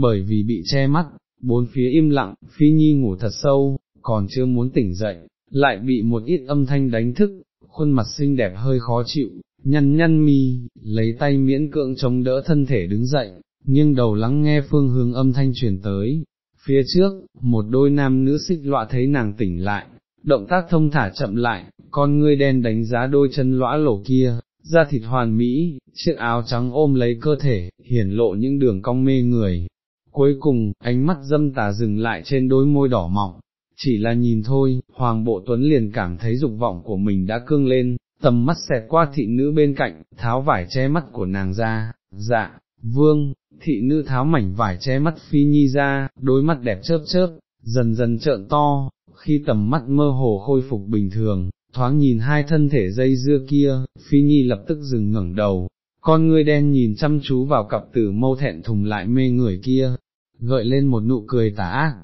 bởi vì bị che mắt, bốn phía im lặng, phi nhi ngủ thật sâu, còn chưa muốn tỉnh dậy, lại bị một ít âm thanh đánh thức, khuôn mặt xinh đẹp hơi khó chịu, nhăn nhăn mi, lấy tay miễn cưỡng chống đỡ thân thể đứng dậy, nghiêng đầu lắng nghe phương hướng âm thanh truyền tới. Phía trước, một đôi nam nữ xích lọa thấy nàng tỉnh lại, động tác thông thả chậm lại, con ngươi đen đánh giá đôi chân lõa lổ kia, da thịt hoàn mỹ, chiếc áo trắng ôm lấy cơ thể, hiển lộ những đường cong mê người. Cuối cùng, ánh mắt dâm tà dừng lại trên đôi môi đỏ mọng, chỉ là nhìn thôi, Hoàng Bộ Tuấn liền cảm thấy dục vọng của mình đã cương lên, tầm mắt xẹt qua thị nữ bên cạnh, tháo vải che mắt của nàng ra, dạ, vương, thị nữ tháo mảnh vải che mắt phi nhi ra, đôi mắt đẹp chớp chớp, dần dần trợn to, khi tầm mắt mơ hồ khôi phục bình thường, thoáng nhìn hai thân thể dây dưa kia, phi nhi lập tức dừng ngẩng đầu, con ngươi đen nhìn chăm chú vào cặp tử mâu thẹn thùng lại mê người kia, gợi lên một nụ cười tà ác.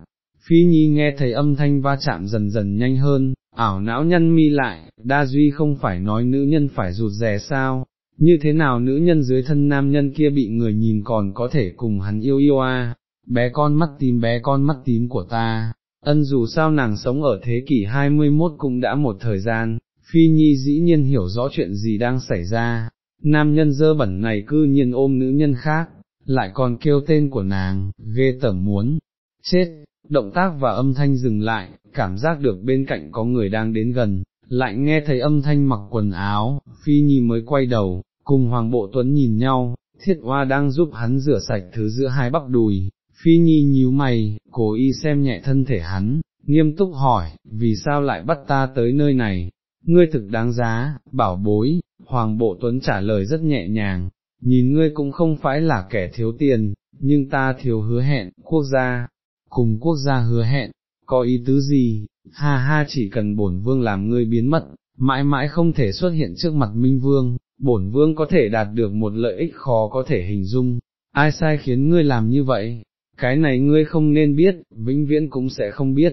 Phi Nhi nghe thấy âm thanh va chạm dần dần nhanh hơn, ảo não nhăn mi lại, đa duy không phải nói nữ nhân phải rụt rè sao, như thế nào nữ nhân dưới thân nam nhân kia bị người nhìn còn có thể cùng hắn yêu yêu à, bé con mắt tím bé con mắt tím của ta, ân dù sao nàng sống ở thế kỷ 21 cũng đã một thời gian, Phi Nhi dĩ nhiên hiểu rõ chuyện gì đang xảy ra, nam nhân dơ bẩn này cư nhiên ôm nữ nhân khác, lại còn kêu tên của nàng, ghê tởm muốn, chết, động tác và âm thanh dừng lại, cảm giác được bên cạnh có người đang đến gần, lại nghe thấy âm thanh mặc quần áo, Phi Nhi mới quay đầu, cùng Hoàng Bộ Tuấn nhìn nhau, thiết hoa đang giúp hắn rửa sạch thứ giữa hai bắp đùi, Phi Nhi nhíu mày, cố ý xem nhẹ thân thể hắn, nghiêm túc hỏi, vì sao lại bắt ta tới nơi này, ngươi thực đáng giá, bảo bối, Hoàng Bộ Tuấn trả lời rất nhẹ nhàng, nhìn ngươi cũng không phải là kẻ thiếu tiền, nhưng ta thiếu hứa hẹn, quốc gia, cùng quốc gia hứa hẹn, có ý tứ gì, ha ha chỉ cần bổn vương làm ngươi biến mất, mãi mãi không thể xuất hiện trước mặt minh vương, bổn vương có thể đạt được một lợi ích khó có thể hình dung, ai sai khiến ngươi làm như vậy, cái này ngươi không nên biết, vĩnh viễn cũng sẽ không biết,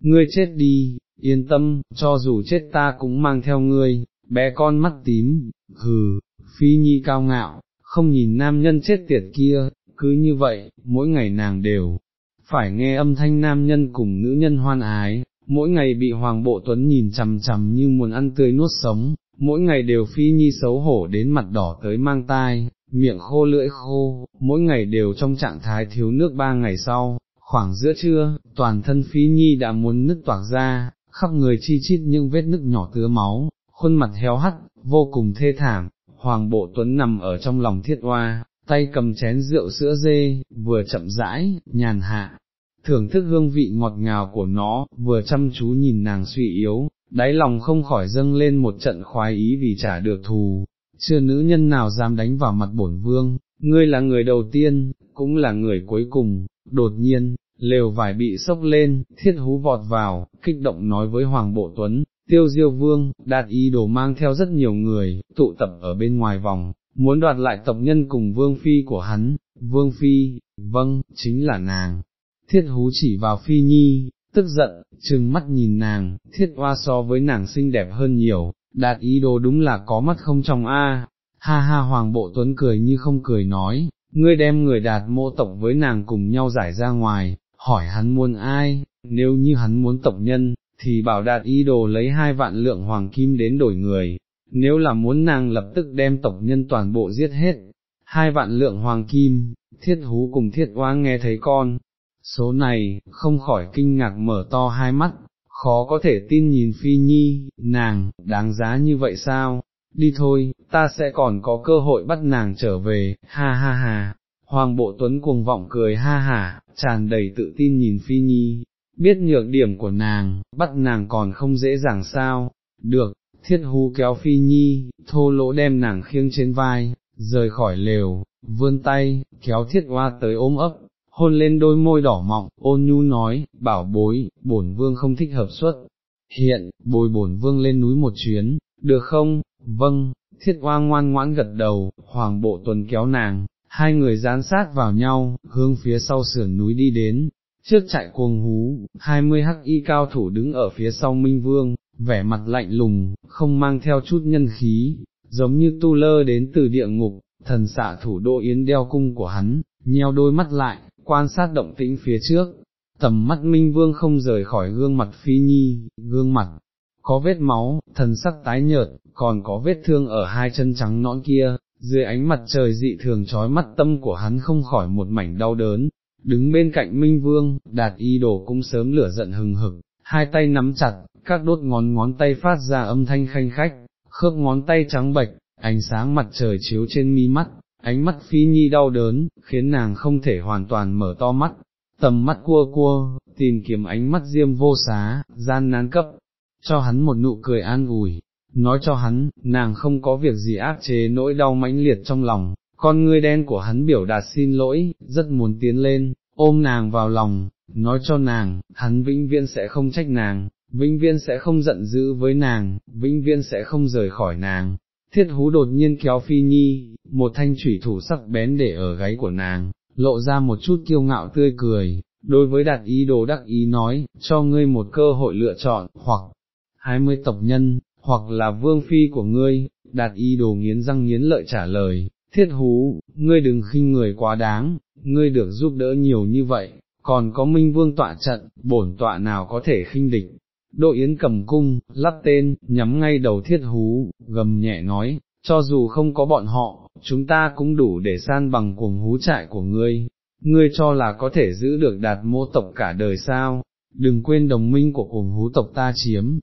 ngươi chết đi, yên tâm, cho dù chết ta cũng mang theo ngươi, bé con mắt tím, hừ, phi nhi cao ngạo, không nhìn nam nhân chết tiệt kia, cứ như vậy, mỗi ngày nàng đều phải nghe âm thanh nam nhân cùng nữ nhân hoan ái, mỗi ngày bị Hoàng Bộ Tuấn nhìn chằm chằm như muốn ăn tươi nuốt sống, mỗi ngày đều phi nhi xấu hổ đến mặt đỏ tới mang tai, miệng khô lưỡi khô, mỗi ngày đều trong trạng thái thiếu nước ba ngày sau, khoảng giữa trưa, toàn thân phi nhi đã muốn nứt toạc ra, khắp người chi chít những vết nứt nhỏ tứa máu, khuôn mặt héo hắt, vô cùng thê thảm, Hoàng Bộ Tuấn nằm ở trong lòng thiết oa, tay cầm chén rượu sữa dê, vừa chậm rãi, nhàn hạ, thưởng thức hương vị ngọt ngào của nó, vừa chăm chú nhìn nàng suy yếu, đáy lòng không khỏi dâng lên một trận khoái ý vì trả được thù, chưa nữ nhân nào dám đánh vào mặt bổn vương, ngươi là người đầu tiên, cũng là người cuối cùng, đột nhiên, lều vải bị sốc lên, thiết hú vọt vào, kích động nói với Hoàng Bộ Tuấn, tiêu diêu vương, đạt ý đồ mang theo rất nhiều người, tụ tập ở bên ngoài vòng, muốn đoạt lại tộc nhân cùng vương phi của hắn, vương phi, vâng, chính là nàng, thiết hú chỉ vào phi nhi, tức giận, trừng mắt nhìn nàng, thiết hoa so với nàng xinh đẹp hơn nhiều, đạt ý đồ đúng là có mắt không trong a. ha ha hoàng bộ tuấn cười như không cười nói, ngươi đem người đạt mô tộc với nàng cùng nhau giải ra ngoài, hỏi hắn muốn ai, nếu như hắn muốn tộc nhân, thì bảo đạt ý đồ lấy hai vạn lượng hoàng kim đến đổi người, nếu là muốn nàng lập tức đem tộc nhân toàn bộ giết hết, hai vạn lượng hoàng kim, thiết hú cùng thiết oang nghe thấy con, số này, không khỏi kinh ngạc mở to hai mắt, khó có thể tin nhìn phi nhi, nàng, đáng giá như vậy sao, đi thôi, ta sẽ còn có cơ hội bắt nàng trở về, ha ha ha, hoàng bộ tuấn cuồng vọng cười ha hả, tràn đầy tự tin nhìn phi nhi, biết nhược điểm của nàng, bắt nàng còn không dễ dàng sao, được, thiết hú kéo phi nhi, thô lỗ đem nàng khiêng trên vai, rời khỏi lều, vươn tay, kéo thiết hoa tới ôm ấp, hôn lên đôi môi đỏ mọng, ôn nhu nói, bảo bối, bổn vương không thích hợp xuất. Hiện, bồi bổn vương lên núi một chuyến, được không? Vâng, thiết hoa ngoan ngoãn gật đầu, hoàng bộ tuần kéo nàng, hai người dán sát vào nhau, hướng phía sau sườn núi đi đến. Trước chạy cuồng hú, hai mươi hắc y cao thủ đứng ở phía sau Minh Vương, vẻ mặt lạnh lùng, không mang theo chút nhân khí, giống như tu lơ đến từ địa ngục, thần xạ thủ đô yến đeo cung của hắn, nheo đôi mắt lại, quan sát động tĩnh phía trước, tầm mắt Minh Vương không rời khỏi gương mặt Phi Nhi, gương mặt, có vết máu, thần sắc tái nhợt, còn có vết thương ở hai chân trắng nõn kia, dưới ánh mặt trời dị thường trói mắt tâm của hắn không khỏi một mảnh đau đớn, đứng bên cạnh Minh Vương, đạt y đồ cũng sớm lửa giận hừng hực, hai tay nắm chặt, các đốt ngón ngón tay phát ra âm thanh khanh khách, khớp ngón tay trắng bệch, ánh sáng mặt trời chiếu trên mi mắt, ánh mắt phi nhi đau đớn, khiến nàng không thể hoàn toàn mở to mắt, tầm mắt cua cua, tìm kiếm ánh mắt diêm vô xá, gian nán cấp, cho hắn một nụ cười an ủi, nói cho hắn, nàng không có việc gì áp chế nỗi đau mãnh liệt trong lòng, con ngươi đen của hắn biểu đạt xin lỗi, rất muốn tiến lên, ôm nàng vào lòng, nói cho nàng, hắn vĩnh viễn sẽ không trách nàng, vĩnh viễn sẽ không giận dữ với nàng, vĩnh viễn sẽ không rời khỏi nàng. Thiết hú đột nhiên kéo phi nhi, một thanh thủy thủ sắc bén để ở gáy của nàng, lộ ra một chút kiêu ngạo tươi cười, đối với đạt ý đồ đắc ý nói, cho ngươi một cơ hội lựa chọn, hoặc hai mươi tộc nhân, hoặc là vương phi của ngươi, đạt ý đồ nghiến răng nghiến lợi trả lời, thiết hú, ngươi đừng khinh người quá đáng, ngươi được giúp đỡ nhiều như vậy, còn có minh vương tọa trận, bổn tọa nào có thể khinh địch. Đội Yến cầm cung, lắp tên, nhắm ngay đầu thiết hú, gầm nhẹ nói, cho dù không có bọn họ, chúng ta cũng đủ để san bằng cuồng hú trại của ngươi, ngươi cho là có thể giữ được đạt mô tộc cả đời sao, đừng quên đồng minh của cuồng hú tộc ta chiếm,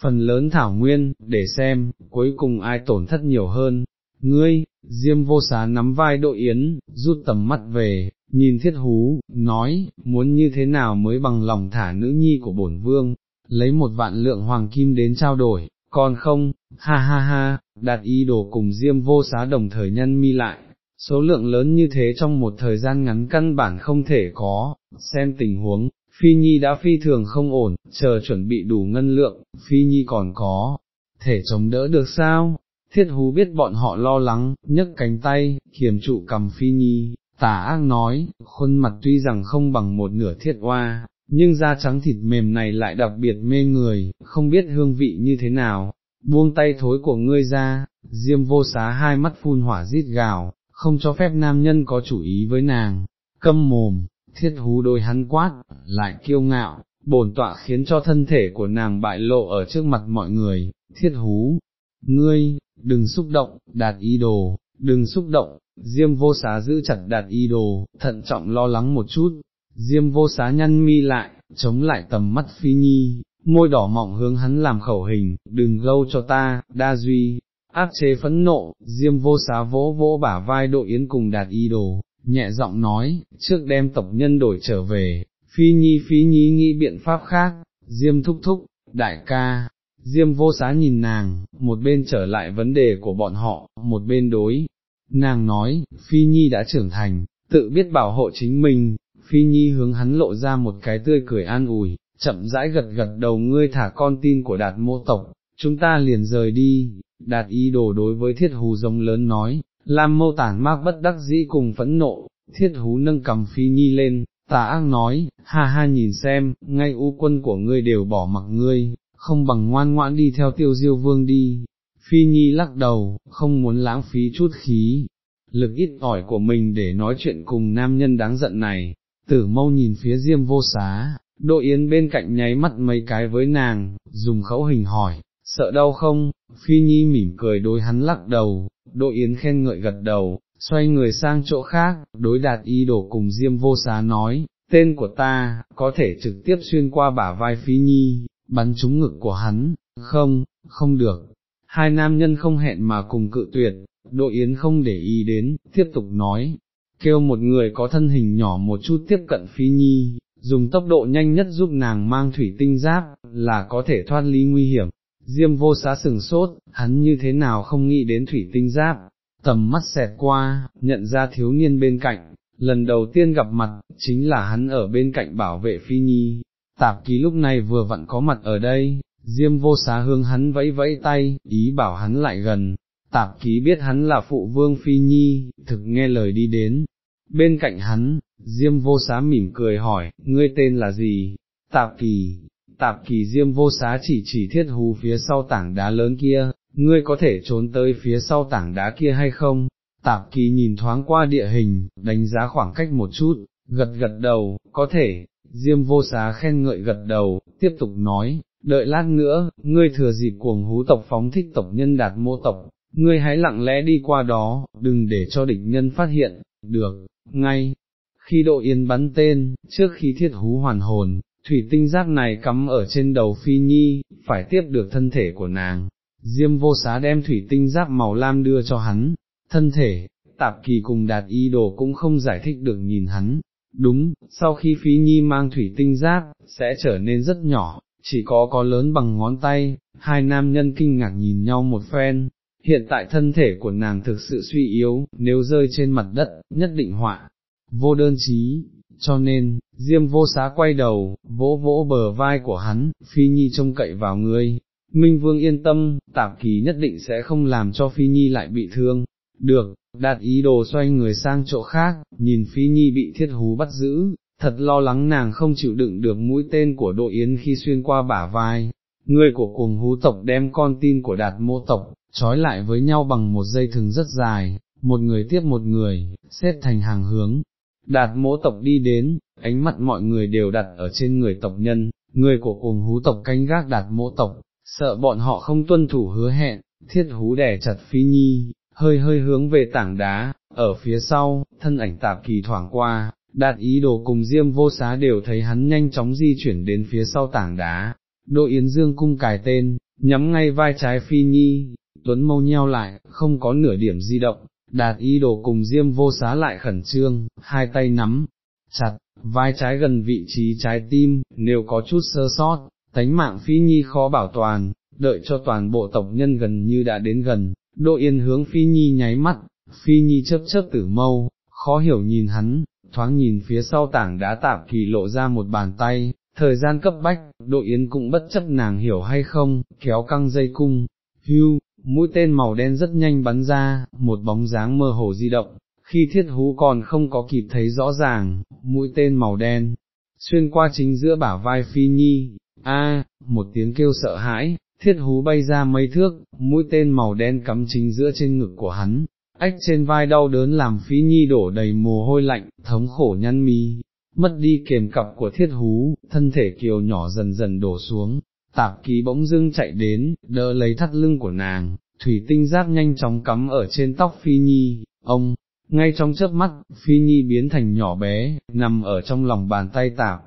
phần lớn thảo nguyên, để xem, cuối cùng ai tổn thất nhiều hơn, ngươi, diêm vô xá nắm vai đội yến, rút tầm mắt về, nhìn thiết hú, nói, muốn như thế nào mới bằng lòng thả nữ nhi của bổn vương, lấy một vạn lượng hoàng kim đến trao đổi, còn không, ha ha ha, đạt ý đồ cùng diêm vô xá đồng thời nhân mi lại, số lượng lớn như thế trong một thời gian ngắn căn bản không thể có, xem tình huống, Phi Nhi đã phi thường không ổn, chờ chuẩn bị đủ ngân lượng, Phi Nhi còn có, thể chống đỡ được sao? Thiết hú biết bọn họ lo lắng, nhấc cánh tay, kiềm trụ cầm Phi Nhi, tả ác nói, khuôn mặt tuy rằng không bằng một nửa thiết oa, nhưng da trắng thịt mềm này lại đặc biệt mê người, không biết hương vị như thế nào, buông tay thối của ngươi ra, diêm vô xá hai mắt phun hỏa rít gào, không cho phép nam nhân có chủ ý với nàng, câm mồm, thiết hú đôi hắn quát, lại kiêu ngạo, bổn tọa khiến cho thân thể của nàng bại lộ ở trước mặt mọi người, thiết hú, ngươi, đừng xúc động, đạt ý đồ, đừng xúc động, diêm vô xá giữ chặt đạt ý đồ, thận trọng lo lắng một chút, diêm vô xá nhăn mi lại, chống lại tầm mắt phi nhi, môi đỏ mọng hướng hắn làm khẩu hình, đừng lâu cho ta, đa duy, áp chế phẫn nộ, diêm vô xá vỗ vỗ bả vai đội yến cùng đạt ý đồ, nhẹ giọng nói, trước đem tộc nhân đổi trở về, phi nhi phi nhi nghĩ biện pháp khác, diêm thúc thúc, đại ca, diêm vô xá nhìn nàng, một bên trở lại vấn đề của bọn họ, một bên đối, nàng nói, phi nhi đã trưởng thành, tự biết bảo hộ chính mình, phi nhi hướng hắn lộ ra một cái tươi cười an ủi, chậm rãi gật gật đầu ngươi thả con tin của đạt mô tộc, chúng ta liền rời đi, đạt ý đồ đối với thiết hù giống lớn nói, làm mâu tản mác bất đắc dĩ cùng phẫn nộ, thiết hú nâng cầm phi nhi lên, tà ác nói, ha ha nhìn xem, ngay u quân của ngươi đều bỏ mặc ngươi, không bằng ngoan ngoãn đi theo tiêu diêu vương đi. Phi nhi lắc đầu, không muốn lãng phí chút khí, lực ít ỏi của mình để nói chuyện cùng nam nhân đáng giận này, tử mâu nhìn phía diêm vô xá, đỗ yến bên cạnh nháy mắt mấy cái với nàng, dùng khẩu hình hỏi, sợ đau không, phi nhi mỉm cười đối hắn lắc đầu, Đỗ Yến khen ngợi gật đầu, xoay người sang chỗ khác, đối đạt y đổ cùng Diêm vô xá nói, tên của ta, có thể trực tiếp xuyên qua bả vai Phi Nhi, bắn trúng ngực của hắn, không, không được. Hai nam nhân không hẹn mà cùng cự tuyệt, đội Yến không để ý đến, tiếp tục nói, kêu một người có thân hình nhỏ một chút tiếp cận Phi Nhi, dùng tốc độ nhanh nhất giúp nàng mang thủy tinh giáp, là có thể thoát ly nguy hiểm, Diêm vô xá sừng sốt, hắn như thế nào không nghĩ đến thủy tinh giáp, tầm mắt xẹt qua, nhận ra thiếu niên bên cạnh, lần đầu tiên gặp mặt, chính là hắn ở bên cạnh bảo vệ phi nhi, tạp ký lúc này vừa vặn có mặt ở đây, diêm vô xá hương hắn vẫy vẫy tay, ý bảo hắn lại gần, tạp ký biết hắn là phụ vương phi nhi, thực nghe lời đi đến, bên cạnh hắn, diêm vô xá mỉm cười hỏi, ngươi tên là gì, tạp kỳ, tạp kỳ diêm vô xá chỉ chỉ thiết hù phía sau tảng đá lớn kia, ngươi có thể trốn tới phía sau tảng đá kia hay không? Tạp kỳ nhìn thoáng qua địa hình, đánh giá khoảng cách một chút, gật gật đầu, có thể, Diêm vô xá khen ngợi gật đầu, tiếp tục nói, đợi lát nữa, ngươi thừa dịp cuồng hú tộc phóng thích tộc nhân đạt mô tộc, ngươi hãy lặng lẽ đi qua đó, đừng để cho địch nhân phát hiện, được, ngay. Khi độ yên bắn tên, trước khi thiết hú hoàn hồn, thủy tinh giác này cắm ở trên đầu phi nhi, phải tiếp được thân thể của nàng. Diêm vô xá đem thủy tinh giác màu lam đưa cho hắn, thân thể, tạp kỳ cùng đạt y đồ cũng không giải thích được nhìn hắn. Đúng, sau khi phi nhi mang thủy tinh giác, sẽ trở nên rất nhỏ, chỉ có có lớn bằng ngón tay, hai nam nhân kinh ngạc nhìn nhau một phen, hiện tại thân thể của nàng thực sự suy yếu, nếu rơi trên mặt đất, nhất định họa, vô đơn chí, cho nên, Diêm vô xá quay đầu, vỗ vỗ bờ vai của hắn, Phi Nhi trông cậy vào ngươi, Minh Vương yên tâm, tạp kỳ nhất định sẽ không làm cho Phi Nhi lại bị thương, được, đạt ý đồ xoay người sang chỗ khác, nhìn Phi Nhi bị thiết hú bắt giữ, thật lo lắng nàng không chịu đựng được mũi tên của đội Yến khi xuyên qua bả vai, người của cùng hú tộc đem con tin của đạt mô tộc, trói lại với nhau bằng một dây thừng rất dài, một người tiếp một người, xếp thành hàng hướng. Đạt mỗ tộc đi đến, ánh mắt mọi người đều đặt ở trên người tộc nhân, người của cùng hú tộc canh gác đạt mỗ tộc, sợ bọn họ không tuân thủ hứa hẹn, thiết hú đẻ chặt phi nhi, hơi hơi hướng về tảng đá, ở phía sau, thân ảnh tạp kỳ thoảng qua, đạt ý đồ cùng diêm vô xá đều thấy hắn nhanh chóng di chuyển đến phía sau tảng đá, Đỗ Yến Dương cung cài tên, nhắm ngay vai trái phi nhi, Tuấn mâu nheo lại, không có nửa điểm di động, đạt ý đồ cùng diêm vô xá lại khẩn trương, hai tay nắm, chặt, vai trái gần vị trí trái tim, nếu có chút sơ sót, tánh mạng phi nhi khó bảo toàn, đợi cho toàn bộ tộc nhân gần như đã đến gần, Đỗ Yên hướng Phi Nhi nháy mắt, Phi Nhi chớp chớp tử mâu, khó hiểu nhìn hắn, thoáng nhìn phía sau tảng đá tạp kỳ lộ ra một bàn tay, thời gian cấp bách, Đỗ Yến cũng bất chấp nàng hiểu hay không, kéo căng dây cung, hưu, mũi tên màu đen rất nhanh bắn ra, một bóng dáng mơ hồ di động, khi thiết hú còn không có kịp thấy rõ ràng, mũi tên màu đen, xuyên qua chính giữa bả vai Phi Nhi, a một tiếng kêu sợ hãi, thiết hú bay ra mấy thước, mũi tên màu đen cắm chính giữa trên ngực của hắn, ách trên vai đau đớn làm phí nhi đổ đầy mồ hôi lạnh, thống khổ nhăn mi, mất đi kềm cặp của thiết hú, thân thể kiều nhỏ dần dần đổ xuống, tạp ký bỗng dưng chạy đến, đỡ lấy thắt lưng của nàng, thủy tinh giáp nhanh chóng cắm ở trên tóc phi nhi, ông, ngay trong chớp mắt, phi nhi biến thành nhỏ bé, nằm ở trong lòng bàn tay tạp,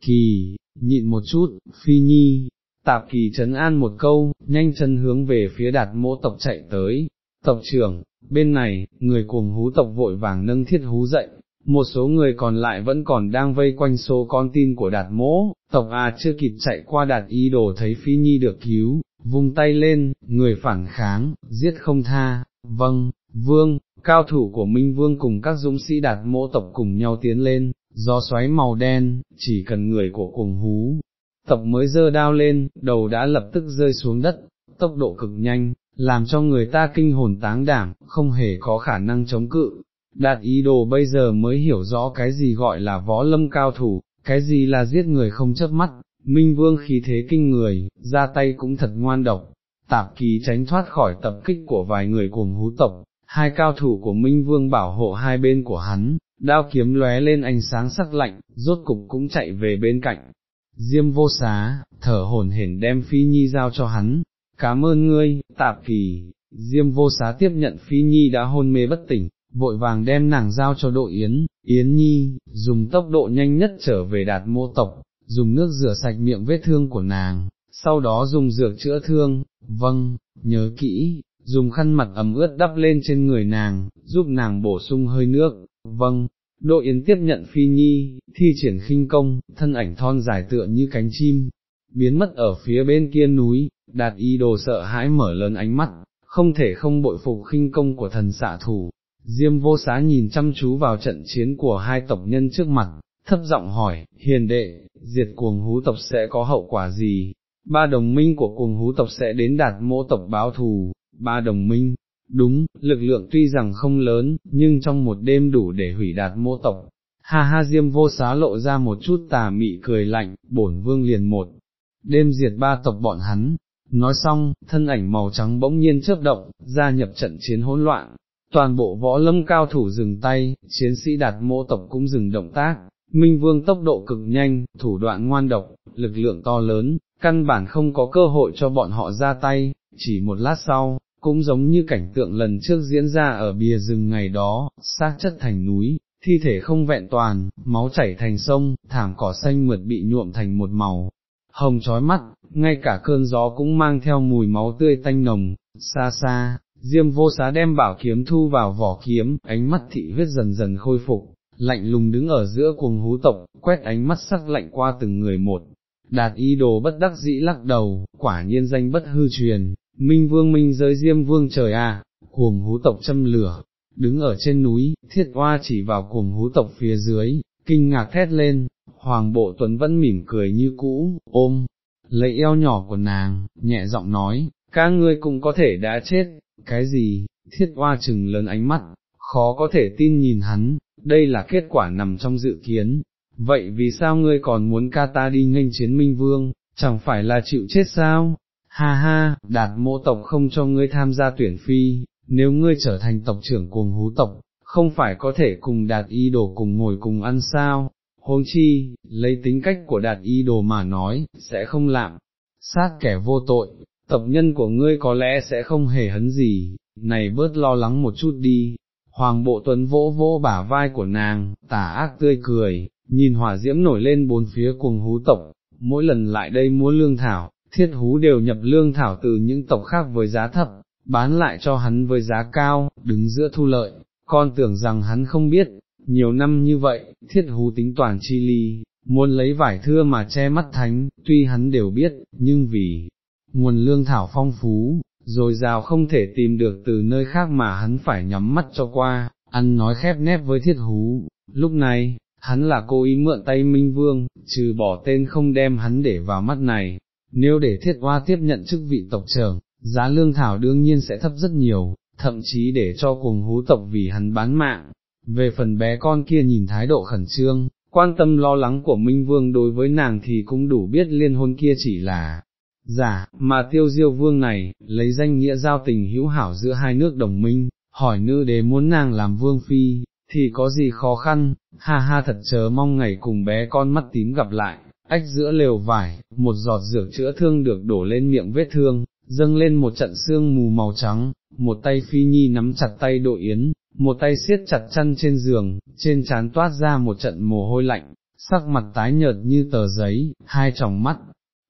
kỳ, nhịn một chút, phi nhi, tạp kỳ trấn an một câu, nhanh chân hướng về phía đạt mỗ tộc chạy tới, tộc trưởng, bên này, người cuồng hú tộc vội vàng nâng thiết hú dậy, một số người còn lại vẫn còn đang vây quanh số con tin của đạt mỗ, tộc A chưa kịp chạy qua đạt ý đồ thấy phi nhi được cứu, vung tay lên, người phản kháng, giết không tha, vâng, vương, cao thủ của Minh Vương cùng các dũng sĩ đạt mỗ tộc cùng nhau tiến lên, gió xoáy màu đen, chỉ cần người của cuồng hú, tộc mới dơ đao lên, đầu đã lập tức rơi xuống đất, tốc độ cực nhanh, làm cho người ta kinh hồn táng đảm, không hề có khả năng chống cự. Đạt ý đồ bây giờ mới hiểu rõ cái gì gọi là võ lâm cao thủ, cái gì là giết người không chớp mắt, minh vương khí thế kinh người, ra tay cũng thật ngoan độc, tạp kỳ tránh thoát khỏi tập kích của vài người cuồng hú tộc, hai cao thủ của minh vương bảo hộ hai bên của hắn, đao kiếm lóe lên ánh sáng sắc lạnh, rốt cục cũng chạy về bên cạnh, Diêm vô xá, thở hổn hển đem Phi Nhi giao cho hắn, cảm ơn ngươi, tạp kỳ, Diêm vô xá tiếp nhận Phi Nhi đã hôn mê bất tỉnh, vội vàng đem nàng giao cho đội Yến, Yến Nhi, dùng tốc độ nhanh nhất trở về đạt mô tộc, dùng nước rửa sạch miệng vết thương của nàng, sau đó dùng dược chữa thương, vâng, nhớ kỹ, dùng khăn mặt ấm ướt đắp lên trên người nàng, giúp nàng bổ sung hơi nước, vâng, Đỗ Yến tiếp nhận phi nhi, thi triển khinh công, thân ảnh thon dài tựa như cánh chim, biến mất ở phía bên kia núi, đạt y đồ sợ hãi mở lớn ánh mắt, không thể không bội phục khinh công của thần xạ thủ. Diêm vô xá nhìn chăm chú vào trận chiến của hai tộc nhân trước mặt, thấp giọng hỏi, hiền đệ, diệt cuồng hú tộc sẽ có hậu quả gì? Ba đồng minh của cuồng hú tộc sẽ đến đạt mỗ tộc báo thù, ba đồng minh, Đúng, lực lượng tuy rằng không lớn, nhưng trong một đêm đủ để hủy đạt mô tộc. Ha ha diêm vô xá lộ ra một chút tà mị cười lạnh, bổn vương liền một. Đêm diệt ba tộc bọn hắn, nói xong, thân ảnh màu trắng bỗng nhiên chớp động, gia nhập trận chiến hỗn loạn. toàn bộ võ lâm cao thủ dừng tay, chiến sĩ đạt mô tộc cũng dừng động tác, Minh Vương tốc độ cực nhanh, thủ đoạn ngoan độc, lực lượng to lớn, căn bản không có cơ hội cho bọn họ ra tay, chỉ một lát sau, cũng giống như cảnh tượng lần trước diễn ra ở bìa rừng ngày đó, xác chất thành núi, thi thể không vẹn toàn, máu chảy thành sông, thảm cỏ xanh mượt bị nhuộm thành một màu, hồng trói mắt, ngay cả cơn gió cũng mang theo mùi máu tươi tanh nồng, xa xa, Diêm vô xá đem bảo kiếm thu vào vỏ kiếm, ánh mắt thị huyết dần dần khôi phục, lạnh lùng đứng ở giữa cuồng hú tộc, quét ánh mắt sắc lạnh qua từng người một. Đạt y đồ bất đắc dĩ lắc đầu, quả nhiên danh bất hư truyền, minh vương minh giới diêm vương trời à, cuồng hú tộc châm lửa, đứng ở trên núi, thiết hoa chỉ vào cuồng hú tộc phía dưới, kinh ngạc thét lên, hoàng bộ tuấn vẫn mỉm cười như cũ, ôm, lấy eo nhỏ của nàng, nhẹ giọng nói, các ngươi cũng có thể đã chết, cái gì, thiết hoa chừng lớn ánh mắt, khó có thể tin nhìn hắn, đây là kết quả nằm trong dự kiến, vậy vì sao ngươi còn muốn ca ta đi nghênh chiến minh vương, chẳng phải là chịu chết sao? Ha ha, đạt mộ tộc không cho ngươi tham gia tuyển phi, nếu ngươi trở thành tộc trưởng cuồng hú tộc, không phải có thể cùng đạt y đồ cùng ngồi cùng ăn sao, huống chi, lấy tính cách của đạt y đồ mà nói, sẽ không lạm, sát kẻ vô tội, tộc nhân của ngươi có lẽ sẽ không hề hấn gì, này bớt lo lắng một chút đi. Hoàng bộ tuấn vỗ vỗ bả vai của nàng, tả ác tươi cười, nhìn hỏa diễm nổi lên bốn phía cùng hú tộc, mỗi lần lại đây mua lương thảo, thiết hú đều nhập lương thảo từ những tộc khác với giá thấp, bán lại cho hắn với giá cao, đứng giữa thu lợi, con tưởng rằng hắn không biết, nhiều năm như vậy, thiết hú tính toàn chi ly, muốn lấy vải thưa mà che mắt thánh, tuy hắn đều biết, nhưng vì nguồn lương thảo phong phú, rồi rào không thể tìm được từ nơi khác mà hắn phải nhắm mắt cho qua, ăn nói khép nép với thiết hú, lúc này, hắn là cố ý mượn tay Minh Vương, trừ bỏ tên không đem hắn để vào mắt này, nếu để thiết hoa tiếp nhận chức vị tộc trưởng, giá lương thảo đương nhiên sẽ thấp rất nhiều, thậm chí để cho cùng hú tộc vì hắn bán mạng. Về phần bé con kia nhìn thái độ khẩn trương, quan tâm lo lắng của Minh Vương đối với nàng thì cũng đủ biết liên hôn kia chỉ là giả, mà tiêu diêu vương này, lấy danh nghĩa giao tình hữu hảo giữa hai nước đồng minh, hỏi nữ đế muốn nàng làm vương phi, thì có gì khó khăn, ha ha thật chớ mong ngày cùng bé con mắt tím gặp lại, ách giữa lều vải, một giọt dược chữa thương được đổ lên miệng vết thương, dâng lên một trận xương mù màu trắng, một tay phi nhi nắm chặt tay đội yến, một tay siết chặt chăn trên giường, trên trán toát ra một trận mồ hôi lạnh, sắc mặt tái nhợt như tờ giấy, hai tròng mắt,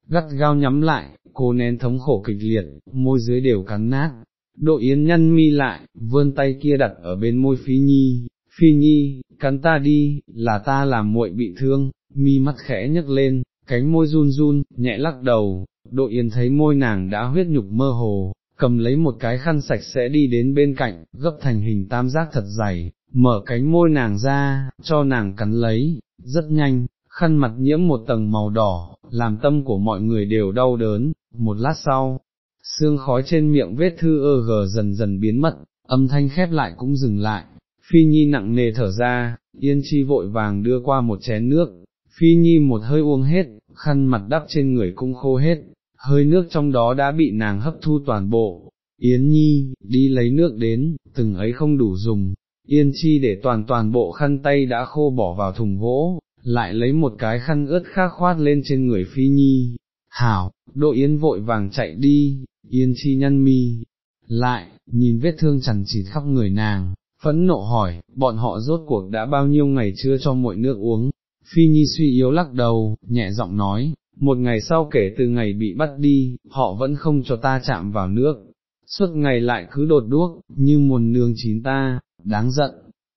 gắt gao nhắm lại, cô nén thống khổ kịch liệt, môi dưới đều cắn nát, độ yến nhăn mi lại, vươn tay kia đặt ở bên môi phi nhi, phi nhi, cắn ta đi, là ta làm muội bị thương, mi mắt khẽ nhấc lên, cánh môi run run, nhẹ lắc đầu, Đội Yên thấy môi nàng đã huyết nhục mơ hồ, cầm lấy một cái khăn sạch sẽ đi đến bên cạnh, gấp thành hình tam giác thật dày, mở cánh môi nàng ra, cho nàng cắn lấy, rất nhanh, khăn mặt nhiễm một tầng màu đỏ, làm tâm của mọi người đều đau đớn, một lát sau, xương khói trên miệng vết thư ơ gờ dần dần biến mất, âm thanh khép lại cũng dừng lại, phi nhi nặng nề thở ra, yên chi vội vàng đưa qua một chén nước, phi nhi một hơi uống hết, khăn mặt đắp trên người cũng khô hết, hơi nước trong đó đã bị nàng hấp thu toàn bộ, Yến Nhi, đi lấy nước đến, từng ấy không đủ dùng, Yên Chi để toàn toàn bộ khăn tay đã khô bỏ vào thùng gỗ, lại lấy một cái khăn ướt khác khoát lên trên người Phi Nhi, hảo, Đỗ Yến vội vàng chạy đi, Yên Chi nhăn mi, lại, nhìn vết thương chằn chịt khắp người nàng, phẫn nộ hỏi, bọn họ rốt cuộc đã bao nhiêu ngày chưa cho muội nước uống, Phi Nhi suy yếu lắc đầu, nhẹ giọng nói, một ngày sau kể từ ngày bị bắt đi, họ vẫn không cho ta chạm vào nước, suốt ngày lại cứ đột đuốc, như muốn nương chín ta, đáng giận,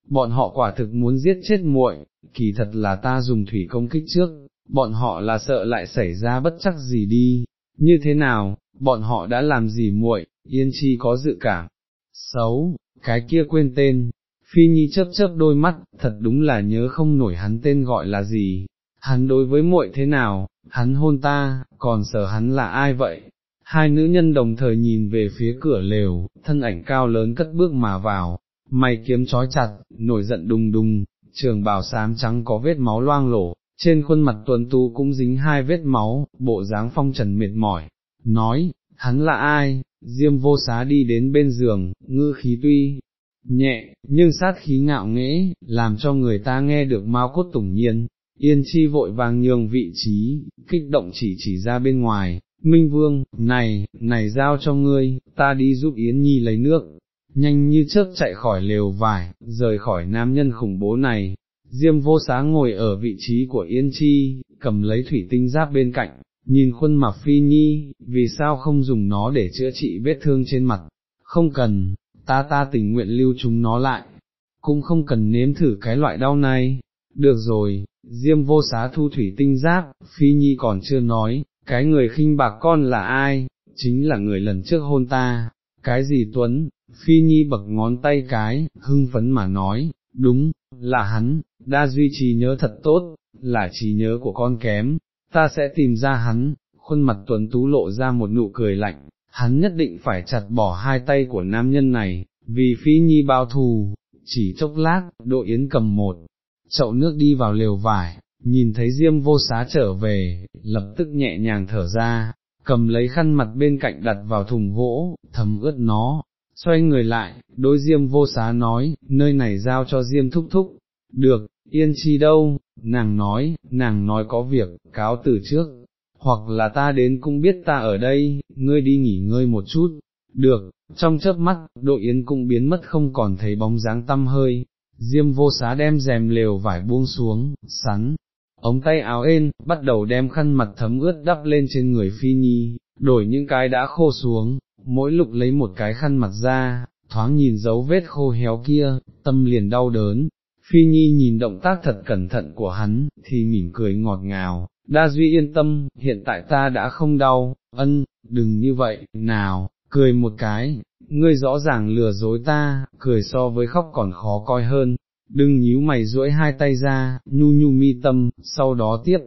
bọn họ quả thực muốn giết chết muội, kỳ thật là ta dùng thủy công kích trước, bọn họ là sợ lại xảy ra bất chắc gì đi, như thế nào, bọn họ đã làm gì muội, yên chi có dự cảm, xấu, cái kia quên tên, phi nhi chớp chớp đôi mắt, thật đúng là nhớ không nổi hắn tên gọi là gì, hắn đối với muội thế nào, hắn hôn ta, còn sợ hắn là ai vậy? Hai nữ nhân đồng thời nhìn về phía cửa lều, thân ảnh cao lớn cất bước mà vào, mày kiếm trói chặt, nổi giận đùng đùng, trường bào xám trắng có vết máu loang lổ, trên khuôn mặt tuần tu cũng dính hai vết máu, bộ dáng phong trần mệt mỏi, nói, hắn là ai, diêm vô xá đi đến bên giường, ngư khí tuy, nhẹ, nhưng sát khí ngạo nghễ, làm cho người ta nghe được mau cốt tủng nhiên, yên chi vội vàng nhường vị trí, kích động chỉ chỉ ra bên ngoài, Minh Vương, này, này giao cho ngươi, ta đi giúp Yến Nhi lấy nước, nhanh như chớp chạy khỏi lều vải, rời khỏi nam nhân khủng bố này. Diêm vô xá ngồi ở vị trí của Yên Chi, cầm lấy thủy tinh giáp bên cạnh, nhìn khuôn mặt Phi Nhi, vì sao không dùng nó để chữa trị vết thương trên mặt, không cần, ta ta tình nguyện lưu chúng nó lại, cũng không cần nếm thử cái loại đau này, được rồi, Diêm vô xá thu thủy tinh giáp, Phi Nhi còn chưa nói, cái người khinh bạc con là ai, chính là người lần trước hôn ta, cái gì Tuấn, Phi Nhi bậc ngón tay cái, hưng phấn mà nói, đúng, là hắn, đa duy trì nhớ thật tốt, là trí nhớ của con kém, ta sẽ tìm ra hắn, khuôn mặt Tuấn Tú lộ ra một nụ cười lạnh, hắn nhất định phải chặt bỏ hai tay của nam nhân này, vì Phi Nhi bao thù, chỉ chốc lát, Độ Yến cầm một chậu nước đi vào lều vải, nhìn thấy Diêm vô xá trở về, lập tức nhẹ nhàng thở ra, cầm lấy khăn mặt bên cạnh đặt vào thùng gỗ, thấm ướt nó, xoay người lại, đối Diêm vô xá nói, nơi này giao cho Diêm thúc thúc, được, yên chi đâu, nàng nói, nàng nói có việc, cáo từ trước, hoặc là ta đến cũng biết ta ở đây, ngươi đi nghỉ ngơi một chút, được, trong chớp mắt, đội yến cũng biến mất không còn thấy bóng dáng tâm hơi, Diêm vô xá đem rèm lều vải buông xuống, sắn, ống tay áo ên, bắt đầu đem khăn mặt thấm ướt đắp lên trên người phi nhi, đổi những cái đã khô xuống, mỗi lục lấy một cái khăn mặt ra, thoáng nhìn dấu vết khô héo kia, tâm liền đau đớn. Phi Nhi nhìn động tác thật cẩn thận của hắn, thì mỉm cười ngọt ngào, đa duy yên tâm, hiện tại ta đã không đau, ân, đừng như vậy, nào, cười một cái, ngươi rõ ràng lừa dối ta, cười so với khóc còn khó coi hơn, đừng nhíu mày duỗi hai tay ra, nhu nhu mi tâm, sau đó tiếp,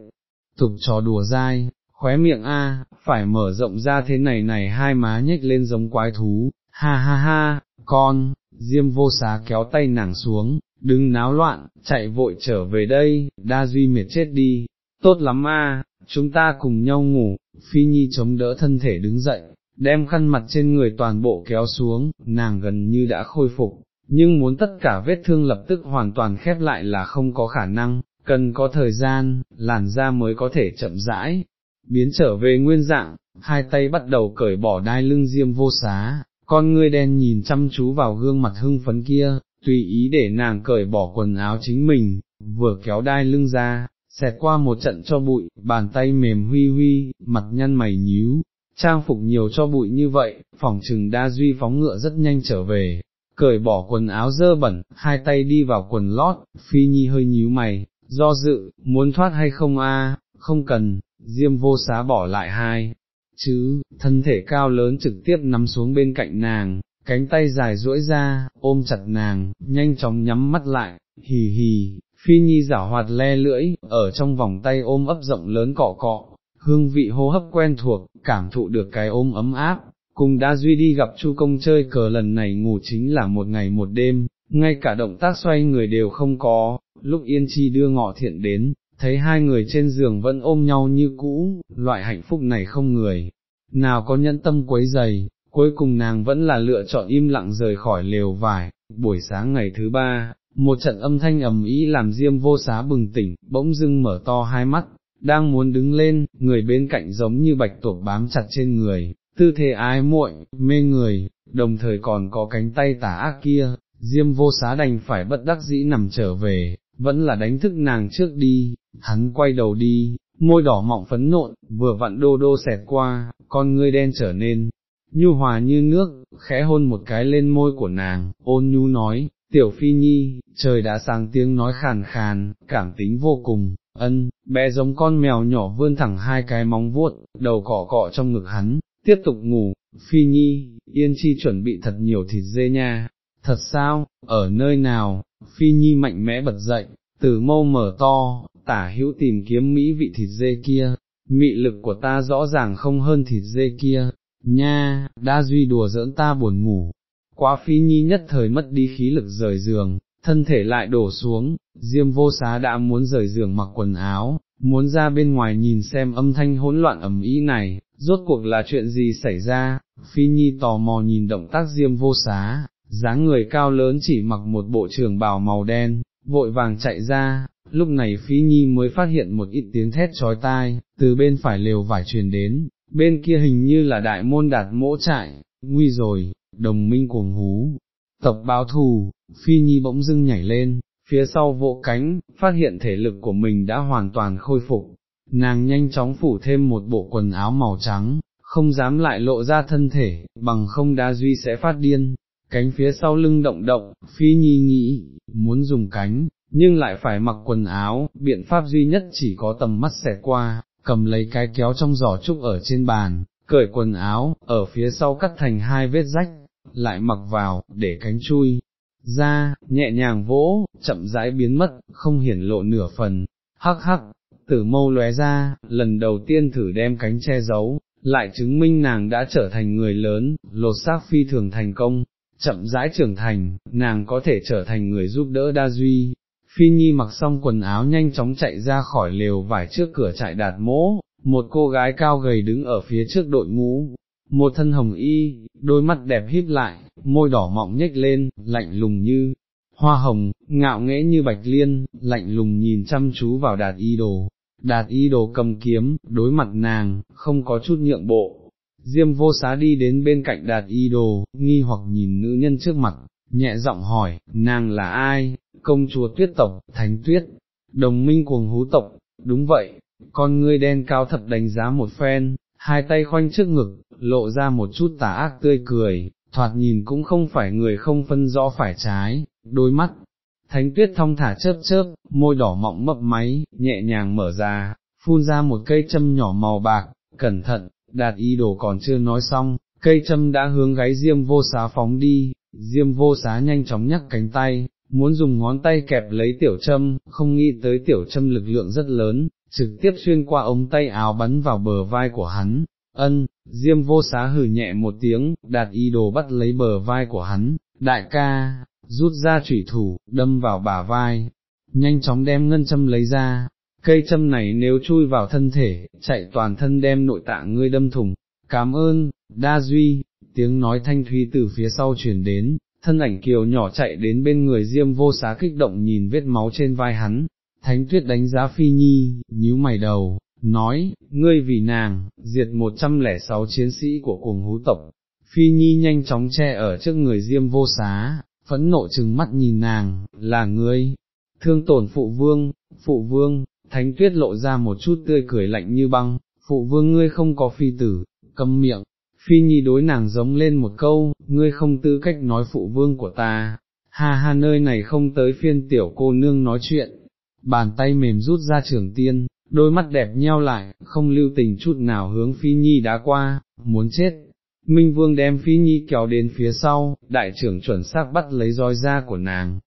tục trò đùa dai, khóe miệng a, phải mở rộng ra thế này này hai má nhếch lên giống quái thú, ha ha ha, con, diêm vô xá kéo tay nàng xuống, đừng náo loạn, chạy vội trở về đây, đa duy mệt chết đi, tốt lắm a, chúng ta cùng nhau ngủ, phi nhi chống đỡ thân thể đứng dậy, đem khăn mặt trên người toàn bộ kéo xuống, nàng gần như đã khôi phục, nhưng muốn tất cả vết thương lập tức hoàn toàn khép lại là không có khả năng, cần có thời gian, làn da mới có thể chậm rãi, biến trở về nguyên dạng, hai tay bắt đầu cởi bỏ đai lưng diêm vô xá, con ngươi đen nhìn chăm chú vào gương mặt hưng phấn kia, tùy ý để nàng cởi bỏ quần áo chính mình, vừa kéo đai lưng ra, xẹt qua một trận cho bụi, bàn tay mềm huy huy, mặt nhăn mày nhíu, trang phục nhiều cho bụi như vậy, phòng trừng đa duy phóng ngựa rất nhanh trở về, cởi bỏ quần áo dơ bẩn, hai tay đi vào quần lót, phi nhi hơi nhíu mày, do dự, muốn thoát hay không a? không cần, diêm vô xá bỏ lại hai, chứ, thân thể cao lớn trực tiếp nằm xuống bên cạnh nàng, cánh tay dài duỗi ra, ôm chặt nàng, nhanh chóng nhắm mắt lại, hì hì, phi nhi giả hoạt le lưỡi, ở trong vòng tay ôm ấp rộng lớn cọ cọ, hương vị hô hấp quen thuộc, cảm thụ được cái ôm ấm áp, cùng đa duy đi gặp chu công chơi cờ lần này ngủ chính là một ngày một đêm, ngay cả động tác xoay người đều không có, lúc yên chi đưa ngọ thiện đến, thấy hai người trên giường vẫn ôm nhau như cũ, loại hạnh phúc này không người, nào có nhẫn tâm quấy giày, cuối cùng nàng vẫn là lựa chọn im lặng rời khỏi lều vải, buổi sáng ngày thứ ba, một trận âm thanh ầm ý làm diêm vô xá bừng tỉnh, bỗng dưng mở to hai mắt, đang muốn đứng lên, người bên cạnh giống như bạch tuộc bám chặt trên người, tư thế ái muội, mê người, đồng thời còn có cánh tay tả ác kia, diêm vô xá đành phải bất đắc dĩ nằm trở về, vẫn là đánh thức nàng trước đi, hắn quay đầu đi, môi đỏ mọng phấn nộn, vừa vặn đô đô xẹt qua, con ngươi đen trở nên, nhu hòa như nước, khẽ hôn một cái lên môi của nàng, ôn nhu nói, tiểu phi nhi, trời đã sáng tiếng nói khàn khàn, cảm tính vô cùng, ân, bé giống con mèo nhỏ vươn thẳng hai cái móng vuốt, đầu cọ cọ trong ngực hắn, tiếp tục ngủ, phi nhi, yên chi chuẩn bị thật nhiều thịt dê nha, thật sao, ở nơi nào, phi nhi mạnh mẽ bật dậy, từ mâu mở to, tả hữu tìm kiếm mỹ vị thịt dê kia, mị lực của ta rõ ràng không hơn thịt dê kia, nha, đa duy đùa giỡn ta buồn ngủ, quá phi nhi nhất thời mất đi khí lực rời giường, thân thể lại đổ xuống, diêm vô xá đã muốn rời giường mặc quần áo, muốn ra bên ngoài nhìn xem âm thanh hỗn loạn ẩm ý này, rốt cuộc là chuyện gì xảy ra, phi nhi tò mò nhìn động tác diêm vô xá, dáng người cao lớn chỉ mặc một bộ trường bào màu đen, vội vàng chạy ra, lúc này phi Nhi mới phát hiện một ít tiếng thét trói tai, từ bên phải lều vải truyền đến, bên kia hình như là đại môn đạt mỗ trại, nguy rồi, đồng minh cuồng hú, tộc báo thù, Phi Nhi bỗng dưng nhảy lên, phía sau vỗ cánh, phát hiện thể lực của mình đã hoàn toàn khôi phục, nàng nhanh chóng phủ thêm một bộ quần áo màu trắng, không dám lại lộ ra thân thể, bằng không đa duy sẽ phát điên, cánh phía sau lưng động động, phi nhi nghĩ, muốn dùng cánh, nhưng lại phải mặc quần áo, biện pháp duy nhất chỉ có tầm mắt xẻ qua, cầm lấy cái kéo trong giỏ trúc ở trên bàn, cởi quần áo, ở phía sau cắt thành hai vết rách, lại mặc vào, để cánh chui. Ra, nhẹ nhàng vỗ, chậm rãi biến mất, không hiển lộ nửa phần, hắc hắc, tử mâu lóe ra, lần đầu tiên thử đem cánh che giấu, lại chứng minh nàng đã trở thành người lớn, lột xác phi thường thành công, chậm rãi trưởng thành, nàng có thể trở thành người giúp đỡ đa duy. Phi Nhi mặc xong quần áo nhanh chóng chạy ra khỏi lều vải trước cửa trại đạt mỗ, một cô gái cao gầy đứng ở phía trước đội ngũ, một thân hồng y, đôi mắt đẹp híp lại, môi đỏ mọng nhếch lên, lạnh lùng như hoa hồng, ngạo nghễ như bạch liên, lạnh lùng nhìn chăm chú vào đạt y đồ. Đạt y đồ cầm kiếm, đối mặt nàng, không có chút nhượng bộ, Diêm vô xá đi đến bên cạnh đạt y đồ, nghi hoặc nhìn nữ nhân trước mặt, nhẹ giọng hỏi, nàng là ai, công chúa tuyết tộc, thánh tuyết, đồng minh cuồng hú tộc, đúng vậy, con ngươi đen cao thật đánh giá một phen, hai tay khoanh trước ngực, lộ ra một chút tà ác tươi cười, thoạt nhìn cũng không phải người không phân rõ phải trái, đôi mắt. Thánh tuyết thong thả chớp chớp, môi đỏ mọng mập máy, nhẹ nhàng mở ra, phun ra một cây châm nhỏ màu bạc, cẩn thận, đạt y đồ còn chưa nói xong, cây châm đã hướng gáy diêm vô xá phóng đi, diêm vô xá nhanh chóng nhắc cánh tay, muốn dùng ngón tay kẹp lấy tiểu châm, không nghĩ tới tiểu châm lực lượng rất lớn, trực tiếp xuyên qua ống tay áo bắn vào bờ vai của hắn, ân, diêm vô xá hử nhẹ một tiếng, đạt y đồ bắt lấy bờ vai của hắn, đại ca, rút ra chủy thủ, đâm vào bả vai, nhanh chóng đem ngân châm lấy ra, cây châm này nếu chui vào thân thể, chạy toàn thân đem nội tạng ngươi đâm thùng, cảm ơn, đa duy, tiếng nói thanh thúy từ phía sau chuyển đến, thân ảnh kiều nhỏ chạy đến bên người diêm vô xá kích động nhìn vết máu trên vai hắn, thánh tuyết đánh giá phi nhi, nhíu mày đầu, nói, ngươi vì nàng, diệt 106 chiến sĩ của cuồng hú tộc, phi nhi nhanh chóng che ở trước người diêm vô xá, phẫn nộ chừng mắt nhìn nàng, là ngươi, thương tổn phụ vương, phụ vương, Thánh tuyết lộ ra một chút tươi cười lạnh như băng, phụ vương ngươi không có phi tử, câm miệng, phi nhi đối nàng giống lên một câu, ngươi không tư cách nói phụ vương của ta, ha ha nơi này không tới phiên tiểu cô nương nói chuyện, bàn tay mềm rút ra trường tiên, đôi mắt đẹp nheo lại, không lưu tình chút nào hướng phi nhi đá qua, muốn chết. Minh Vương đem Phi Nhi kéo đến phía sau, đại trưởng chuẩn xác bắt lấy roi da của nàng.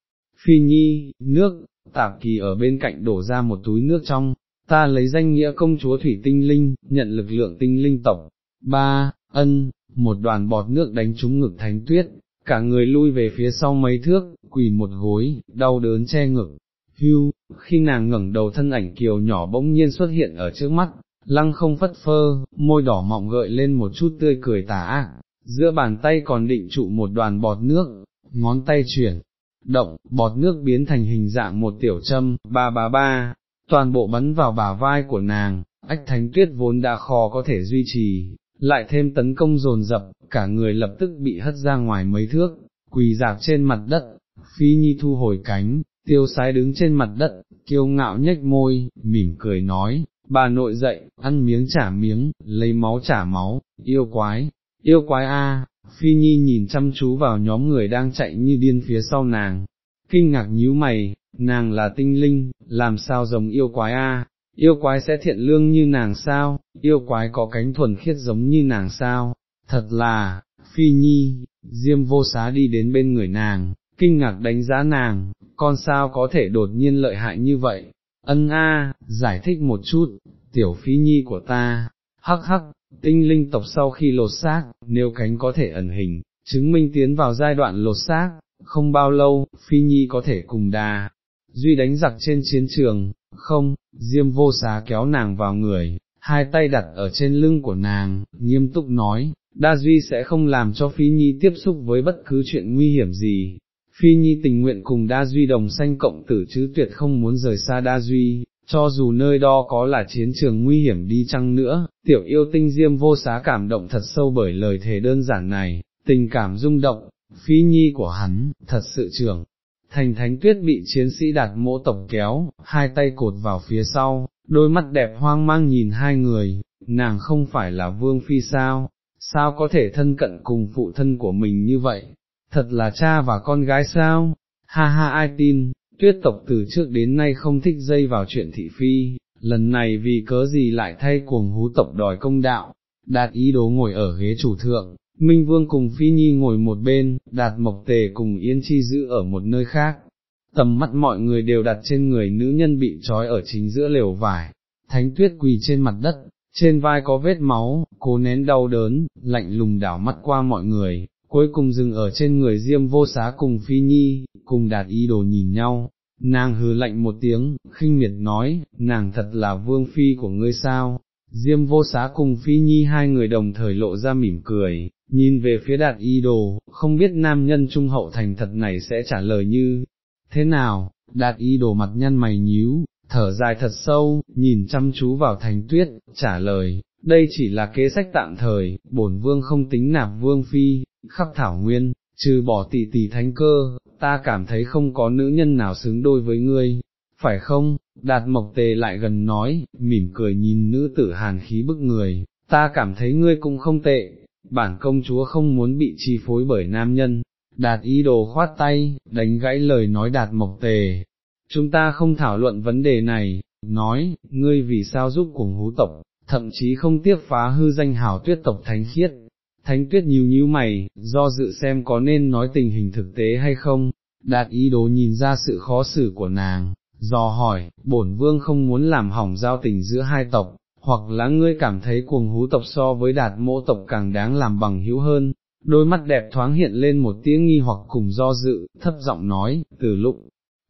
Phi Nhi, nước, tạp kỳ ở bên cạnh đổ ra một túi nước trong, ta lấy danh nghĩa công chúa thủy tinh linh, nhận lực lượng tinh linh tộc. Ba, ân, một đoàn bọt nước đánh trúng ngực thánh tuyết, cả người lui về phía sau mấy thước, quỳ một gối, đau đớn che ngực. Hưu, khi nàng ngẩng đầu thân ảnh kiều nhỏ bỗng nhiên xuất hiện ở trước mắt, lăng không phất phơ, môi đỏ mọng gợi lên một chút tươi cười tà ác, giữa bàn tay còn định trụ một đoàn bọt nước, ngón tay chuyển, động, bọt nước biến thành hình dạng một tiểu châm, ba ba ba, toàn bộ bắn vào bả vai của nàng, ách thánh tuyết vốn đã khó có thể duy trì, lại thêm tấn công dồn dập, cả người lập tức bị hất ra ngoài mấy thước, quỳ dạp trên mặt đất, phi nhi thu hồi cánh, tiêu sái đứng trên mặt đất, kiêu ngạo nhếch môi, mỉm cười nói, bà nội dậy, ăn miếng trả miếng, lấy máu trả máu, yêu quái, yêu quái a, Phi Nhi nhìn chăm chú vào nhóm người đang chạy như điên phía sau nàng, kinh ngạc nhíu mày, nàng là tinh linh, làm sao giống yêu quái a? Yêu quái sẽ thiện lương như nàng sao, yêu quái có cánh thuần khiết giống như nàng sao, thật là, Phi Nhi, Diêm vô xá đi đến bên người nàng, kinh ngạc đánh giá nàng, con sao có thể đột nhiên lợi hại như vậy, ân a, giải thích một chút, tiểu Phi Nhi của ta, hắc hắc, Tinh linh tộc sau khi lột xác, nếu cánh có thể ẩn hình, chứng minh tiến vào giai đoạn lột xác, không bao lâu, Phi Nhi có thể cùng đà, duy đánh giặc trên chiến trường, không, Diêm vô xá kéo nàng vào người, hai tay đặt ở trên lưng của nàng, nghiêm túc nói, Đa Duy sẽ không làm cho Phi Nhi tiếp xúc với bất cứ chuyện nguy hiểm gì. Phi Nhi tình nguyện cùng Đa Duy đồng sanh cộng tử chứ tuyệt không muốn rời xa Đa Duy, cho dù nơi đó có là chiến trường nguy hiểm đi chăng nữa, tiểu yêu tinh diêm vô xá cảm động thật sâu bởi lời thề đơn giản này, tình cảm rung động, Phi Nhi của hắn, thật sự trưởng. Thành thánh tuyết bị chiến sĩ đạt mỗ tổng kéo, hai tay cột vào phía sau, đôi mắt đẹp hoang mang nhìn hai người, nàng không phải là vương phi sao, sao có thể thân cận cùng phụ thân của mình như vậy, thật là cha và con gái sao, ha ha ai tin, tuyết tộc từ trước đến nay không thích dây vào chuyện thị phi, lần này vì cớ gì lại thay cuồng hú tộc đòi công đạo, đạt ý đồ ngồi ở ghế chủ thượng, Minh Vương cùng Phi Nhi ngồi một bên, đạt mộc tề cùng Yên Chi giữ ở một nơi khác. Tầm mắt mọi người đều đặt trên người nữ nhân bị trói ở chính giữa lều vải, thánh tuyết quỳ trên mặt đất, trên vai có vết máu, cố nén đau đớn, lạnh lùng đảo mắt qua mọi người, cuối cùng dừng ở trên người diêm vô xá cùng phi nhi, cùng đạt ý đồ nhìn nhau, nàng hừ lạnh một tiếng, khinh miệt nói, nàng thật là vương phi của ngươi sao, diêm vô xá cùng phi nhi hai người đồng thời lộ ra mỉm cười, nhìn về phía đạt ý đồ, không biết nam nhân trung hậu thành thật này sẽ trả lời như, thế nào, đạt ý đồ mặt nhăn mày nhíu, thở dài thật sâu, nhìn chăm chú vào thành tuyết, trả lời, đây chỉ là kế sách tạm thời, bổn vương không tính nạp vương phi, khắp thảo nguyên, trừ bỏ tỷ tỷ thánh cơ, ta cảm thấy không có nữ nhân nào xứng đôi với ngươi, phải không? Đạt mộc tề lại gần nói, mỉm cười nhìn nữ tử hàn khí bức người, ta cảm thấy ngươi cũng không tệ, bản công chúa không muốn bị chi phối bởi nam nhân, đạt ý đồ khoát tay, đánh gãy lời nói đạt mộc tề, chúng ta không thảo luận vấn đề này, nói, ngươi vì sao giúp cùng hú tộc, thậm chí không tiếc phá hư danh hào tuyết tộc thánh khiết. Thánh tuyết nhíu nhíu mày, do dự xem có nên nói tình hình thực tế hay không, đạt ý đồ nhìn ra sự khó xử của nàng, dò hỏi, bổn vương không muốn làm hỏng giao tình giữa hai tộc, hoặc là ngươi cảm thấy cuồng hú tộc so với đạt mỗ tộc càng đáng làm bằng hữu hơn, đôi mắt đẹp thoáng hiện lên một tiếng nghi hoặc cùng do dự, thấp giọng nói, từ lúc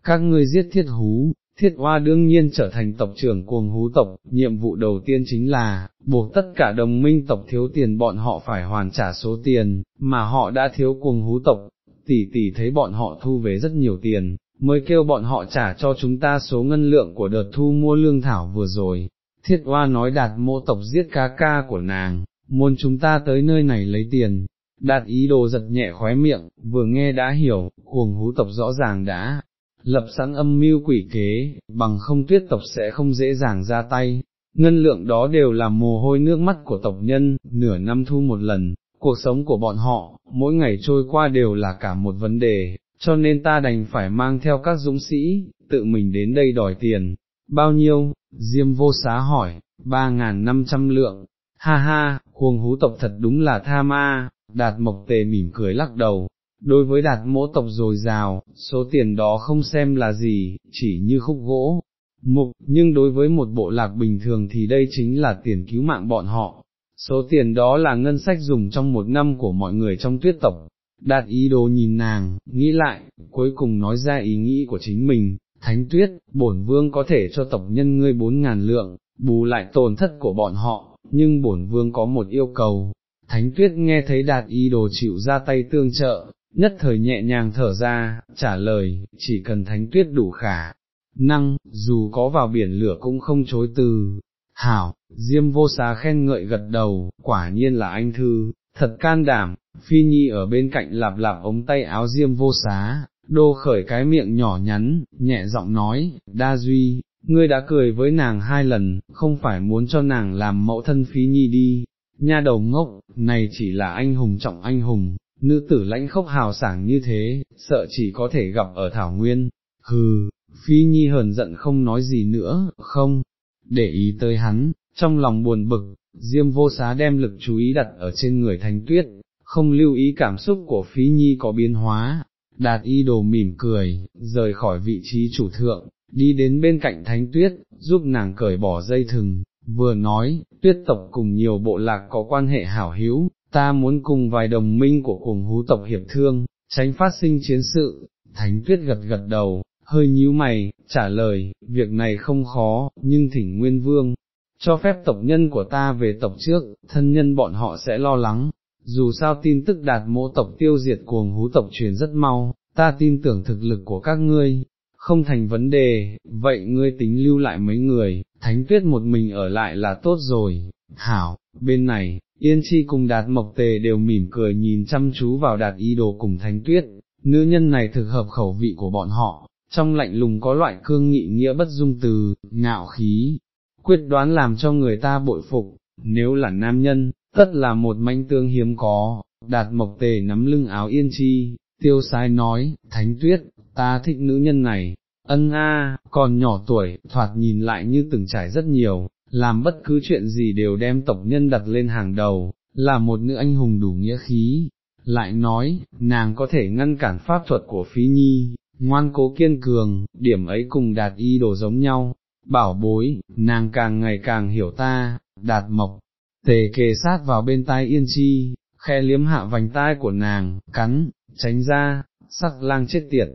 các ngươi giết thiết hú, thiết hoa đương nhiên trở thành tộc trưởng cuồng hú tộc, nhiệm vụ đầu tiên chính là, buộc tất cả đồng minh tộc thiếu tiền bọn họ phải hoàn trả số tiền, mà họ đã thiếu cuồng hú tộc, tỷ tỷ thấy bọn họ thu về rất nhiều tiền, mới kêu bọn họ trả cho chúng ta số ngân lượng của đợt thu mua lương thảo vừa rồi. Thiết hoa nói đạt mô tộc giết cá ca của nàng, muốn chúng ta tới nơi này lấy tiền, đạt ý đồ giật nhẹ khóe miệng, vừa nghe đã hiểu, cuồng hú tộc rõ ràng đã lập sẵn âm mưu quỷ kế, bằng không tuyết tộc sẽ không dễ dàng ra tay, ngân lượng đó đều là mồ hôi nước mắt của tộc nhân, nửa năm thu một lần, cuộc sống của bọn họ, mỗi ngày trôi qua đều là cả một vấn đề, cho nên ta đành phải mang theo các dũng sĩ, tự mình đến đây đòi tiền, bao nhiêu, Diêm vô xá hỏi, ba ngàn năm trăm lượng, ha ha, cuồng hú tộc thật đúng là tha ma, đạt mộc tề mỉm cười lắc đầu, đối với đạt mỗ tộc dồi dào, số tiền đó không xem là gì, chỉ như khúc gỗ, mục, nhưng đối với một bộ lạc bình thường thì đây chính là tiền cứu mạng bọn họ. Số tiền đó là ngân sách dùng trong một năm của mọi người trong tuyết tộc. Đạt ý đồ nhìn nàng, nghĩ lại, cuối cùng nói ra ý nghĩ của chính mình, thánh tuyết, bổn vương có thể cho tộc nhân ngươi bốn ngàn lượng, bù lại tổn thất của bọn họ, nhưng bổn vương có một yêu cầu. Thánh tuyết nghe thấy đạt ý đồ chịu ra tay tương trợ, nhất thời nhẹ nhàng thở ra, trả lời, chỉ cần thánh tuyết đủ khả, năng, dù có vào biển lửa cũng không chối từ. Hảo, Diêm vô xá khen ngợi gật đầu, quả nhiên là anh thư, thật can đảm, Phi Nhi ở bên cạnh lạp lạp ống tay áo Diêm vô xá, đô khởi cái miệng nhỏ nhắn, nhẹ giọng nói, đa duy, ngươi đã cười với nàng hai lần, không phải muốn cho nàng làm mẫu thân Phi Nhi đi, nha đầu ngốc, này chỉ là anh hùng trọng anh hùng, nữ tử lãnh khốc hào sảng như thế, sợ chỉ có thể gặp ở Thảo Nguyên, hừ, Phi Nhi hờn giận không nói gì nữa, không, để ý tới hắn, trong lòng buồn bực, Diêm vô xá đem lực chú ý đặt ở trên người Thánh Tuyết, không lưu ý cảm xúc của Phi Nhi có biến hóa, đạt y đồ mỉm cười, rời khỏi vị trí chủ thượng, đi đến bên cạnh Thánh Tuyết, giúp nàng cởi bỏ dây thừng, vừa nói, tuyết tộc cùng nhiều bộ lạc có quan hệ hảo hữu, ta muốn cùng vài đồng minh của cùng hú tộc hiệp thương, tránh phát sinh chiến sự, thánh tuyết gật gật đầu, hơi nhíu mày, trả lời, việc này không khó, nhưng thỉnh nguyên vương, cho phép tộc nhân của ta về tộc trước, thân nhân bọn họ sẽ lo lắng, dù sao tin tức đạt mộ tộc tiêu diệt cuồng hú tộc truyền rất mau, ta tin tưởng thực lực của các ngươi, không thành vấn đề, vậy ngươi tính lưu lại mấy người, thánh tuyết một mình ở lại là tốt rồi, hảo, bên này, Yên Chi cùng Đạt Mộc Tề đều mỉm cười nhìn chăm chú vào Đạt Y Đồ cùng Thánh Tuyết, nữ nhân này thực hợp khẩu vị của bọn họ, trong lạnh lùng có loại cương nghị nghĩa bất dung từ, ngạo khí, quyết đoán làm cho người ta bội phục, nếu là nam nhân, tất là một manh tương hiếm có, Đạt Mộc Tề nắm lưng áo Yên Chi, tiêu sái nói, Thánh Tuyết, ta thích nữ nhân này, ân a, còn nhỏ tuổi, thoạt nhìn lại như từng trải rất nhiều, làm bất cứ chuyện gì đều đem tộc nhân đặt lên hàng đầu, là một nữ anh hùng đủ nghĩa khí, lại nói, nàng có thể ngăn cản pháp thuật của phí nhi, ngoan cố kiên cường, điểm ấy cùng đạt y đồ giống nhau, bảo bối, nàng càng ngày càng hiểu ta, đạt mộc, tề kề sát vào bên tai yên chi, khe liếm hạ vành tai của nàng, cắn, tránh ra, sắc lang chết tiệt,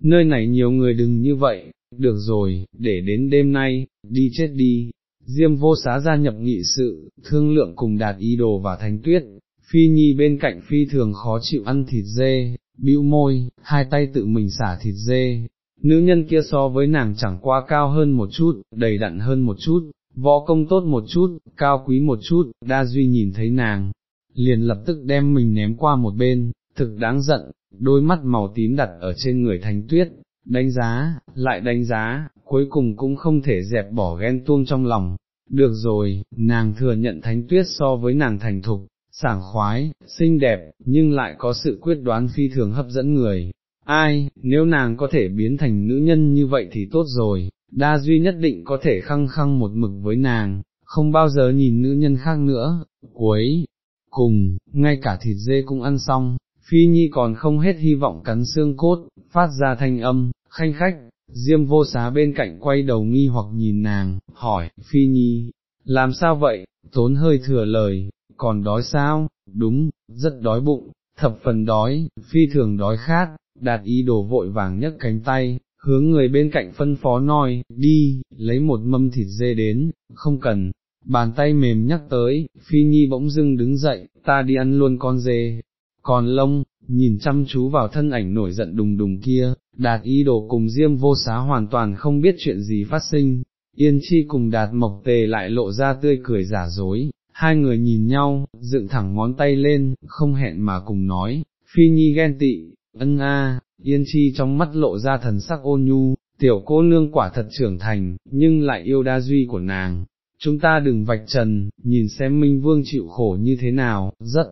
nơi này nhiều người đừng như vậy, được rồi, để đến đêm nay, đi chết đi, Diêm vô xá gia nhập nghị sự, thương lượng cùng đạt ý đồ và thánh tuyết, phi nhi bên cạnh phi thường khó chịu ăn thịt dê, bĩu môi, hai tay tự mình xả thịt dê, nữ nhân kia so với nàng chẳng qua cao hơn một chút, đầy đặn hơn một chút, võ công tốt một chút, cao quý một chút, đa duy nhìn thấy nàng, liền lập tức đem mình ném qua một bên, thực đáng giận, đôi mắt màu tím đặt ở trên người thánh tuyết, đánh giá, lại đánh giá, cuối cùng cũng không thể dẹp bỏ ghen tuông trong lòng. Được rồi, nàng thừa nhận thánh tuyết so với nàng thành thục, sảng khoái, xinh đẹp, nhưng lại có sự quyết đoán phi thường hấp dẫn người. Ai, nếu nàng có thể biến thành nữ nhân như vậy thì tốt rồi, đa duy nhất định có thể khăng khăng một mực với nàng, không bao giờ nhìn nữ nhân khác nữa, cuối, cùng, ngay cả thịt dê cũng ăn xong, Phi Nhi còn không hết hy vọng cắn xương cốt, phát ra thanh âm, khanh khách, Diêm vô xá bên cạnh quay đầu nghi hoặc nhìn nàng, hỏi, Phi Nhi, làm sao vậy, tốn hơi thừa lời, còn đói sao, đúng, rất đói bụng, thập phần đói, phi thường đói khát, đạt ý đồ vội vàng nhấc cánh tay, hướng người bên cạnh phân phó nói, đi, lấy một mâm thịt dê đến, không cần, bàn tay mềm nhắc tới, Phi Nhi bỗng dưng đứng dậy, ta đi ăn luôn con dê, còn lông, nhìn chăm chú vào thân ảnh nổi giận đùng đùng kia, đạt ý đồ cùng diêm vô xá hoàn toàn không biết chuyện gì phát sinh, yên chi cùng đạt mộc tề lại lộ ra tươi cười giả dối, hai người nhìn nhau, dựng thẳng ngón tay lên, không hẹn mà cùng nói, phi nhi ghen tị, ân a, yên chi trong mắt lộ ra thần sắc ôn nhu, tiểu cô nương quả thật trưởng thành, nhưng lại yêu đa duy của nàng. Chúng ta đừng vạch trần, nhìn xem Minh Vương chịu khổ như thế nào, rất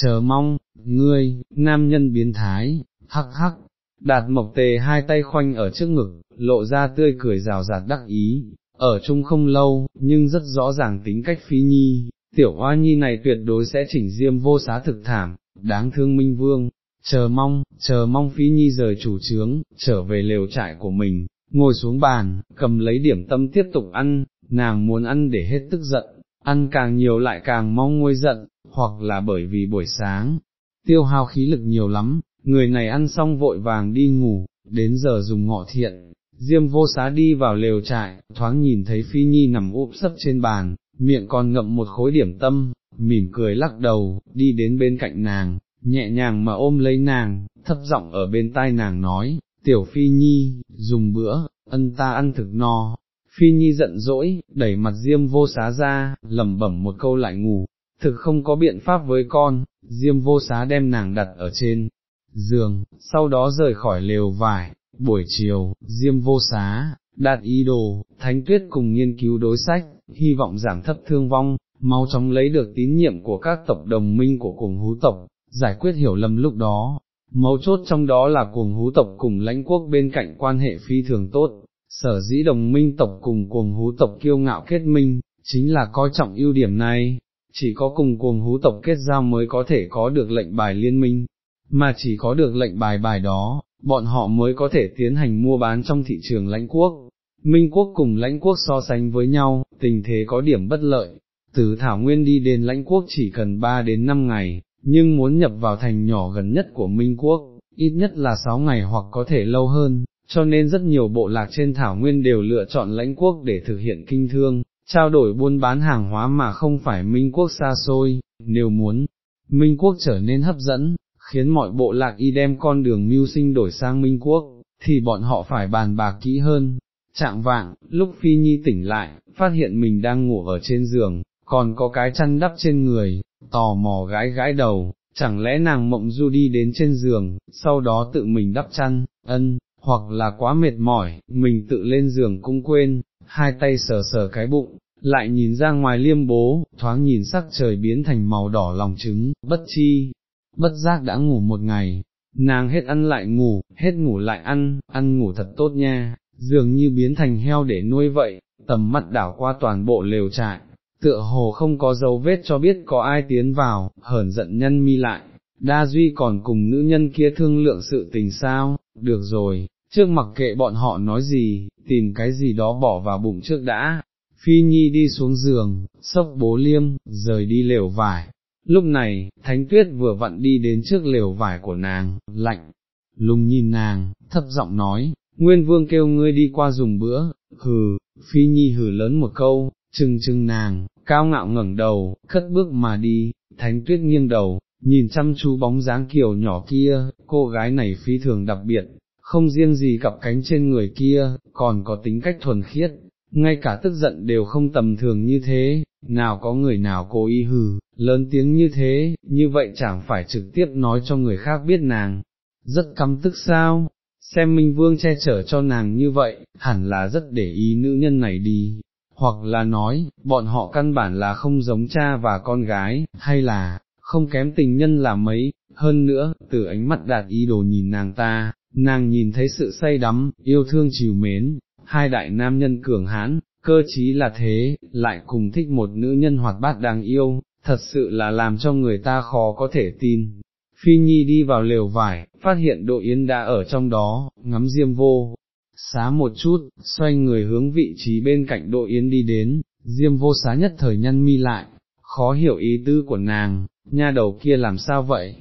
chờ mong, ngươi, nam nhân biến thái, hắc hắc, đạt mộc tề hai tay khoanh ở trước ngực, lộ ra tươi cười rào rạt đắc ý, ở chung không lâu, nhưng rất rõ ràng tính cách phi nhi, tiểu hoa nhi này tuyệt đối sẽ chỉnh diêm vô xá thực thảm, đáng thương minh vương, chờ mong, chờ mong phi nhi rời chủ trướng, trở về lều trại của mình, ngồi xuống bàn, cầm lấy điểm tâm tiếp tục ăn, nàng muốn ăn để hết tức giận, ăn càng nhiều lại càng mong nguôi giận, hoặc là bởi vì buổi sáng, tiêu hao khí lực nhiều lắm, người này ăn xong vội vàng đi ngủ, đến giờ dùng ngọ thiện, Diêm vô xá đi vào lều trại, thoáng nhìn thấy Phi Nhi nằm úp sấp trên bàn, miệng còn ngậm một khối điểm tâm, mỉm cười lắc đầu, đi đến bên cạnh nàng, nhẹ nhàng mà ôm lấy nàng, thấp giọng ở bên tai nàng nói, tiểu Phi Nhi, dùng bữa, ân ta ăn thực no. Phi Nhi giận dỗi, đẩy mặt Diêm vô xá ra, lẩm bẩm một câu lại ngủ, thực không có biện pháp với con, Diêm vô xá đem nàng đặt ở trên giường, sau đó rời khỏi lều vải, buổi chiều, Diêm vô xá, đạt ý đồ, thánh tuyết cùng nghiên cứu đối sách, hy vọng giảm thấp thương vong, mau chóng lấy được tín nhiệm của các tộc đồng minh của cùng hú tộc, giải quyết hiểu lầm lúc đó. Mấu chốt trong đó là cuồng hú tộc cùng lãnh quốc bên cạnh quan hệ phi thường tốt, sở dĩ đồng minh tộc cùng cuồng hú tộc kiêu ngạo kết minh, chính là coi trọng ưu điểm này, chỉ có cùng cuồng hú tộc kết giao mới có thể có được lệnh bài liên minh, mà chỉ có được lệnh bài bài đó, bọn họ mới có thể tiến hành mua bán trong thị trường lãnh quốc. Minh quốc cùng lãnh quốc so sánh với nhau, tình thế có điểm bất lợi, từ Thảo Nguyên đi đến lãnh quốc chỉ cần 3 đến 5 ngày, nhưng muốn nhập vào thành nhỏ gần nhất của Minh quốc, ít nhất là 6 ngày hoặc có thể lâu hơn, cho nên rất nhiều bộ lạc trên Thảo Nguyên đều lựa chọn lãnh quốc để thực hiện kinh thương, trao đổi buôn bán hàng hóa mà không phải Minh quốc xa xôi, nếu muốn Minh quốc trở nên hấp dẫn, khiến mọi bộ lạc y đem con đường mưu sinh đổi sang Minh quốc, thì bọn họ phải bàn bạc kỹ hơn. Trạng vạng, lúc Phi Nhi tỉnh lại, phát hiện mình đang ngủ ở trên giường, còn có cái chăn đắp trên người, tò mò gái gái đầu, chẳng lẽ nàng mộng du đi đến trên giường, sau đó tự mình đắp chăn, ân, hoặc là quá mệt mỏi, mình tự lên giường cũng quên, hai tay sờ sờ cái bụng, lại nhìn ra ngoài liêm bố, thoáng nhìn sắc trời biến thành màu đỏ lòng trứng, bất chi, bất giác đã ngủ một ngày, nàng hết ăn lại ngủ, hết ngủ lại ăn, ăn ngủ thật tốt nha, dường như biến thành heo để nuôi vậy, tầm mắt đảo qua toàn bộ lều trại, tựa hồ không có dấu vết cho biết có ai tiến vào, hờn giận nhân mi lại, đa duy còn cùng nữ nhân kia thương lượng sự tình sao, được rồi, trước mặc kệ bọn họ nói gì, tìm cái gì đó bỏ vào bụng trước đã. Phi Nhi đi xuống giường, sốc bố liêm, rời đi lều vải. Lúc này, Thánh Tuyết vừa vặn đi đến trước lều vải của nàng, lạnh, lùng nhìn nàng, thấp giọng nói, Nguyên Vương kêu ngươi đi qua dùng bữa, hừ, Phi Nhi hừ lớn một câu, chừng chừng nàng, cao ngạo ngẩng đầu, cất bước mà đi, Thánh Tuyết nghiêng đầu, nhìn chăm chú bóng dáng kiều nhỏ kia, cô gái này phi thường đặc biệt, không riêng gì cặp cánh trên người kia, còn có tính cách thuần khiết, ngay cả tức giận đều không tầm thường như thế, nào có người nào cố ý hừ, lớn tiếng như thế, như vậy chẳng phải trực tiếp nói cho người khác biết nàng, rất căm tức sao, xem Minh Vương che chở cho nàng như vậy, hẳn là rất để ý nữ nhân này đi, hoặc là nói, bọn họ căn bản là không giống cha và con gái, hay là, không kém tình nhân là mấy, hơn nữa, từ ánh mắt đạt ý đồ nhìn nàng ta, nàng nhìn thấy sự say đắm, yêu thương chiều mến, hai đại nam nhân cường hãn, cơ trí là thế, lại cùng thích một nữ nhân hoạt bát đáng yêu, thật sự là làm cho người ta khó có thể tin. Phi Nhi đi vào lều vải, phát hiện Đỗ Yến đã ở trong đó, ngắm diêm vô, xá một chút, xoay người hướng vị trí bên cạnh Đỗ Yến đi đến, diêm vô xá nhất thời nhăn mi lại, khó hiểu ý tư của nàng, nha đầu kia làm sao vậy,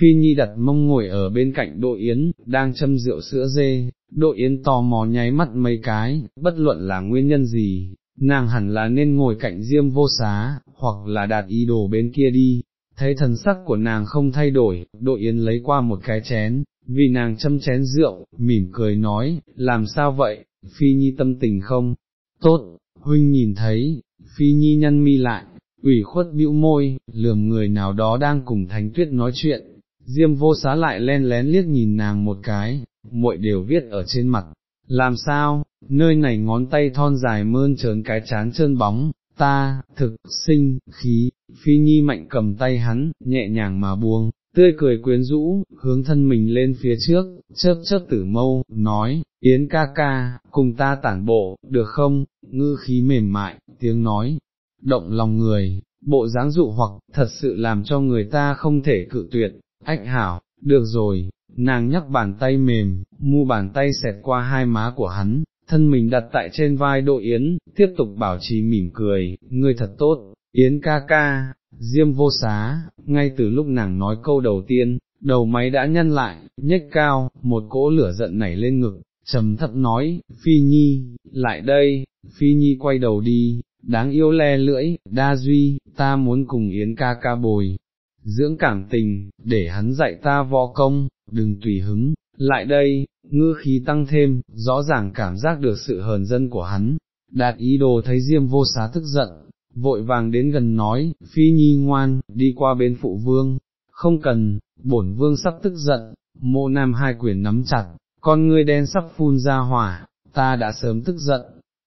Phi Nhi đặt mông ngồi ở bên cạnh Đỗ Yến, đang châm rượu sữa dê, Đỗ Yến tò mò nháy mắt mấy cái, bất luận là nguyên nhân gì, nàng hẳn là nên ngồi cạnh Diêm vô xá, hoặc là đạt ý đồ bên kia đi, thấy thần sắc của nàng không thay đổi, Đỗ Yến lấy qua một cái chén, vì nàng châm chén rượu, mỉm cười nói, làm sao vậy, Phi Nhi tâm tình không, tốt, huynh nhìn thấy, Phi Nhi nhăn mi lại, ủy khuất bĩu môi, lườm người nào đó đang cùng Thánh Tuyết nói chuyện, Diêm vô xá lại len lén liếc nhìn nàng một cái, muội đều viết ở trên mặt, làm sao, nơi này ngón tay thon dài mơn trớn cái chán trơn bóng, ta, thực, sinh, khí, phi nhi mạnh cầm tay hắn, nhẹ nhàng mà buông, tươi cười quyến rũ, hướng thân mình lên phía trước, chớp chớp tử mâu, nói, Yến ca ca, cùng ta tản bộ, được không, ngư khí mềm mại, tiếng nói, động lòng người, bộ dáng dụ hoặc, thật sự làm cho người ta không thể cự tuyệt, ách hảo, được rồi, nàng nhắc bàn tay mềm, mu bàn tay xẹt qua hai má của hắn, thân mình đặt tại trên vai độ yến, tiếp tục bảo trì mỉm cười, ngươi thật tốt, yến ca ca, diêm vô xá, ngay từ lúc nàng nói câu đầu tiên, đầu máy đã nhăn lại, nhếch cao, một cỗ lửa giận nảy lên ngực, trầm thấp nói, phi nhi, lại đây, phi nhi quay đầu đi, đáng yêu le lưỡi, đa duy, ta muốn cùng yến ca ca bồi, dưỡng cảm tình, để hắn dạy ta võ công, đừng tùy hứng, lại đây, ngư khí tăng thêm, rõ ràng cảm giác được sự hờn dân của hắn, đạt ý đồ thấy diêm vô xá tức giận, vội vàng đến gần nói, phi nhi ngoan, đi qua bên phụ vương, không cần, bổn vương sắp tức giận, mộ nam hai quyền nắm chặt, con ngươi đen sắp phun ra hỏa, ta đã sớm tức giận,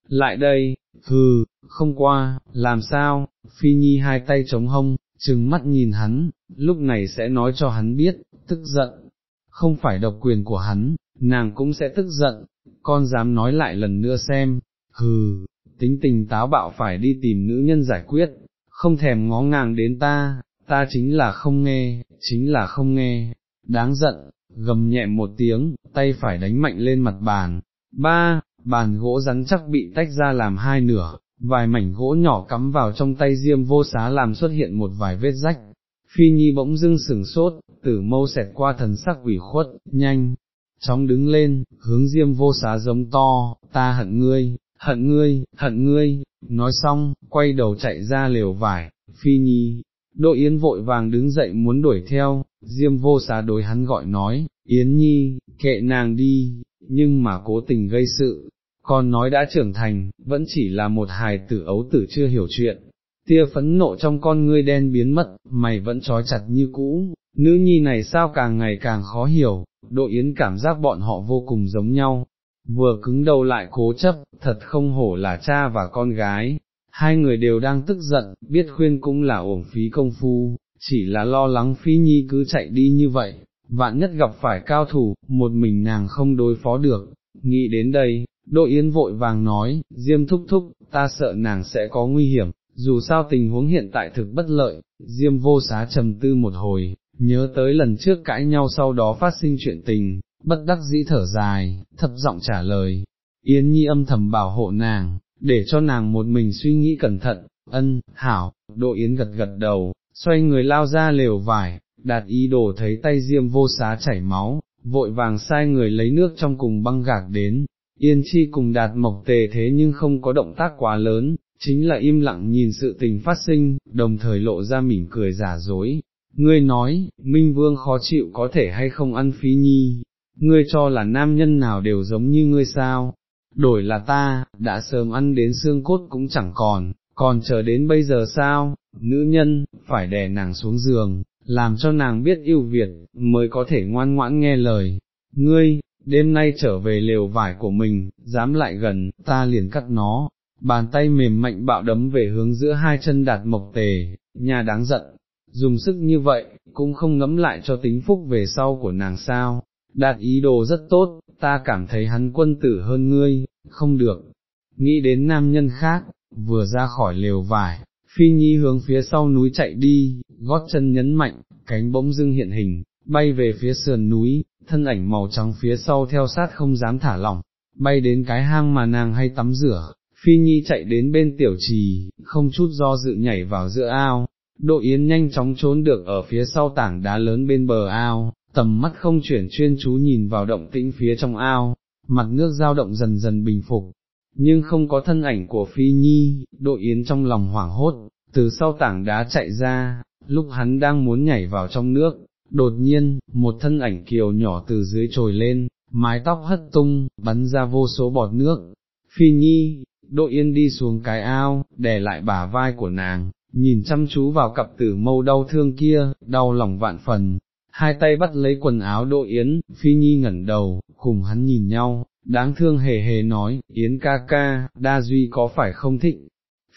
lại đây, hừ, không qua, làm sao, phi nhi hai tay chống hông, chừng mắt nhìn hắn, lúc này sẽ nói cho hắn biết, tức giận, không phải độc quyền của hắn, nàng cũng sẽ tức giận, con dám nói lại lần nữa xem, hừ, tính tình táo bạo phải đi tìm nữ nhân giải quyết, không thèm ngó ngàng đến ta, ta chính là không nghe, chính là không nghe, đáng giận, gầm nhẹ một tiếng, tay phải đánh mạnh lên mặt bàn, ba, bàn gỗ rắn chắc bị tách ra làm hai nửa, vài mảnh gỗ nhỏ cắm vào trong tay diêm vô xá làm xuất hiện một vài vết rách. Phi Nhi bỗng dưng sừng sốt, tử mâu xẹt qua thần sắc ủy khuất, nhanh, chóng đứng lên, hướng diêm vô xá giống to, ta hận ngươi, hận ngươi, hận ngươi, nói xong, quay đầu chạy ra lều vải, Phi Nhi, đội Yến vội vàng đứng dậy muốn đuổi theo, Diêm vô xá đối hắn gọi nói, Yến Nhi, kệ nàng đi, nhưng mà cố tình gây sự, còn nói đã trưởng thành, vẫn chỉ là một hài tử ấu tử chưa hiểu chuyện. Tia phẫn nộ trong con ngươi đen biến mất, mày vẫn trói chặt như cũ, nữ nhi này sao càng ngày càng khó hiểu, độ Yến cảm giác bọn họ vô cùng giống nhau, vừa cứng đầu lại cố chấp, thật không hổ là cha và con gái, hai người đều đang tức giận, biết khuyên cũng là uổng phí công phu, chỉ là lo lắng phí Nhi cứ chạy đi như vậy, vạn nhất gặp phải cao thủ, một mình nàng không đối phó được, nghĩ đến đây, Đỗ Yến vội vàng nói, Diêm thúc thúc, ta sợ nàng sẽ có nguy hiểm, dù sao tình huống hiện tại thực bất lợi, Diêm vô xá trầm tư một hồi, nhớ tới lần trước cãi nhau sau đó phát sinh chuyện tình, bất đắc dĩ thở dài, thấp giọng trả lời, Yến Nhi âm thầm bảo hộ nàng, để cho nàng một mình suy nghĩ cẩn thận, ân, hảo, Đỗ Yến gật gật đầu, xoay người lao ra lều vải, đạt ý đồ thấy tay diêm vô xá chảy máu, vội vàng sai người lấy nước trong cùng băng gạc đến, yên chi cùng đạt mộc tề thế nhưng không có động tác quá lớn, chính là im lặng nhìn sự tình phát sinh, đồng thời lộ ra mỉm cười giả dối. Ngươi nói, Minh Vương khó chịu có thể hay không ăn phí nhi, ngươi cho là nam nhân nào đều giống như ngươi sao, đổi là ta, đã sớm ăn đến xương cốt cũng chẳng còn, còn chờ đến bây giờ sao, nữ nhân, phải đè nàng xuống giường, làm cho nàng biết yêu Việt, mới có thể ngoan ngoãn nghe lời. Ngươi, đêm nay trở về lều vải của mình, dám lại gần, ta liền cắt nó, bàn tay mềm mạnh bạo đấm về hướng giữa hai chân đạt mộc tề, nhà đáng giận, dùng sức như vậy, cũng không ngẫm lại cho tính phúc về sau của nàng sao, đạt ý đồ rất tốt, ta cảm thấy hắn quân tử hơn ngươi, không được, nghĩ đến nam nhân khác, vừa ra khỏi lều vải, phi nhi hướng phía sau núi chạy đi, gót chân nhấn mạnh, cánh bỗng dưng hiện hình, bay về phía sườn núi, thân ảnh màu trắng phía sau theo sát không dám thả lỏng, bay đến cái hang mà nàng hay tắm rửa, phi nhi chạy đến bên tiểu trì, không chút do dự nhảy vào giữa ao, độ yến nhanh chóng trốn được ở phía sau tảng đá lớn bên bờ ao, tầm mắt không chuyển chuyên chú nhìn vào động tĩnh phía trong ao, mặt nước dao động dần dần bình phục, nhưng không có thân ảnh của Phi Nhi, đội yến trong lòng hoảng hốt, từ sau tảng đá chạy ra, lúc hắn đang muốn nhảy vào trong nước, đột nhiên, một thân ảnh kiều nhỏ từ dưới trồi lên, mái tóc hất tung, bắn ra vô số bọt nước. Phi Nhi, đội yên đi xuống cái ao, đè lại bả vai của nàng, nhìn chăm chú vào cặp tử mâu đau thương kia, đau lòng vạn phần, hai tay bắt lấy quần áo Đỗ Yến, Phi Nhi ngẩn đầu, cùng hắn nhìn nhau, đáng thương hề hề nói, Yến ca ca, đa duy có phải không thích,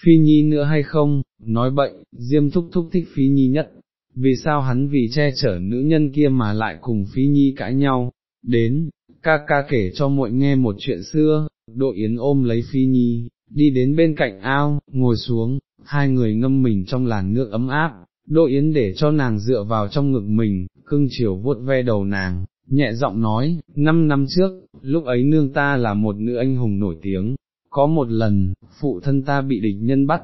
Phi Nhi nữa hay không, nói bậy, Diêm thúc thúc thích Phi Nhi nhất, vì sao hắn vì che chở nữ nhân kia mà lại cùng Phi Nhi cãi nhau, đến, ca ca kể cho muội nghe một chuyện xưa, đội Yến ôm lấy Phi Nhi, đi đến bên cạnh ao, ngồi xuống, hai người ngâm mình trong làn nước ấm áp, đội Yến để cho nàng dựa vào trong ngực mình, cưng chiều vuốt ve đầu nàng, nhẹ giọng nói, năm năm trước, lúc ấy nương ta là một nữ anh hùng nổi tiếng, có một lần, phụ thân ta bị địch nhân bắt,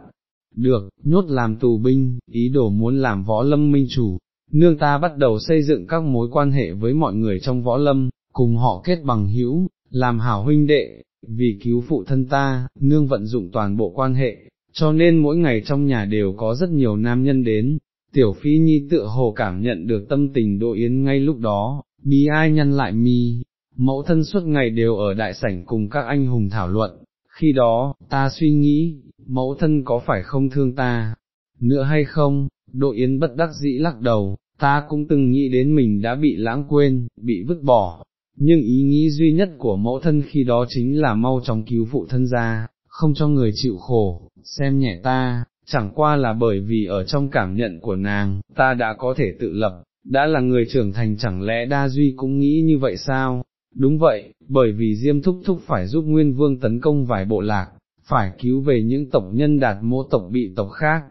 được, nhốt làm tù binh, ý đồ muốn làm võ lâm minh chủ, nương ta bắt đầu xây dựng các mối quan hệ với mọi người trong võ lâm, cùng họ kết bằng hữu, làm hảo huynh đệ, vì cứu phụ thân ta, nương vận dụng toàn bộ quan hệ, cho nên mỗi ngày trong nhà đều có rất nhiều nam nhân đến, tiểu phi nhi tựa hồ cảm nhận được tâm tình độ yến ngay lúc đó, bi ai nhăn lại mi, mẫu thân suốt ngày đều ở đại sảnh cùng các anh hùng thảo luận, khi đó, ta suy nghĩ, mẫu thân có phải không thương ta, nữa hay không, độ yến bất đắc dĩ lắc đầu, ta cũng từng nghĩ đến mình đã bị lãng quên, bị vứt bỏ, nhưng ý nghĩ duy nhất của mẫu thân khi đó chính là mau chóng cứu phụ thân ra, không cho người chịu khổ, xem nhẹ ta, chẳng qua là bởi vì ở trong cảm nhận của nàng, ta đã có thể tự lập, đã là người trưởng thành chẳng lẽ đa duy cũng nghĩ như vậy sao? Đúng vậy, bởi vì Diêm Thúc Thúc phải giúp Nguyên Vương tấn công vài bộ lạc, phải cứu về những tộc nhân đạt mô tộc bị tộc khác,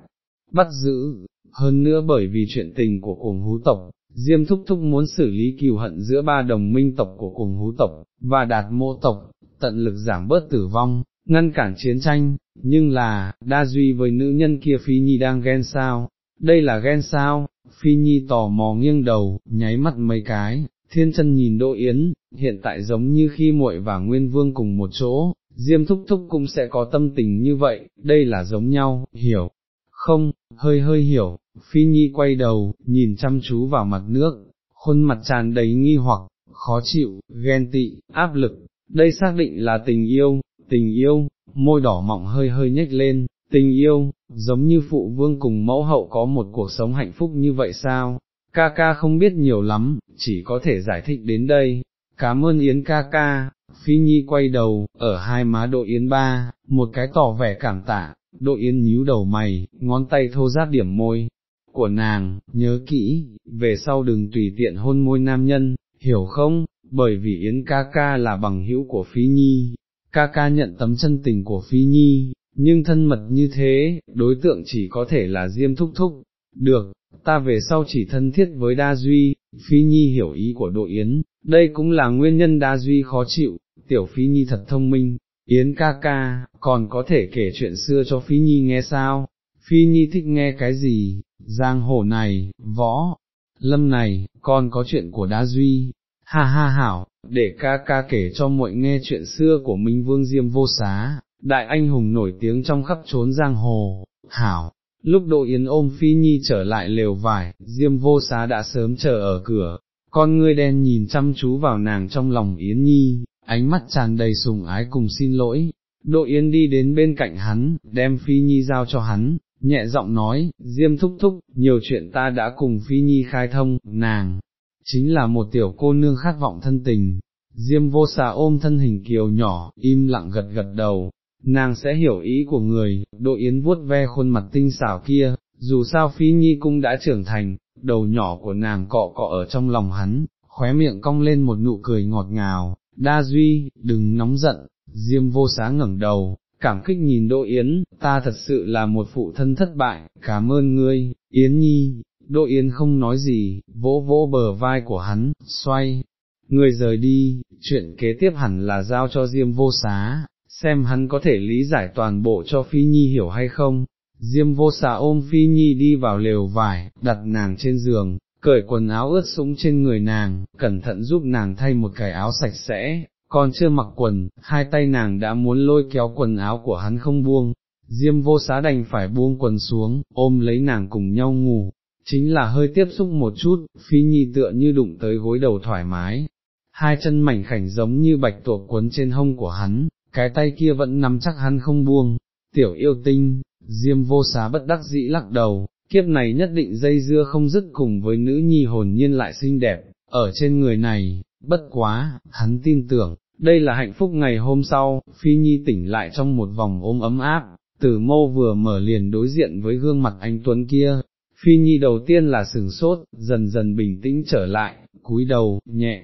bắt giữ, hơn nữa bởi vì chuyện tình của cuồng hú tộc, Diêm Thúc Thúc muốn xử lý kiều hận giữa ba đồng minh tộc của cuồng hú tộc, và đạt mô tộc, tận lực giảm bớt tử vong, ngăn cản chiến tranh, nhưng là, đa duy với nữ nhân kia Phi Nhi đang ghen sao, đây là ghen sao, Phi Nhi tò mò nghiêng đầu, nháy mắt mấy cái, thiên chân nhìn Đỗ Yến, hiện tại giống như khi muội và Nguyên Vương cùng một chỗ, Diêm Thúc Thúc cũng sẽ có tâm tình như vậy, đây là giống nhau, hiểu. Không, hơi hơi hiểu, Phi Nhi quay đầu, nhìn chăm chú vào mặt nước, khuôn mặt tràn đầy nghi hoặc, khó chịu, ghen tị, áp lực, đây xác định là tình yêu, tình yêu, môi đỏ mọng hơi hơi nhếch lên, tình yêu, giống như phụ vương cùng mẫu hậu có một cuộc sống hạnh phúc như vậy sao, ca ca không biết nhiều lắm, chỉ có thể giải thích đến đây, cảm ơn Yến ca ca, Phi Nhi quay đầu, ở hai má đội Yến ba, một cái tỏ vẻ cảm tạ, Đội Yến nhíu đầu mày, ngón tay thô rát điểm môi. Của nàng, nhớ kỹ, về sau đừng tùy tiện hôn môi nam nhân, hiểu không, bởi vì Yến ca ca là bằng hữu của Phi Nhi, ca ca nhận tấm chân tình của Phi Nhi, nhưng thân mật như thế, đối tượng chỉ có thể là Diêm Thúc Thúc, được, ta về sau chỉ thân thiết với Đa Duy, Phi Nhi hiểu ý của đội Yến, đây cũng là nguyên nhân Đa Duy khó chịu, tiểu Phi Nhi thật thông minh, Yến ca ca, còn có thể kể chuyện xưa cho Phi Nhi nghe sao, Phi Nhi thích nghe cái gì, giang hồ này, võ, lâm này, còn có chuyện của Đa Duy, ha ha hảo, để ca ca kể cho muội nghe chuyện xưa của Minh Vương Diêm vô xá, đại anh hùng nổi tiếng trong khắp trốn giang hồ, hảo. Lúc Đỗ Yến ôm Phi Nhi trở lại lều vải, Diêm vô xá đã sớm chờ ở cửa, con ngươi đen nhìn chăm chú vào nàng trong lòng Yến Nhi, ánh mắt tràn đầy sùng ái cùng xin lỗi. Đỗ Yến đi đến bên cạnh hắn, đem Phi Nhi giao cho hắn, nhẹ giọng nói, Diêm thúc thúc, nhiều chuyện ta đã cùng Phi Nhi khai thông, nàng, chính là một tiểu cô nương khát vọng thân tình. Diêm vô xà ôm thân hình kiều nhỏ, im lặng gật gật đầu, nàng sẽ hiểu ý của người, đội yến vuốt ve khuôn mặt tinh xảo kia, dù sao Phi Nhi cũng đã trưởng thành, đầu nhỏ của nàng cọ cọ ở trong lòng hắn, khóe miệng cong lên một nụ cười ngọt ngào, đa duy, đừng nóng giận, Diêm vô xá ngẩng đầu, cảm kích nhìn Đỗ Yến, ta thật sự là một phụ thân thất bại, cảm ơn ngươi, Yến Nhi, Đỗ Yến không nói gì, vỗ vỗ bờ vai của hắn, xoay, người rời đi, chuyện kế tiếp hẳn là giao cho Diêm vô xá, xem hắn có thể lý giải toàn bộ cho Phi Nhi hiểu hay không. Diêm vô xà ôm Phi Nhi đi vào lều vải, đặt nàng trên giường, cởi quần áo ướt sũng trên người nàng, cẩn thận giúp nàng thay một cái áo sạch sẽ, còn chưa mặc quần, hai tay nàng đã muốn lôi kéo quần áo của hắn không buông, Diêm vô xá đành phải buông quần xuống, ôm lấy nàng cùng nhau ngủ, chính là hơi tiếp xúc một chút, phi nhi tựa như đụng tới gối đầu thoải mái, hai chân mảnh khảnh giống như bạch tuộc quấn trên hông của hắn, cái tay kia vẫn nắm chắc hắn không buông, tiểu yêu tinh, diêm vô xá bất đắc dĩ lắc đầu, kiếp này nhất định dây dưa không dứt cùng với nữ nhi hồn nhiên lại xinh đẹp, ở trên người này, bất quá, hắn tin tưởng, đây là hạnh phúc ngày hôm sau, Phi Nhi tỉnh lại trong một vòng ôm ấm áp, tử mâu vừa mở liền đối diện với gương mặt anh Tuấn kia, Phi Nhi đầu tiên là sừng sốt, dần dần bình tĩnh trở lại, cúi đầu, nhẹ,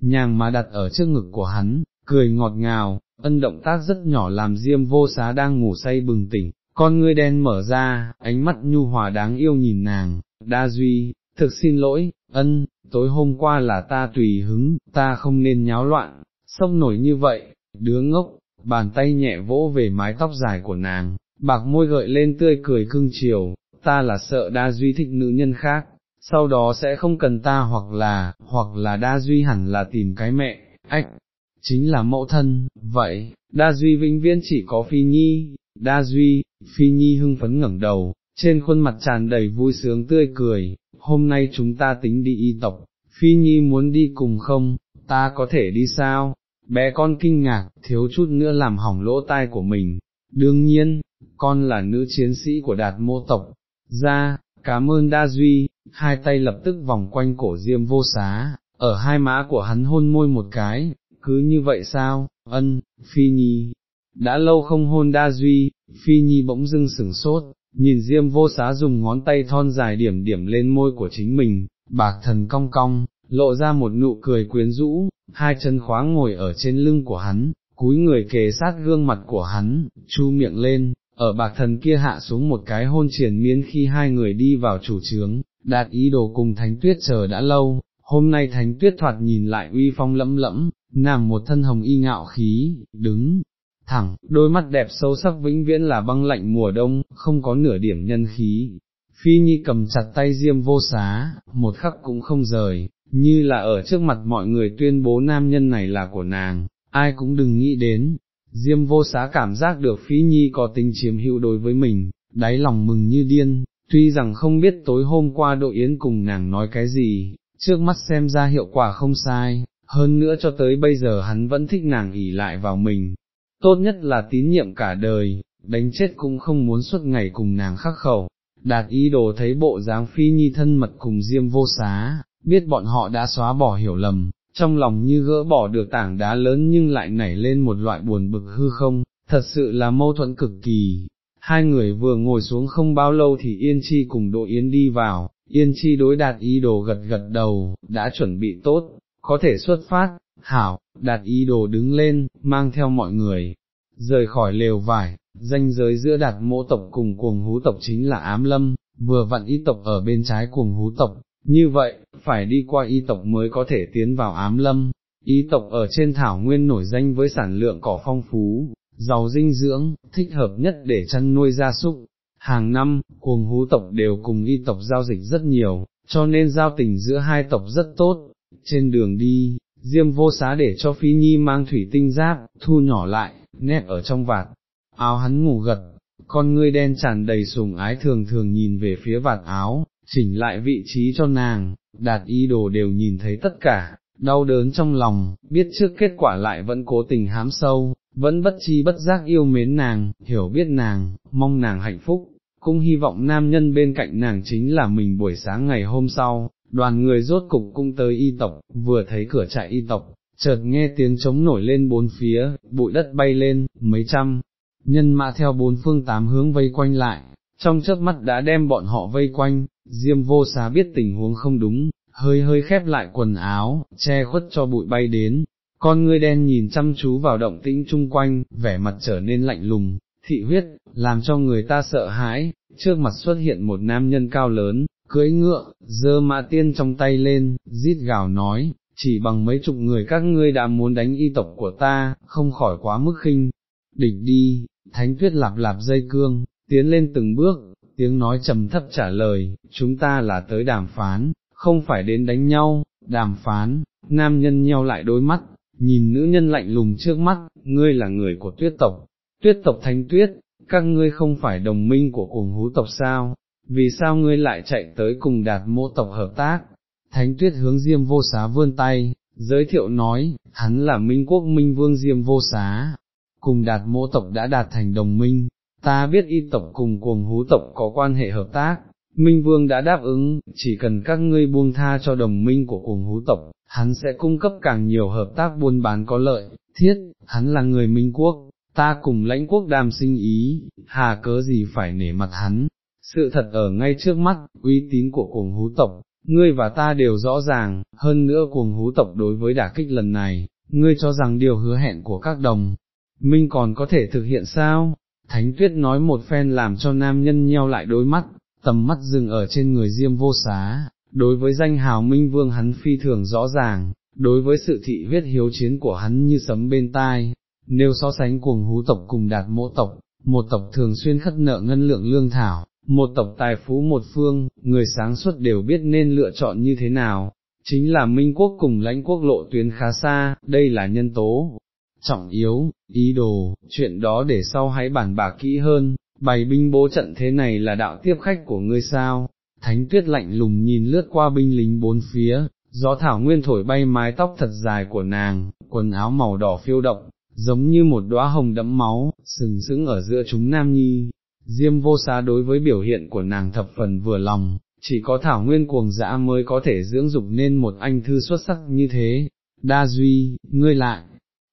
nhàng mà đặt ở trước ngực của hắn, cười ngọt ngào, ân động tác rất nhỏ làm diêm vô xá đang ngủ say bừng tỉnh, con ngươi đen mở ra, ánh mắt nhu hòa đáng yêu nhìn nàng, đa duy, thực xin lỗi, ân, tối hôm qua là ta tùy hứng, ta không nên nháo loạn, sông nổi như vậy, đứa ngốc, bàn tay nhẹ vỗ về mái tóc dài của nàng, bạc môi gợi lên tươi cười cưng chiều, ta là sợ đa duy thích nữ nhân khác, sau đó sẽ không cần ta hoặc là, hoặc là đa duy hẳn là tìm cái mẹ, ách, chính là mẫu thân, vậy, đa duy vĩnh viễn chỉ có phi nhi, đa duy, phi nhi hưng phấn ngẩng đầu, trên khuôn mặt tràn đầy vui sướng tươi cười, hôm nay chúng ta tính đi y tộc, phi nhi muốn đi cùng không, ta có thể đi sao, bé con kinh ngạc, thiếu chút nữa làm hỏng lỗ tai của mình, đương nhiên, con là nữ chiến sĩ của đạt mô tộc, ra, cảm ơn đa duy, hai tay lập tức vòng quanh cổ diêm vô xá, ở hai má của hắn hôn môi một cái, cứ như vậy sao, ân, phi nhi, đã lâu không hôn đa duy, phi nhi bỗng dưng sửng sốt, nhìn diêm vô xá dùng ngón tay thon dài điểm điểm lên môi của chính mình, bạc thần cong cong, lộ ra một nụ cười quyến rũ, hai chân khoáng ngồi ở trên lưng của hắn, cúi người kề sát gương mặt của hắn, chu miệng lên, ở bạc thần kia hạ xuống một cái hôn triển miên khi hai người đi vào chủ trướng, đạt ý đồ cùng thánh tuyết chờ đã lâu, hôm nay thánh tuyết thoạt nhìn lại uy phong lẫm lẫm, nàng một thân hồng y ngạo khí, đứng, thẳng, đôi mắt đẹp sâu sắc vĩnh viễn là băng lạnh mùa đông, không có nửa điểm nhân khí. Phi Nhi cầm chặt tay diêm vô xá, một khắc cũng không rời, như là ở trước mặt mọi người tuyên bố nam nhân này là của nàng, ai cũng đừng nghĩ đến. Diêm vô xá cảm giác được Phi Nhi có tình chiếm hữu đối với mình, đáy lòng mừng như điên, tuy rằng không biết tối hôm qua đội yến cùng nàng nói cái gì, trước mắt xem ra hiệu quả không sai, hơn nữa cho tới bây giờ hắn vẫn thích nàng ỉ lại vào mình, tốt nhất là tín nhiệm cả đời, đánh chết cũng không muốn suốt ngày cùng nàng khắc khẩu. Đạt ý đồ thấy bộ dáng phi nhi thân mật cùng diêm vô xá, biết bọn họ đã xóa bỏ hiểu lầm, trong lòng như gỡ bỏ được tảng đá lớn nhưng lại nảy lên một loại buồn bực hư không, thật sự là mâu thuẫn cực kỳ. Hai người vừa ngồi xuống không bao lâu thì Yên Chi cùng Đỗ Yến đi vào, Yên Chi đối đạt ý đồ gật gật đầu, đã chuẩn bị tốt, có thể xuất phát, hảo, đạt ý đồ đứng lên, mang theo mọi người, rời khỏi lều vải, danh giới giữa đạt mỗ tộc cùng cuồng hú tộc chính là ám lâm, vừa vặn y tộc ở bên trái cuồng hú tộc, như vậy, phải đi qua y tộc mới có thể tiến vào ám lâm, y tộc ở trên thảo nguyên nổi danh với sản lượng cỏ phong phú, giàu dinh dưỡng, thích hợp nhất để chăn nuôi gia súc. Hàng năm, cuồng hú tộc đều cùng y tộc giao dịch rất nhiều, cho nên giao tình giữa hai tộc rất tốt. Trên đường đi, Diêm vô xá để cho Phi Nhi mang thủy tinh giáp, thu nhỏ lại, nét ở trong vạt, áo hắn ngủ gật, con ngươi đen tràn đầy sùng ái thường thường nhìn về phía vạt áo, chỉnh lại vị trí cho nàng, đạt ý đồ đều nhìn thấy tất cả, đau đớn trong lòng, biết trước kết quả lại vẫn cố tình hám sâu, vẫn bất chi bất giác yêu mến nàng, hiểu biết nàng, mong nàng hạnh phúc, cũng hy vọng nam nhân bên cạnh nàng chính là mình buổi sáng ngày hôm sau, đoàn người rốt cục cung tới y tộc, vừa thấy cửa trại y tộc, chợt nghe tiếng trống nổi lên bốn phía, bụi đất bay lên, mấy trăm, nhân mã theo bốn phương tám hướng vây quanh lại, trong chớp mắt đã đem bọn họ vây quanh, Diêm vô xá biết tình huống không đúng, hơi hơi khép lại quần áo, che khuất cho bụi bay đến, con ngươi đen nhìn chăm chú vào động tĩnh chung quanh, vẻ mặt trở nên lạnh lùng, thị huyết, làm cho người ta sợ hãi, trước mặt xuất hiện một nam nhân cao lớn, cưỡi ngựa, dơ mã tiên trong tay lên, rít gào nói, chỉ bằng mấy chục người các ngươi đã muốn đánh y tộc của ta, không khỏi quá mức khinh, địch đi, thánh tuyết lạp lạp dây cương, tiến lên từng bước, tiếng nói trầm thấp trả lời, chúng ta là tới đàm phán, không phải đến đánh nhau, đàm phán, nam nhân nheo lại đôi mắt, nhìn nữ nhân lạnh lùng trước mắt, ngươi là người của tuyết tộc, tuyết tộc thánh tuyết, các ngươi không phải đồng minh của cuồng hú tộc sao, vì sao ngươi lại chạy tới cùng đạt mô tộc hợp tác, thánh tuyết hướng diêm vô xá vươn tay, giới thiệu nói, hắn là minh quốc minh vương diêm vô xá, cùng đạt mô tộc đã đạt thành đồng minh, ta biết y tộc cùng cuồng hú tộc có quan hệ hợp tác, Minh Vương đã đáp ứng, chỉ cần các ngươi buông tha cho đồng minh của cuồng hú tộc, hắn sẽ cung cấp càng nhiều hợp tác buôn bán có lợi, thiết, hắn là người Minh Quốc, ta cùng lãnh quốc đàm sinh ý, hà cớ gì phải nể mặt hắn, sự thật ở ngay trước mắt, uy tín của cuồng hú tộc, ngươi và ta đều rõ ràng, hơn nữa cuồng hú tộc đối với đả kích lần này, ngươi cho rằng điều hứa hẹn của các đồng, Minh còn có thể thực hiện sao? Thánh tuyết nói một phen làm cho nam nhân nheo lại đôi mắt, tầm mắt dừng ở trên người diêm vô xá, đối với danh hào minh vương hắn phi thường rõ ràng, đối với sự thị huyết hiếu chiến của hắn như sấm bên tai, nếu so sánh cuồng hú tộc cùng đạt mộ tộc, một tộc thường xuyên khất nợ ngân lượng lương thảo, một tộc tài phú một phương, người sáng suốt đều biết nên lựa chọn như thế nào, chính là minh quốc cùng lãnh quốc lộ tuyến khá xa, đây là nhân tố. Trọng yếu, ý đồ, chuyện đó để sau hãy bản bạc kỹ hơn, bày binh bố trận thế này là đạo tiếp khách của ngươi sao, thánh tuyết lạnh lùng nhìn lướt qua binh lính bốn phía, gió thảo nguyên thổi bay mái tóc thật dài của nàng, quần áo màu đỏ phiêu động, giống như một đóa hồng đẫm máu, sừng sững ở giữa chúng nam nhi. Diêm vô xá đối với biểu hiện của nàng thập phần vừa lòng, chỉ có thảo nguyên cuồng dã mới có thể dưỡng dục nên một anh thư xuất sắc như thế. Đa Duy, ngươi lại,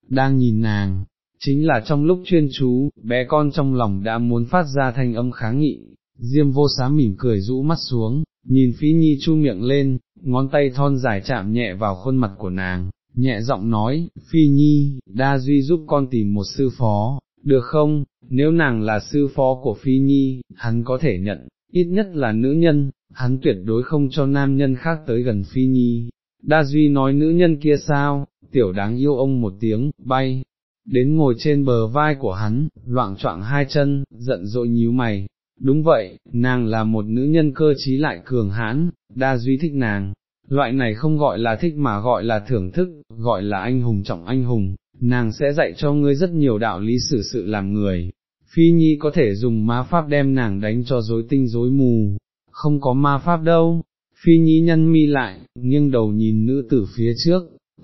đang nhìn nàng, chính là trong lúc chuyên chú, bé con trong lòng đã muốn phát ra thanh âm kháng nghị, diêm vô xá mỉm cười rũ mắt xuống, nhìn phí nhi chu miệng lên, ngón tay thon dài chạm nhẹ vào khuôn mặt của nàng, nhẹ giọng nói, phi nhi, đa duy giúp con tìm một sư phó, được không, nếu nàng là sư phó của phi nhi, hắn có thể nhận, ít nhất là nữ nhân, hắn tuyệt đối không cho nam nhân khác tới gần phi nhi. Đa Duy nói nữ nhân kia sao, tiểu đáng yêu ông một tiếng, bay, đến ngồi trên bờ vai của hắn, loạn trọng hai chân, giận dội nhíu mày. Đúng vậy, nàng là một nữ nhân cơ trí lại cường hãn, đa duy thích nàng, loại này không gọi là thích mà gọi là thưởng thức, gọi là anh hùng trọng anh hùng, nàng sẽ dạy cho ngươi rất nhiều đạo lý xử sự làm người. Phi Nhi có thể dùng ma pháp đem nàng đánh cho rối tinh rối mù, không có ma pháp đâu. Phi Nhi nhăn mi lại, nghiêng đầu nhìn nữ tử phía trước,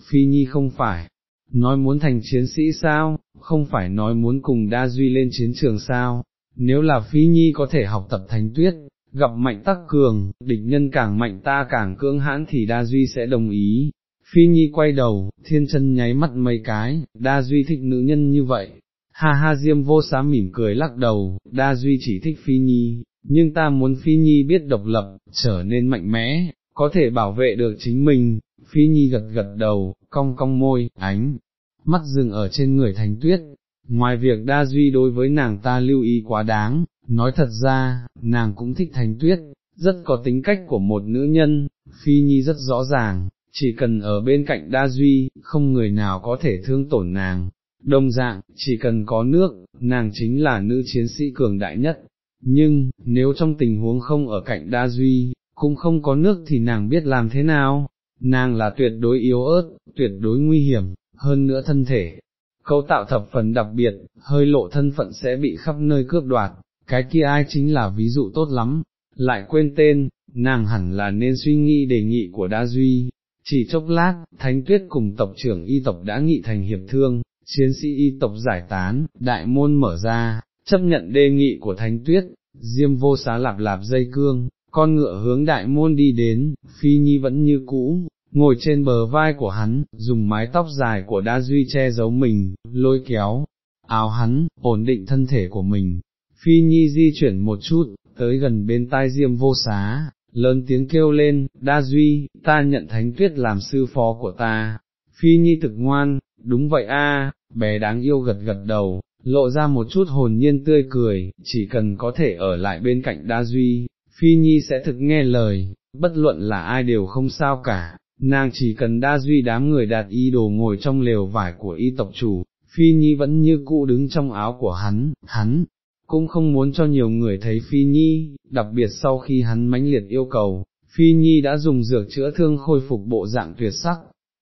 Phi Nhi không phải, nói muốn thành chiến sĩ sao, không phải nói muốn cùng đa duy lên chiến trường sao, nếu là Phi Nhi có thể học tập thánh tuyết, gặp mạnh tắc cường, địch nhân càng mạnh ta càng cưỡng hãn thì đa duy sẽ đồng ý. Phi Nhi quay đầu, thiên chân nháy mắt mấy cái, đa duy thích nữ nhân như vậy. Ha ha Diêm vô xá mỉm cười lắc đầu, đa duy chỉ thích Phi Nhi, nhưng ta muốn Phi Nhi biết độc lập, trở nên mạnh mẽ, có thể bảo vệ được chính mình. Phi Nhi gật gật đầu, cong cong môi, ánh, mắt dừng ở trên người thành tuyết, ngoài việc đa duy đối với nàng ta lưu ý quá đáng, nói thật ra, nàng cũng thích thành tuyết, rất có tính cách của một nữ nhân, phi nhi rất rõ ràng, chỉ cần ở bên cạnh đa duy, không người nào có thể thương tổn nàng. Đồng dạng, chỉ cần có nước, nàng chính là nữ chiến sĩ cường đại nhất. Nhưng, nếu trong tình huống không ở cạnh đa duy, cũng không có nước thì nàng biết làm thế nào, nàng là tuyệt đối yếu ớt, tuyệt đối nguy hiểm, hơn nữa thân thể, cấu tạo thập phần đặc biệt, hơi lộ thân phận sẽ bị khắp nơi cướp đoạt, cái kia ai chính là ví dụ tốt lắm, lại quên tên, nàng hẳn là nên suy nghĩ đề nghị của Đa Duy. Chỉ chốc lát, Thánh Tuyết cùng tộc trưởng y tộc đã nghị thành hiệp thương, chiến sĩ y tộc giải tán, đại môn mở ra, chấp nhận đề nghị của Thánh Tuyết, Diêm vô xá lạp lạp dây cương, con ngựa hướng đại môn đi đến, Phi Nhi vẫn như cũ, ngồi trên bờ vai của hắn, dùng mái tóc dài của Đa Duy che giấu mình, lôi kéo, áo hắn, ổn định thân thể của mình. Phi Nhi di chuyển một chút, tới gần bên tai Diêm vô xá, lớn tiếng kêu lên, Đa Duy, ta nhận Thánh Tuyết làm sư phó của ta. Phi Nhi thực ngoan, đúng vậy a, bé đáng yêu gật gật đầu, lộ ra một chút hồn nhiên tươi cười, chỉ cần có thể ở lại bên cạnh Đa Duy, Phi Nhi sẽ thực nghe lời, bất luận là ai đều không sao cả, nàng chỉ cần đa duy đám người đạt y đồ ngồi trong lều vải của y tộc chủ, Phi Nhi vẫn như cũ đứng trong áo của hắn, hắn, cũng không muốn cho nhiều người thấy Phi Nhi, đặc biệt sau khi hắn mãnh liệt yêu cầu, Phi Nhi đã dùng dược chữa thương khôi phục bộ dạng tuyệt sắc,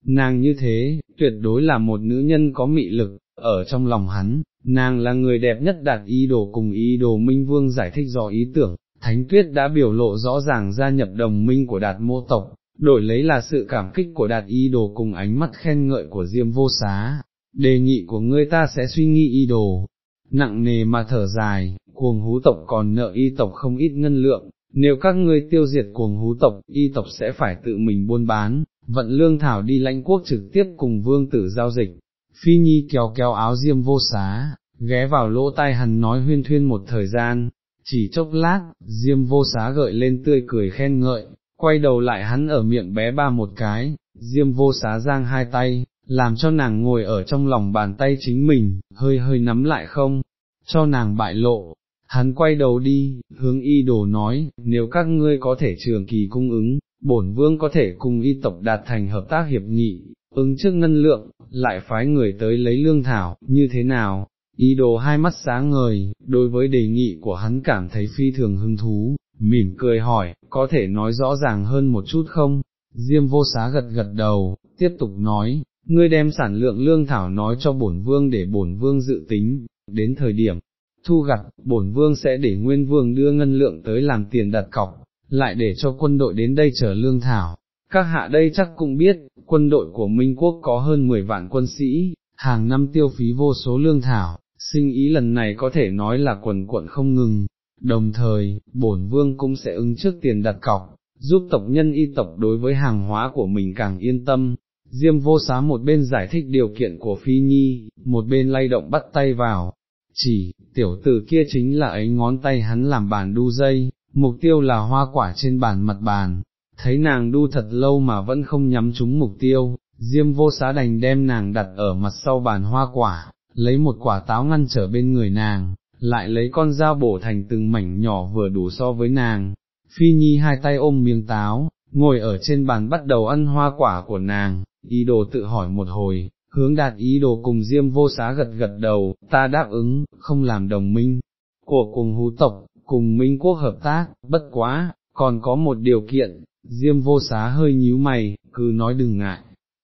nàng như thế, tuyệt đối là một nữ nhân có mị lực, ở trong lòng hắn, nàng là người đẹp nhất đạt y đồ cùng y đồ Minh Vương giải thích do ý tưởng, Thánh Tuyết đã biểu lộ rõ ràng gia nhập đồng minh của đạt mô tộc, đổi lấy là sự cảm kích của đạt y đồ cùng ánh mắt khen ngợi của Diêm vô xá, đề nghị của ngươi ta sẽ suy nghĩ y đồ, nặng nề mà thở dài, cuồng hú tộc còn nợ y tộc không ít ngân lượng, nếu các ngươi tiêu diệt cuồng hú tộc, y tộc sẽ phải tự mình buôn bán, vận lương thảo đi lãnh quốc trực tiếp cùng vương tử giao dịch. Phi Nhi kéo kéo áo diêm vô xá, ghé vào lỗ tai hắn nói huyên thuyên một thời gian, chỉ chốc lát, diêm vô xá gợi lên tươi cười khen ngợi, quay đầu lại hắn ở miệng bé ba một cái, diêm vô xá giang hai tay, làm cho nàng ngồi ở trong lòng bàn tay chính mình, hơi hơi nắm lại không, cho nàng bại lộ. Hắn quay đầu đi, hướng y đồ nói, nếu các ngươi có thể trường kỳ cung ứng, bổn vương có thể cùng y tộc đạt thành hợp tác hiệp nghị, ứng trước ngân lượng, lại phái người tới lấy lương thảo, như thế nào? Y đồ hai mắt sáng ngời, đối với đề nghị của hắn cảm thấy phi thường hứng thú, mỉm cười hỏi, có thể nói rõ ràng hơn một chút không? Diêm vô xá gật gật đầu, tiếp tục nói, ngươi đem sản lượng lương thảo nói cho bổn vương để bổn vương dự tính, đến thời điểm thu gặt, bổn vương sẽ để nguyên vương đưa ngân lượng tới làm tiền đặt cọc, lại để cho quân đội đến đây chờ lương thảo. Các hạ đây chắc cũng biết, quân đội của Minh Quốc có hơn 10 vạn quân sĩ, hàng năm tiêu phí vô số lương thảo, sinh ý lần này có thể nói là quần quận không ngừng, Đồng thời, bổn vương cũng sẽ ứng trước tiền đặt cọc, giúp tộc nhân y tộc đối với hàng hóa của mình càng yên tâm. Diêm vô xá một bên giải thích điều kiện của Phi Nhi, một bên lay động bắt tay vào. Chỉ, tiểu tử kia chính là ấy ngón tay hắn làm bàn đu dây, mục tiêu là hoa quả trên bàn mặt bàn. Thấy nàng đu thật lâu mà vẫn không nhắm trúng mục tiêu, Diêm vô xá đành đem nàng đặt ở mặt sau bàn hoa quả, lấy một quả táo ngăn trở bên người nàng, lại lấy con dao bổ thành từng mảnh nhỏ vừa đủ so với nàng, phi nhi hai tay ôm miếng táo, ngồi ở trên bàn bắt đầu ăn hoa quả của nàng, ý đồ tự hỏi một hồi, hướng đạt ý đồ cùng diêm vô xá gật gật đầu, ta đáp ứng, không làm đồng minh, của cùng hú tộc, cùng minh quốc hợp tác, bất quá, còn có một điều kiện, diêm vô xá hơi nhíu mày, cứ nói đừng ngại.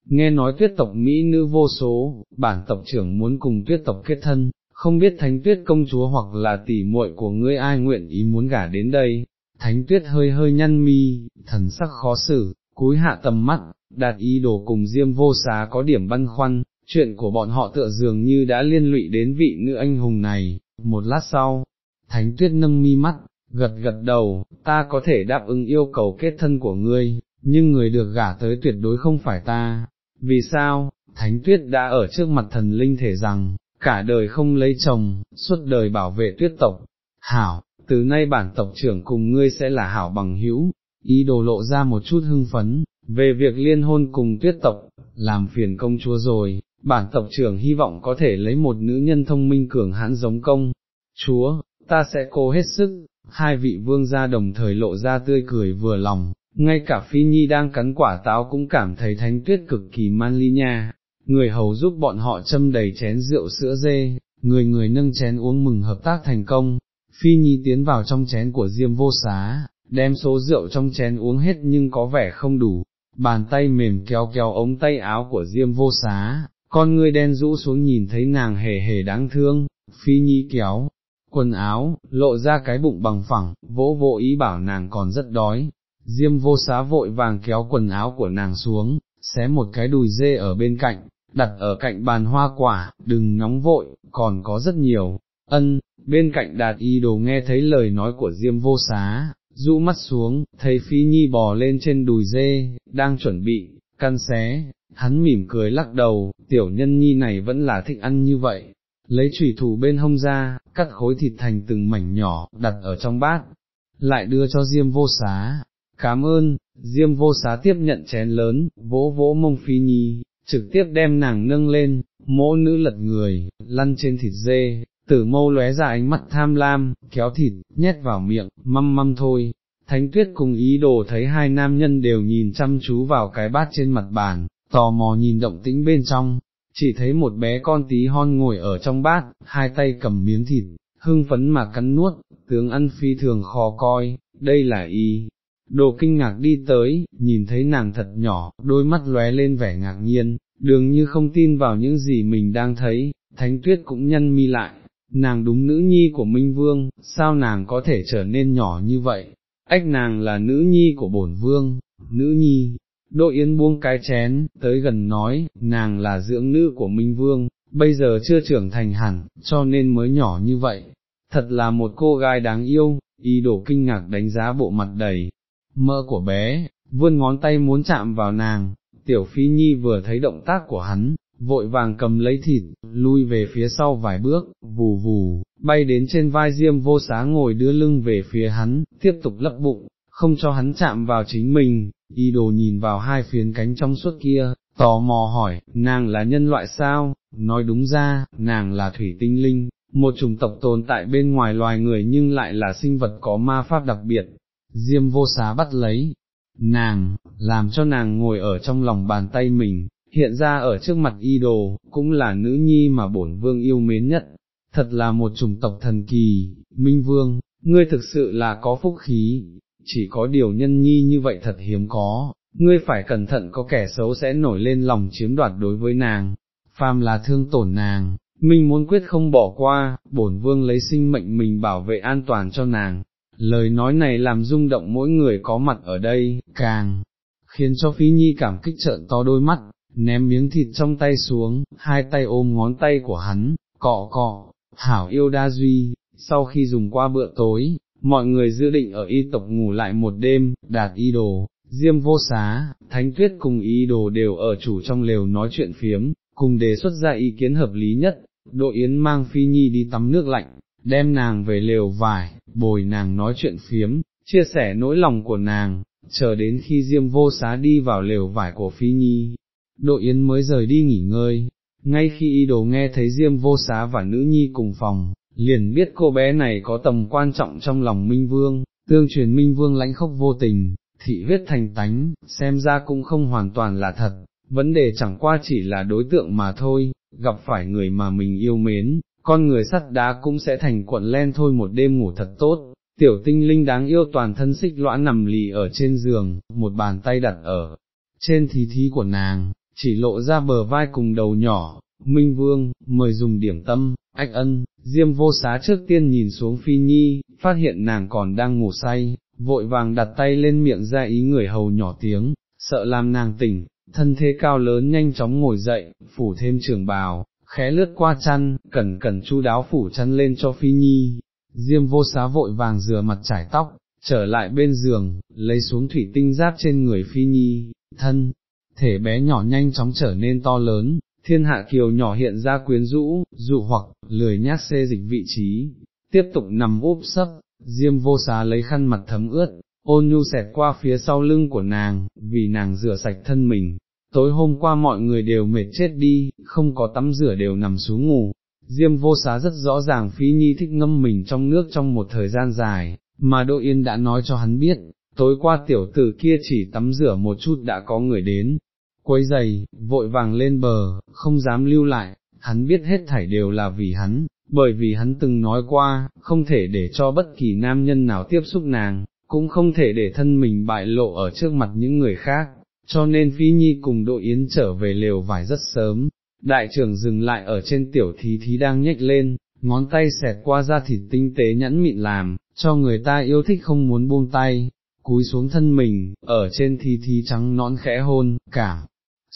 Nghe nói tuyết tộc Mỹ nữ vô số, bản tộc trưởng muốn cùng tuyết tộc kết thân, không biết thánh tuyết công chúa hoặc là tỷ muội của ngươi ai nguyện ý muốn gả đến đây, thánh tuyết hơi hơi nhăn mi, thần sắc khó xử, cúi hạ tầm mắt, đạt ý đồ cùng diêm vô xá có điểm băn khoăn, chuyện của bọn họ tựa dường như đã liên lụy đến vị nữ anh hùng này, một lát sau, thánh tuyết nâng mi mắt, gật gật đầu, ta có thể đáp ứng yêu cầu kết thân của ngươi, nhưng người được gả tới tuyệt đối không phải ta, vì sao, thánh tuyết đã ở trước mặt thần linh thể rằng, cả đời không lấy chồng, suốt đời bảo vệ tuyết tộc, hảo, từ nay bản tộc trưởng cùng ngươi sẽ là hảo bằng hữu, ý đồ lộ ra một chút hưng phấn, về việc liên hôn cùng tuyết tộc, làm phiền công chúa rồi, bản tộc trưởng hy vọng có thể lấy một nữ nhân thông minh cường hãn giống công, chúa, ta sẽ cố hết sức, hai vị vương gia đồng thời lộ ra tươi cười vừa lòng, ngay cả phi nhi đang cắn quả táo cũng cảm thấy thánh tuyết cực kỳ man ly nha, người hầu giúp bọn họ châm đầy chén rượu sữa dê, người người nâng chén uống mừng hợp tác thành công, phi nhi tiến vào trong chén của diêm vô xá, đem số rượu trong chén uống hết nhưng có vẻ không đủ, bàn tay mềm kéo kéo ống tay áo của diêm vô xá, con ngươi đen rũ xuống nhìn thấy nàng hề hề đáng thương, phi nhi kéo, quần áo, lộ ra cái bụng bằng phẳng, vỗ vỗ ý bảo nàng còn rất đói, diêm vô xá vội vàng kéo quần áo của nàng xuống, xé một cái đùi dê ở bên cạnh, đặt ở cạnh bàn hoa quả, đừng nóng vội, còn có rất nhiều, ân, bên cạnh đạt y đồ nghe thấy lời nói của diêm vô xá, rũ mắt xuống, thấy phi nhi bò lên trên đùi dê, đang chuẩn bị, căn xé, hắn mỉm cười lắc đầu, tiểu nhân nhi này vẫn là thích ăn như vậy, lấy chủy thủ bên hông ra, cắt khối thịt thành từng mảnh nhỏ, đặt ở trong bát, lại đưa cho Diêm vô xá, cảm ơn, Diêm vô xá tiếp nhận chén lớn, vỗ vỗ mông phi nhi, trực tiếp đem nàng nâng lên, mỗ nữ lật người, lăn trên thịt dê, tử mâu lóe ra ánh mắt tham lam, kéo thịt, nhét vào miệng, măm măm thôi. Thánh tuyết cùng ý đồ thấy hai nam nhân đều nhìn chăm chú vào cái bát trên mặt bàn, tò mò nhìn động tĩnh bên trong, chỉ thấy một bé con tí hon ngồi ở trong bát, hai tay cầm miếng thịt, hưng phấn mà cắn nuốt, tướng ăn phi thường khó coi, đây là y. Đồ kinh ngạc đi tới, nhìn thấy nàng thật nhỏ, đôi mắt lóe lên vẻ ngạc nhiên, đường như không tin vào những gì mình đang thấy, thánh tuyết cũng nhăn mi lại, nàng đúng nữ nhi của Minh Vương, sao nàng có thể trở nên nhỏ như vậy, ách nàng là nữ nhi của bổn vương, nữ nhi, Đỗ Yến buông cái chén, tới gần nói, nàng là dưỡng nữ của Minh Vương, bây giờ chưa trưởng thành hẳn, cho nên mới nhỏ như vậy. Thật là một cô gái đáng yêu, y đổ kinh ngạc đánh giá bộ mặt đầy, mơ của bé, vươn ngón tay muốn chạm vào nàng, tiểu phi nhi vừa thấy động tác của hắn, vội vàng cầm lấy thịt, lui về phía sau vài bước, vù vù, bay đến trên vai diêm vô xá ngồi đưa lưng về phía hắn, tiếp tục lấp bụng, không cho hắn chạm vào chính mình, y đồ nhìn vào hai phiến cánh trong suốt kia, tò mò hỏi, nàng là nhân loại sao, nói đúng ra, nàng là thủy tinh linh, một chủng tộc tồn tại bên ngoài loài người nhưng lại là sinh vật có ma pháp đặc biệt, diêm vô xá bắt lấy, nàng, làm cho nàng ngồi ở trong lòng bàn tay mình, hiện ra ở trước mặt y đồ, cũng là nữ nhi mà bổn vương yêu mến nhất, thật là một chủng tộc thần kỳ, minh vương, ngươi thực sự là có phúc khí, chỉ có điều nhân nhi như vậy thật hiếm có, ngươi phải cẩn thận có kẻ xấu sẽ nổi lên lòng chiếm đoạt đối với nàng, phàm là thương tổn nàng, mình muốn quyết không bỏ qua, bổn vương lấy sinh mệnh mình bảo vệ an toàn cho nàng. Lời nói này làm rung động mỗi người có mặt ở đây, càng khiến cho phí Nhi cảm kích trợn to đôi mắt, ném miếng thịt trong tay xuống, hai tay ôm ngón tay của hắn, cọ cọ, hảo yêu đa duy, sau khi dùng qua bữa tối, mọi người dự định ở y tộc ngủ lại một đêm, đạt y đồ, diêm vô xá, thánh tuyết cùng y đồ đều ở chủ trong lều nói chuyện phiếm, cùng đề xuất ra ý kiến hợp lý nhất, đội Yến mang Phi Nhi đi tắm nước lạnh, đem nàng về lều vải, bồi nàng nói chuyện phiếm, chia sẻ nỗi lòng của nàng, chờ đến khi Diêm vô xá đi vào lều vải của Phi Nhi, Đỗ Yến mới rời đi nghỉ ngơi, ngay khi y đồ nghe thấy Diêm vô xá và nữ nhi cùng phòng, liền biết cô bé này có tầm quan trọng trong lòng Minh Vương, tương truyền Minh Vương lãnh khốc vô tình, thị huyết thành tánh, xem ra cũng không hoàn toàn là thật, vấn đề chẳng qua chỉ là đối tượng mà thôi, gặp phải người mà mình yêu mến, con người sắt đá cũng sẽ thành cuộn len thôi một đêm ngủ thật tốt. Tiểu tinh linh đáng yêu toàn thân xích lõa nằm lì ở trên giường, một bàn tay đặt ở trên thí thí của nàng, chỉ lộ ra bờ vai cùng đầu nhỏ, Minh Vương, mời dùng điểm tâm, ách ân, Diêm vô xá trước tiên nhìn xuống Phi Nhi, phát hiện nàng còn đang ngủ say, vội vàng đặt tay lên miệng ra ý người hầu nhỏ tiếng, sợ làm nàng tỉnh, thân thế cao lớn nhanh chóng ngồi dậy, phủ thêm trường bào, khẽ lướt qua chăn, cẩn cẩn chu đáo phủ chăn lên cho Phi Nhi. Diêm vô xá vội vàng rửa mặt trải tóc, trở lại bên giường, lấy xuống thủy tinh giáp trên người Phi Nhi, thân, thể bé nhỏ nhanh chóng trở nên to lớn, thiên hạ kiều nhỏ hiện ra quyến rũ, dụ hoặc, lười nhát xê dịch vị trí, tiếp tục nằm úp sấp, diêm vô xá lấy khăn mặt thấm ướt, ôn nhu xẹt qua phía sau lưng của nàng, vì nàng rửa sạch thân mình. Tối hôm qua mọi người đều mệt chết đi, không có tắm rửa đều nằm xuống ngủ, Diêm vô xá rất rõ ràng Phi Nhi thích ngâm mình trong nước trong một thời gian dài, mà Đỗ Yên đã nói cho hắn biết, tối qua tiểu tử kia chỉ tắm rửa một chút đã có người đến, quấy giày, vội vàng lên bờ, không dám lưu lại, hắn biết hết thảy đều là vì hắn, bởi vì hắn từng nói qua, không thể để cho bất kỳ nam nhân nào tiếp xúc nàng, cũng không thể để thân mình bại lộ ở trước mặt những người khác, cho nên Phi Nhi cùng Đỗ Yến trở về lều vải rất sớm. Đại trưởng dừng lại ở trên tiểu thí thí đang nhếch lên, ngón tay xẹt qua da thịt tinh tế nhẫn mịn làm, cho người ta yêu thích không muốn buông tay, cúi xuống thân mình, ở trên thí thí trắng nõn khẽ hôn, cảm,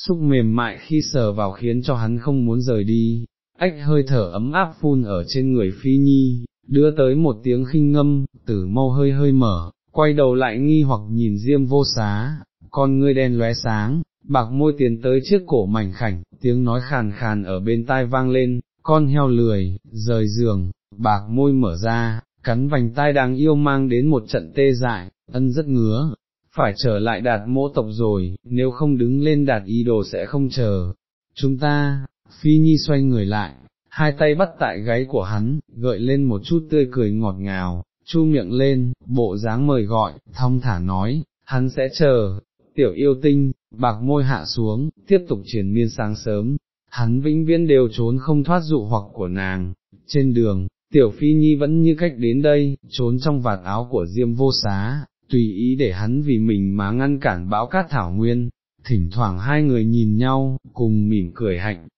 xúc mềm mại khi sờ vào khiến cho hắn không muốn rời đi, ách hơi thở ấm áp phun ở trên người phi nhi, đưa tới một tiếng khinh ngâm, tử mau hơi hơi mở, quay đầu lại nghi hoặc nhìn diêm vô xá, con ngươi đen lóe sáng, bạc môi tiến tới chiếc cổ mảnh khảnh, tiếng nói khàn khàn ở bên tai vang lên, con heo lười, rời giường, bạc môi mở ra, cắn vành tai đang yêu mang đến một trận tê dại, ân rất ngứa, phải trở lại đạt mỗ tộc rồi, nếu không đứng lên đạt ý đồ sẽ không chờ. Chúng ta, Phi Nhi xoay người lại, hai tay bắt tại gáy của hắn, gợi lên một chút tươi cười ngọt ngào, chu miệng lên, bộ dáng mời gọi, thong thả nói, hắn sẽ chờ, tiểu yêu tinh, bạc môi hạ xuống, tiếp tục triển miên sáng sớm, hắn vĩnh viễn đều trốn không thoát dụ hoặc của nàng, trên đường, tiểu phi nhi vẫn như cách đến đây, trốn trong vạt áo của diêm vô xá, tùy ý để hắn vì mình mà ngăn cản bão cát thảo nguyên, thỉnh thoảng hai người nhìn nhau, cùng mỉm cười hạnh,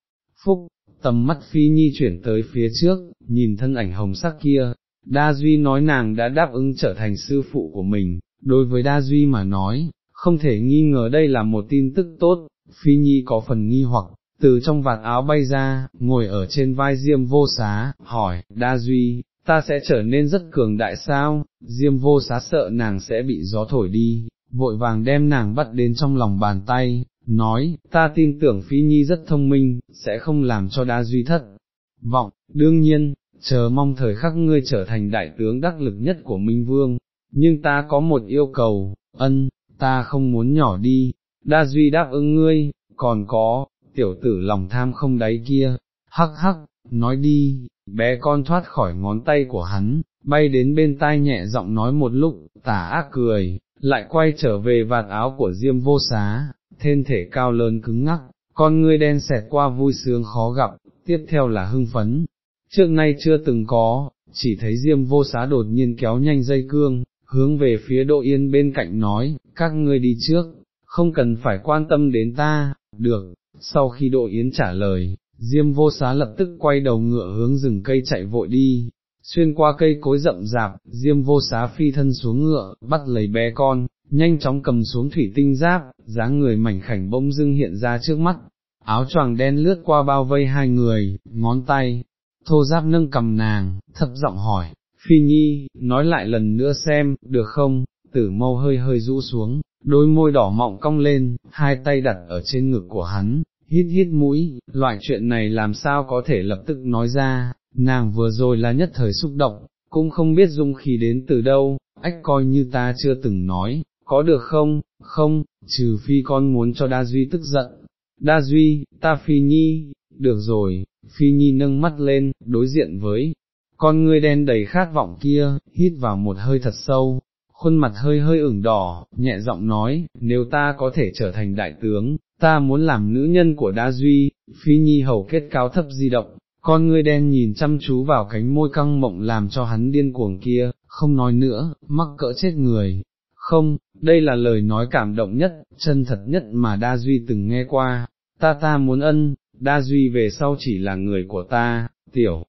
phúc, tầm mắt phi nhi chuyển tới phía trước, nhìn thân ảnh hồng sắc kia, Đa Duy nói nàng đã đáp ứng trở thành sư phụ của mình, đối với Đa Duy mà nói, không thể nghi ngờ đây là một tin tức tốt, Phi Nhi có phần nghi hoặc, từ trong vạt áo bay ra, ngồi ở trên vai Diêm vô xá, hỏi, Đa Duy, ta sẽ trở nên rất cường đại sao, Diêm vô xá sợ nàng sẽ bị gió thổi đi, vội vàng đem nàng bắt đến trong lòng bàn tay, nói, ta tin tưởng Phi Nhi rất thông minh, sẽ không làm cho Đa Duy thất. Vọng, đương nhiên, chờ mong thời khắc ngươi trở thành đại tướng đắc lực nhất của Minh Vương, nhưng ta có một yêu cầu, ân, ta không muốn nhỏ đi, đa duy đáp ứng ngươi, còn có, tiểu tử lòng tham không đáy kia, hắc hắc, nói đi, bé con thoát khỏi ngón tay của hắn, bay đến bên tai nhẹ giọng nói một lúc, tả ác cười, lại quay trở về vạt áo của diêm vô xá, thân thể cao lớn cứng ngắc, con ngươi đen xẹt qua vui sướng khó gặp, tiếp theo là hưng phấn, trước nay chưa từng có, chỉ thấy diêm vô xá đột nhiên kéo nhanh dây cương, hướng về phía Đỗ Yên bên cạnh nói, các ngươi đi trước, không cần phải quan tâm đến ta, được, sau khi Đỗ Yến trả lời, Diêm vô xá lập tức quay đầu ngựa hướng rừng cây chạy vội đi, xuyên qua cây cối rậm rạp, Diêm vô xá phi thân xuống ngựa, bắt lấy bé con, nhanh chóng cầm xuống thủy tinh giáp, dáng người mảnh khảnh bông dưng hiện ra trước mắt, áo choàng đen lướt qua bao vây hai người, ngón tay, thô giáp nâng cầm nàng, thấp giọng hỏi, Phi Nhi, nói lại lần nữa xem, được không, tử mâu hơi hơi rũ xuống, đôi môi đỏ mọng cong lên, hai tay đặt ở trên ngực của hắn, hít hít mũi, loại chuyện này làm sao có thể lập tức nói ra, nàng vừa rồi là nhất thời xúc động, cũng không biết dung khí đến từ đâu, ách coi như ta chưa từng nói, có được không, không, trừ phi con muốn cho Đa Duy tức giận, Đa Duy, ta Phi Nhi, được rồi, Phi Nhi nâng mắt lên, đối diện với con ngươi đen đầy khát vọng kia, hít vào một hơi thật sâu, khuôn mặt hơi hơi ửng đỏ, nhẹ giọng nói, nếu ta có thể trở thành đại tướng, ta muốn làm nữ nhân của Đa Duy, phi nhi hầu kết cáo thấp di động, con ngươi đen nhìn chăm chú vào cánh môi căng mộng làm cho hắn điên cuồng kia, không nói nữa, mắc cỡ chết người. Không, đây là lời nói cảm động nhất, chân thật nhất mà Đa Duy từng nghe qua, ta ta muốn ân, Đa Duy về sau chỉ là người của ta, tiểu,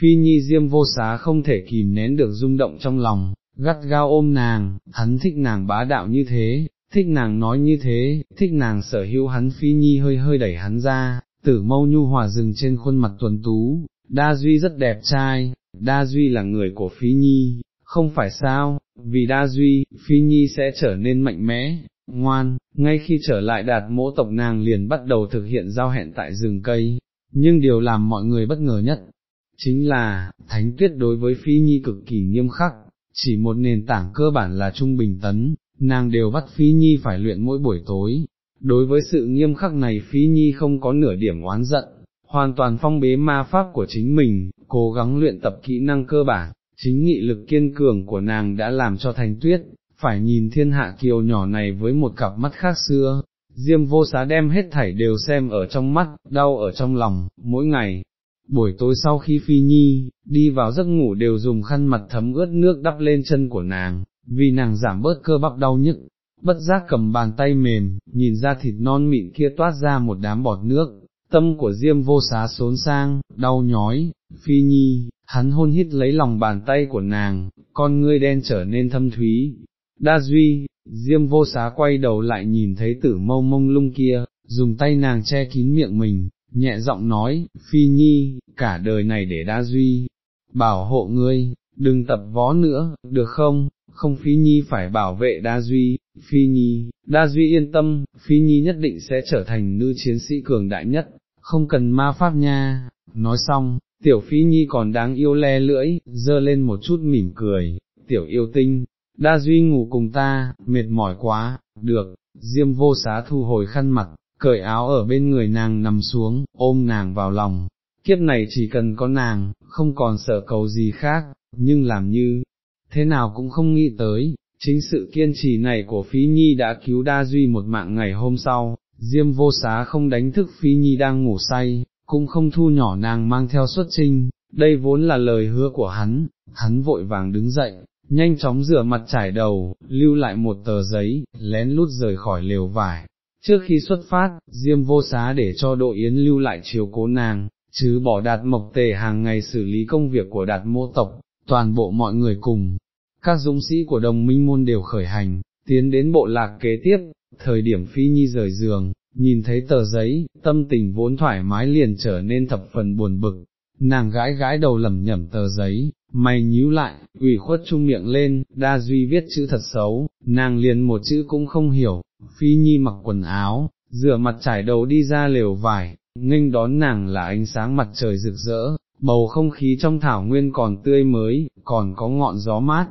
phi nhi diêm vô xá không thể kìm nén được rung động trong lòng, gắt gao ôm nàng, hắn thích nàng bá đạo như thế, thích nàng nói như thế, thích nàng sở hữu hắn phi nhi hơi hơi đẩy hắn ra, tử mâu nhu hòa rừng trên khuôn mặt tuần tú, đa duy rất đẹp trai, đa duy là người của phi nhi, không phải sao, vì đa duy, phi nhi sẽ trở nên mạnh mẽ, ngoan, ngay khi trở lại đạt mỗ tộc nàng liền bắt đầu thực hiện giao hẹn tại rừng cây, nhưng điều làm mọi người bất ngờ nhất, chính là, thánh tuyết đối với phi nhi cực kỳ nghiêm khắc, chỉ một nền tảng cơ bản là trung bình tấn, nàng đều bắt Phi Nhi phải luyện mỗi buổi tối. Đối với sự nghiêm khắc này Phi Nhi không có nửa điểm oán giận, hoàn toàn phong bế ma pháp của chính mình, cố gắng luyện tập kỹ năng cơ bản, chính nghị lực kiên cường của nàng đã làm cho thành tuyết, phải nhìn thiên hạ kiều nhỏ này với một cặp mắt khác xưa. Diêm vô xá đem hết thảy đều xem ở trong mắt, đau ở trong lòng, mỗi ngày, buổi tối sau khi phi nhi, đi vào giấc ngủ đều dùng khăn mặt thấm ướt nước đắp lên chân của nàng, vì nàng giảm bớt cơ bắp đau nhức, bất giác cầm bàn tay mềm, nhìn ra thịt non mịn kia toát ra một đám bọt nước, tâm của Diêm vô xá xốn sang, đau nhói, phi nhi, hắn hôn hít lấy lòng bàn tay của nàng, con ngươi đen trở nên thâm thúy. Đa duy, Diêm vô xá quay đầu lại nhìn thấy tử mâu mông lung kia, dùng tay nàng che kín miệng mình, nhẹ giọng nói, phi nhi, cả đời này để đa duy, bảo hộ ngươi, đừng tập võ nữa, được không, không Phi Nhi phải bảo vệ Đa Duy, Phi Nhi, Đa Duy yên tâm, Phi Nhi nhất định sẽ trở thành nữ chiến sĩ cường đại nhất, không cần ma pháp nha, nói xong, tiểu Phi Nhi còn đáng yêu le lưỡi, dơ lên một chút mỉm cười, tiểu yêu tinh, Đa Duy ngủ cùng ta, mệt mỏi quá, được, Diêm vô xá thu hồi khăn mặt, cởi áo ở bên người nàng nằm xuống, ôm nàng vào lòng, kiếp này chỉ cần có nàng, không còn sợ cầu gì khác, nhưng làm như, thế nào cũng không nghĩ tới, chính sự kiên trì này của Phí Nhi đã cứu Đa Duy một mạng ngày hôm sau, Diêm vô xá không đánh thức Phí Nhi đang ngủ say, cũng không thu nhỏ nàng mang theo xuất trinh, đây vốn là lời hứa của hắn, hắn vội vàng đứng dậy, nhanh chóng rửa mặt trải đầu, lưu lại một tờ giấy, lén lút rời khỏi lều vải. Trước khi xuất phát, Diêm vô xá để cho đội yến lưu lại chiều cố nàng, chứ bỏ đạt mộc tề hàng ngày xử lý công việc của đạt mô tộc, toàn bộ mọi người cùng, các dũng sĩ của đồng minh môn đều khởi hành, tiến đến bộ lạc kế tiếp, thời điểm phi nhi rời giường, nhìn thấy tờ giấy, tâm tình vốn thoải mái liền trở nên thập phần buồn bực, nàng gái gái đầu lầm nhẩm tờ giấy, mày nhíu lại, ủy khuất trung miệng lên, đa duy viết chữ thật xấu, nàng liền một chữ cũng không hiểu, phi nhi mặc quần áo, rửa mặt trải đầu đi ra lều vải, nghênh đón nàng là ánh sáng mặt trời rực rỡ, bầu không khí trong thảo nguyên còn tươi mới, còn có ngọn gió mát,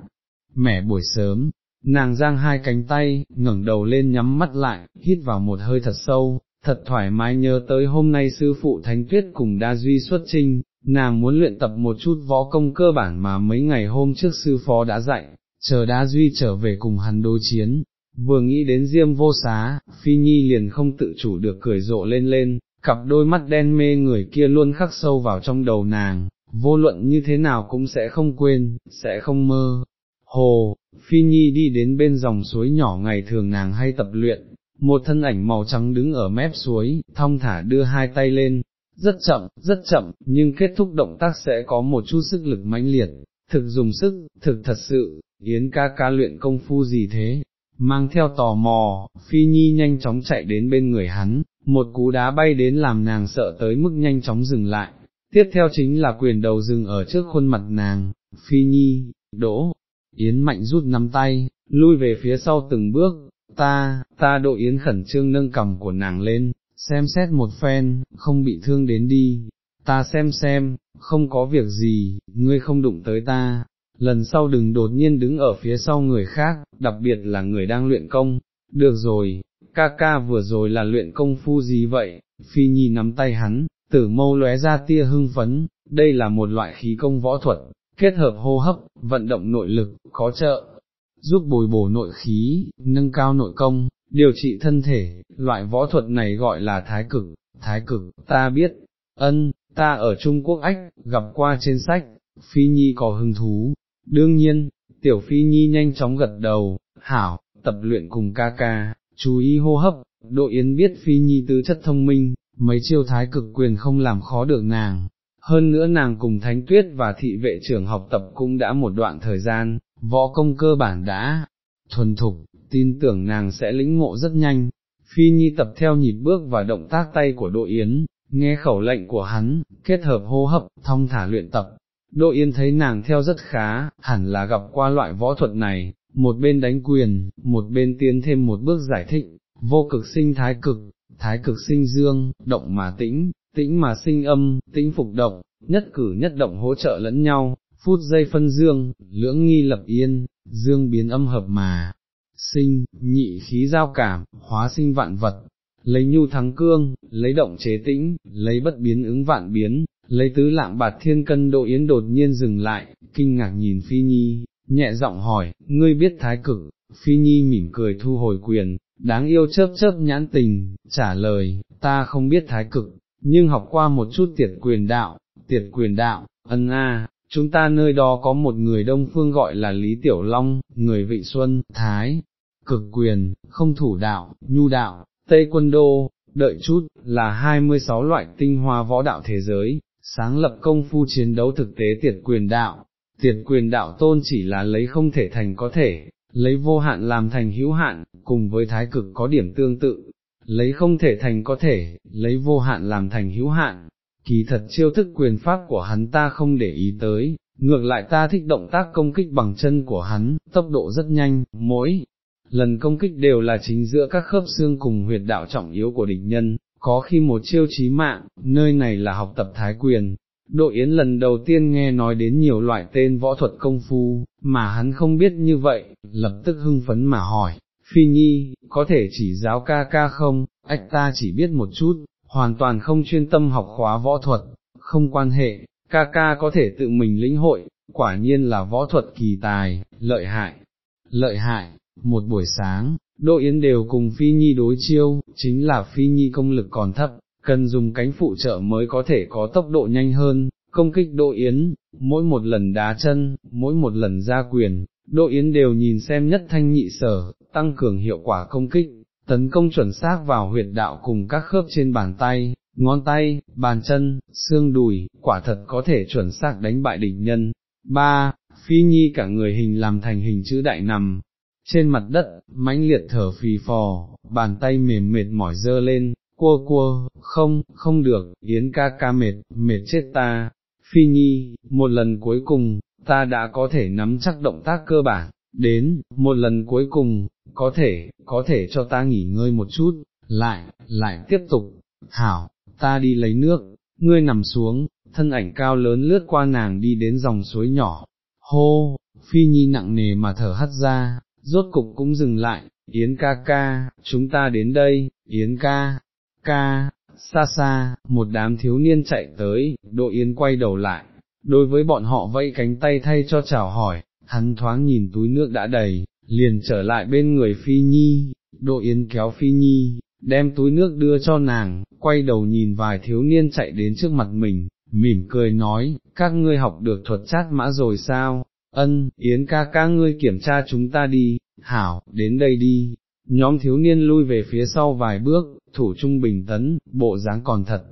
mẻ buổi sớm, nàng giang hai cánh tay, ngẩng đầu lên nhắm mắt lại, hít vào một hơi thật sâu, thật thoải mái nhớ tới hôm nay sư phụ Thánh Tuyết cùng Đa Duy xuất trinh, nàng muốn luyện tập một chút võ công cơ bản mà mấy ngày hôm trước sư phó đã dạy, chờ Đa Duy trở về cùng hắn đối chiến. Vừa nghĩ đến diêm vô xá, Phi Nhi liền không tự chủ được cười rộ lên lên, cặp đôi mắt đen mê người kia luôn khắc sâu vào trong đầu nàng, vô luận như thế nào cũng sẽ không quên, sẽ không mơ, Hồ, Phi Nhi đi đến bên dòng suối nhỏ ngày thường nàng hay tập luyện, một thân ảnh màu trắng đứng ở mép suối, thong thả đưa hai tay lên, rất chậm, rất chậm, nhưng kết thúc động tác sẽ có một chút sức lực mãnh liệt, thực dùng sức, thực thật sự, Yến ca ca luyện công phu gì thế, mang theo tò mò, Phi Nhi nhanh chóng chạy đến bên người hắn, một cú đá bay đến làm nàng sợ tới mức nhanh chóng dừng lại, tiếp theo chính là quyền đầu dừng ở trước khuôn mặt nàng, Phi Nhi, đỗ, Yến mạnh rút nắm tay, lui về phía sau từng bước, ta, ta độ Yến khẩn trương nâng cầm của nàng lên, xem xét một phen, không bị thương đến đi, ta xem xem, không có việc gì, ngươi không đụng tới ta, lần sau đừng đột nhiên đứng ở phía sau người khác, đặc biệt là người đang luyện công, được rồi, ca ca vừa rồi là luyện công phu gì vậy, phi nhi nắm tay hắn, tử mâu lóe ra tia hưng phấn, đây là một loại khí công võ thuật, kết hợp hô hấp, vận động nội lực, có trợ, giúp bồi bổ nội khí, nâng cao nội công, điều trị thân thể, loại võ thuật này gọi là thái cực, thái cực, ta biết, ân, ta ở Trung Quốc ách, gặp qua trên sách, Phi Nhi có hứng thú, đương nhiên, tiểu Phi Nhi nhanh chóng gật đầu, hảo, tập luyện cùng ca ca, chú ý hô hấp, Độ Yến biết Phi Nhi tứ chất thông minh, mấy chiêu thái cực quyền không làm khó được nàng, hơn nữa nàng cùng Thánh Tuyết và thị vệ trưởng học tập cũng đã một đoạn thời gian, võ công cơ bản đã thuần thục, tin tưởng nàng sẽ lĩnh ngộ rất nhanh. Phi Nhi tập theo nhịp bước và động tác tay của Đỗ Yến, nghe khẩu lệnh của hắn, kết hợp hô hấp, thong thả luyện tập. Đỗ Yến thấy nàng theo rất khá, hẳn là gặp qua loại võ thuật này, một bên đánh quyền, một bên tiến thêm một bước giải thích, vô cực sinh thái cực, thái cực sinh dương, động mà tĩnh, tĩnh mà sinh âm, tĩnh phục động, nhất cử nhất động hỗ trợ lẫn nhau, phút giây phân dương, lưỡng nghi lập yên, dương biến âm hợp mà, sinh, nhị khí giao cảm, hóa sinh vạn vật, lấy nhu thắng cương, lấy động chế tĩnh, lấy bất biến ứng vạn biến, lấy tứ lạng bạt thiên cân độ yến đột nhiên dừng lại, kinh ngạc nhìn phi nhi, nhẹ giọng hỏi, ngươi biết thái cực, phi nhi mỉm cười thu hồi quyền, đáng yêu chớp chớp nhãn tình, trả lời, ta không biết thái cực, nhưng học qua một chút tiệt quyền đạo, tiệt quyền đạo, ân a, chúng ta nơi đó có một người đông phương gọi là Lý Tiểu Long, người vị xuân, thái, cực quyền, không thủ đạo, nhu đạo, tây quân đô, đợi chút, là 26 loại tinh hoa võ đạo thế giới, sáng lập công phu chiến đấu thực tế tiệt quyền đạo. Tiệt quyền đạo tôn chỉ là lấy không thể thành có thể, lấy vô hạn làm thành hữu hạn, cùng với thái cực có điểm tương tự, lấy không thể thành có thể, lấy vô hạn làm thành hữu hạn, kỳ thật chiêu thức quyền pháp của hắn ta không để ý tới, ngược lại ta thích động tác công kích bằng chân của hắn, tốc độ rất nhanh, mỗi lần công kích đều là chính giữa các khớp xương cùng huyệt đạo trọng yếu của địch nhân, có khi một chiêu chí mạng, nơi này là học tập thái quyền. Đội Yến lần đầu tiên nghe nói đến nhiều loại tên võ thuật công phu, mà hắn không biết như vậy, lập tức hưng phấn mà hỏi, Phi Nhi, có thể chỉ giáo ca ca không, ách ta chỉ biết một chút, hoàn toàn không chuyên tâm học khóa võ thuật, không quan hệ, ca ca có thể tự mình lĩnh hội, quả nhiên là võ thuật kỳ tài, lợi hại, lợi hại, một buổi sáng, Đỗ Yến đều cùng Phi Nhi đối chiêu, chính là Phi Nhi công lực còn thấp, cần dùng cánh phụ trợ mới có thể có tốc độ nhanh hơn, công kích Đỗ Yến, mỗi một lần đá chân, mỗi một lần ra quyền, Đỗ Yến đều nhìn xem nhất thanh nhị sở, tăng cường hiệu quả công kích, tấn công chuẩn xác vào huyệt đạo cùng các khớp trên bàn tay, ngón tay, bàn chân, xương đùi, quả thật có thể chuẩn xác đánh bại địch nhân. 3. Phi Nhi cả người hình làm thành hình chữ đại nằm, trên mặt đất, mãnh liệt thở phì phò, bàn tay mềm mệt mỏi dơ lên, cua cua, không, không được, Yến ca ca mệt, mệt chết ta. Phi Nhi, một lần cuối cùng, ta đã có thể nắm chắc động tác cơ bản, đến, một lần cuối cùng, có thể, có thể cho ta nghỉ ngơi một chút, lại, lại tiếp tục, hảo, ta đi lấy nước, ngươi nằm xuống, thân ảnh cao lớn lướt qua nàng đi đến dòng suối nhỏ, hô, phi nhi nặng nề mà thở hắt ra, rốt cục cũng dừng lại, Yến ca ca, chúng ta đến đây, Yến ca, ca, xa xa, một đám thiếu niên chạy tới, Đỗ Yến quay đầu lại, đối với bọn họ vẫy cánh tay thay cho chào hỏi, hắn thoáng nhìn túi nước đã đầy, liền trở lại bên người Phi Nhi, Đỗ Yến kéo Phi Nhi, đem túi nước đưa cho nàng, quay đầu nhìn vài thiếu niên chạy đến trước mặt mình, mỉm cười nói, các ngươi học được thuật chát mã rồi sao, ân, Yến ca ca ngươi kiểm tra chúng ta đi, hảo, đến đây đi, nhóm thiếu niên lui về phía sau vài bước, thủ trung bình tấn, bộ dáng còn thật,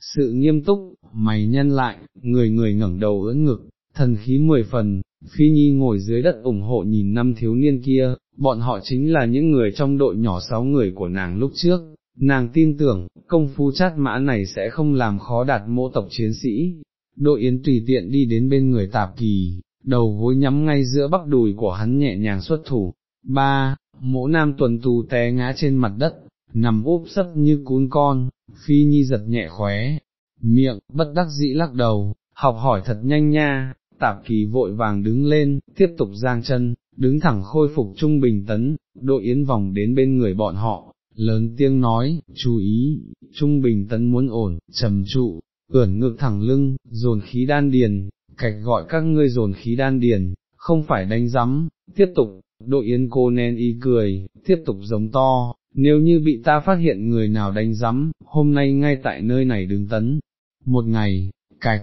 sự nghiêm túc, mày nhân lại, người người ngẩng đầu ưỡn ngực, thần khí mười phần, Phi Nhi ngồi dưới đất ủng hộ nhìn năm thiếu niên kia, bọn họ chính là những người trong đội nhỏ sáu người của nàng lúc trước, nàng tin tưởng, công phu chát mã này sẽ không làm khó đạt mô tộc chiến sĩ. Đội Yến tùy tiện đi đến bên người tạp kỳ, đầu gối nhắm ngay giữa bắp đùi của hắn nhẹ nhàng xuất thủ. Ba, mỗ nam tuần tù té ngã trên mặt đất, nằm úp sấp như cún con, phi nhi giật nhẹ khóe, miệng, bất đắc dĩ lắc đầu, học hỏi thật nhanh nha, tạp kỳ vội vàng đứng lên, tiếp tục giang chân, đứng thẳng khôi phục trung bình tấn, đội yến vòng đến bên người bọn họ, lớn tiếng nói, chú ý, trung bình tấn muốn ổn, trầm trụ, ưỡn ngực thẳng lưng, dồn khí đan điền, cạch gọi các ngươi dồn khí đan điền, không phải đánh rắm, tiếp tục, đội yến cô nên y cười, tiếp tục giống to, nếu như bị ta phát hiện người nào đánh rắm, hôm nay ngay tại nơi này đứng tấn, một ngày, cạch,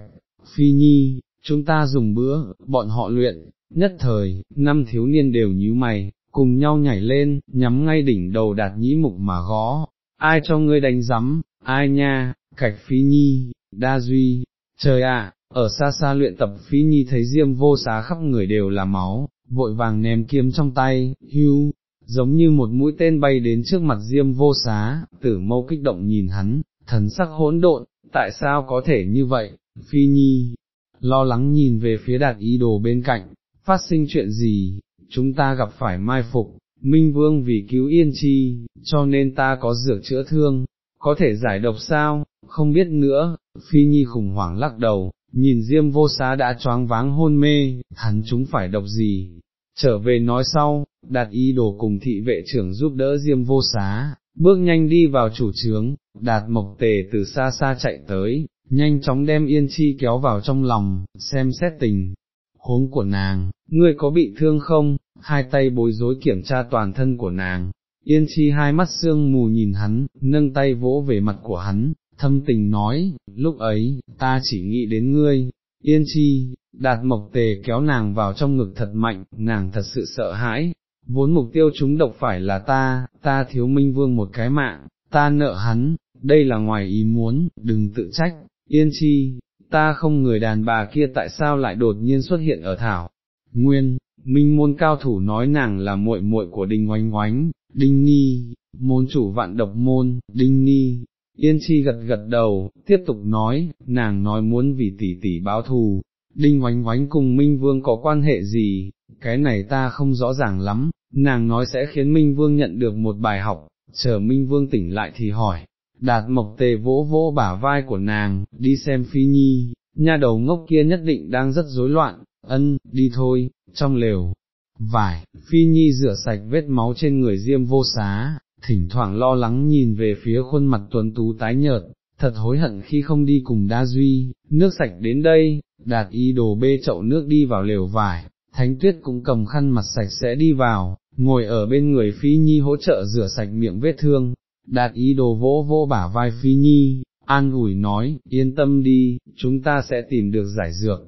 phi nhi, chúng ta dùng bữa, bọn họ luyện, nhất thời, năm thiếu niên đều nhíu mày, cùng nhau nhảy lên, nhắm ngay đỉnh đầu đạt nhĩ mục mà gõ, ai cho ngươi đánh rắm, ai nha, cạch phi nhi, đa duy, trời ạ, ở xa xa luyện tập phí nhi thấy diêm vô xá khắp người đều là máu, vội vàng ném kiếm trong tay, hưu, giống như một mũi tên bay đến trước mặt diêm vô xá, tử mâu kích động nhìn hắn, thần sắc hỗn độn, tại sao có thể như vậy, phi nhi, lo lắng nhìn về phía đạt ý đồ bên cạnh, phát sinh chuyện gì, chúng ta gặp phải mai phục, Minh Vương vì cứu Yên Chi, cho nên ta có dược chữa thương, có thể giải độc sao, không biết nữa, Phi Nhi khủng hoảng lắc đầu, nhìn Diêm vô xá đã choáng váng hôn mê, hắn chúng phải độc gì, trở về nói sau, đạt ý đồ cùng thị vệ trưởng giúp đỡ Diêm vô xá, bước nhanh đi vào chủ trướng, đạt mộc tề từ xa xa chạy tới, nhanh chóng đem Yên Chi kéo vào trong lòng, xem xét tình huống của nàng, ngươi có bị thương không, hai tay bối rối kiểm tra toàn thân của nàng, yên chi hai mắt sương mù nhìn hắn, nâng tay vỗ về mặt của hắn, thâm tình nói, lúc ấy, ta chỉ nghĩ đến ngươi, yên chi, đạt mộc tề kéo nàng vào trong ngực thật mạnh, nàng thật sự sợ hãi, vốn mục tiêu chúng độc phải là ta, ta thiếu minh vương một cái mạng, ta nợ hắn, đây là ngoài ý muốn, đừng tự trách, yên chi, ta không người đàn bà kia tại sao lại đột nhiên xuất hiện ở thảo. Nguyên, minh môn cao thủ nói nàng là muội muội của đinh oánh oánh, đinh ni, môn chủ vạn độc môn, đinh ni. Yên chi gật gật đầu, tiếp tục nói, nàng nói muốn vì tỷ tỷ báo thù, đinh oánh oánh cùng Minh Vương có quan hệ gì, cái này ta không rõ ràng lắm, nàng nói sẽ khiến Minh Vương nhận được một bài học, chờ Minh Vương tỉnh lại thì hỏi, đạt mộc tề vỗ vỗ bả vai của nàng, đi xem phi nhi, nha đầu ngốc kia nhất định đang rất rối loạn, ân, đi thôi, trong lều, vải, phi nhi rửa sạch vết máu trên người diêm vô xá, thỉnh thoảng lo lắng nhìn về phía khuôn mặt tuấn tú tái nhợt, thật hối hận khi không đi cùng đa duy, nước sạch đến đây, đạt y đồ bê chậu nước đi vào lều vải, thánh tuyết cũng cầm khăn mặt sạch sẽ đi vào, ngồi ở bên người phi nhi hỗ trợ rửa sạch miệng vết thương, đạt y đồ vỗ vô bả vai phi nhi, an ủi nói, yên tâm đi, chúng ta sẽ tìm được giải dược.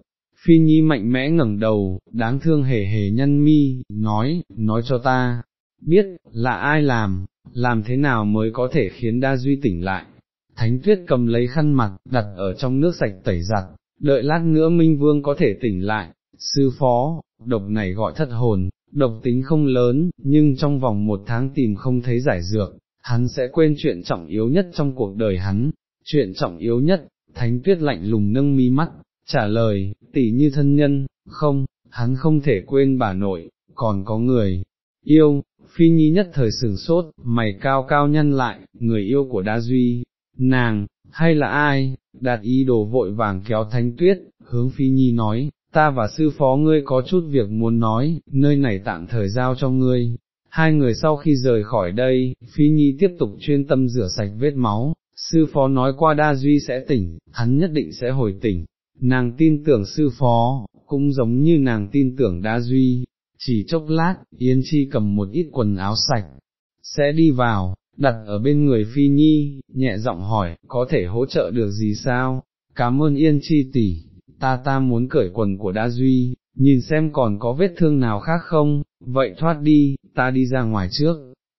Phi Nhi mạnh mẽ ngẩng đầu, đáng thương hề hề nhân mi, nói, nói cho ta, biết, là ai làm, làm thế nào mới có thể khiến đa duy tỉnh lại. Thánh tuyết cầm lấy khăn mặt, đặt ở trong nước sạch tẩy giặt, đợi lát nữa Minh Vương có thể tỉnh lại, sư phó, độc này gọi thất hồn, độc tính không lớn, nhưng trong vòng một tháng tìm không thấy giải dược, hắn sẽ quên chuyện trọng yếu nhất trong cuộc đời hắn, chuyện trọng yếu nhất, thánh tuyết lạnh lùng nâng mi mắt, trả lời, tỷ như thân nhân, không, hắn không thể quên bà nội, còn có người, yêu, phi nhi nhất thời sừng sốt, mày cao cao nhân lại, người yêu của đa duy, nàng, hay là ai, đạt ý đồ vội vàng kéo thánh tuyết, hướng phi nhi nói, ta và sư phó ngươi có chút việc muốn nói, nơi này tạm thời giao cho ngươi, Hai người sau khi rời khỏi đây, Phi Nhi tiếp tục chuyên tâm rửa sạch vết máu, sư phó nói qua đa duy sẽ tỉnh, hắn nhất định sẽ hồi tỉnh, nàng tin tưởng sư phó, cũng giống như nàng tin tưởng đa duy, chỉ chốc lát, Yến Chi cầm một ít quần áo sạch, sẽ đi vào, đặt ở bên người Phi Nhi, nhẹ giọng hỏi, có thể hỗ trợ được gì sao, cảm ơn Yên Chi tỷ, ta ta muốn cởi quần của đa duy, nhìn xem còn có vết thương nào khác không, vậy thoát đi, ta đi ra ngoài trước,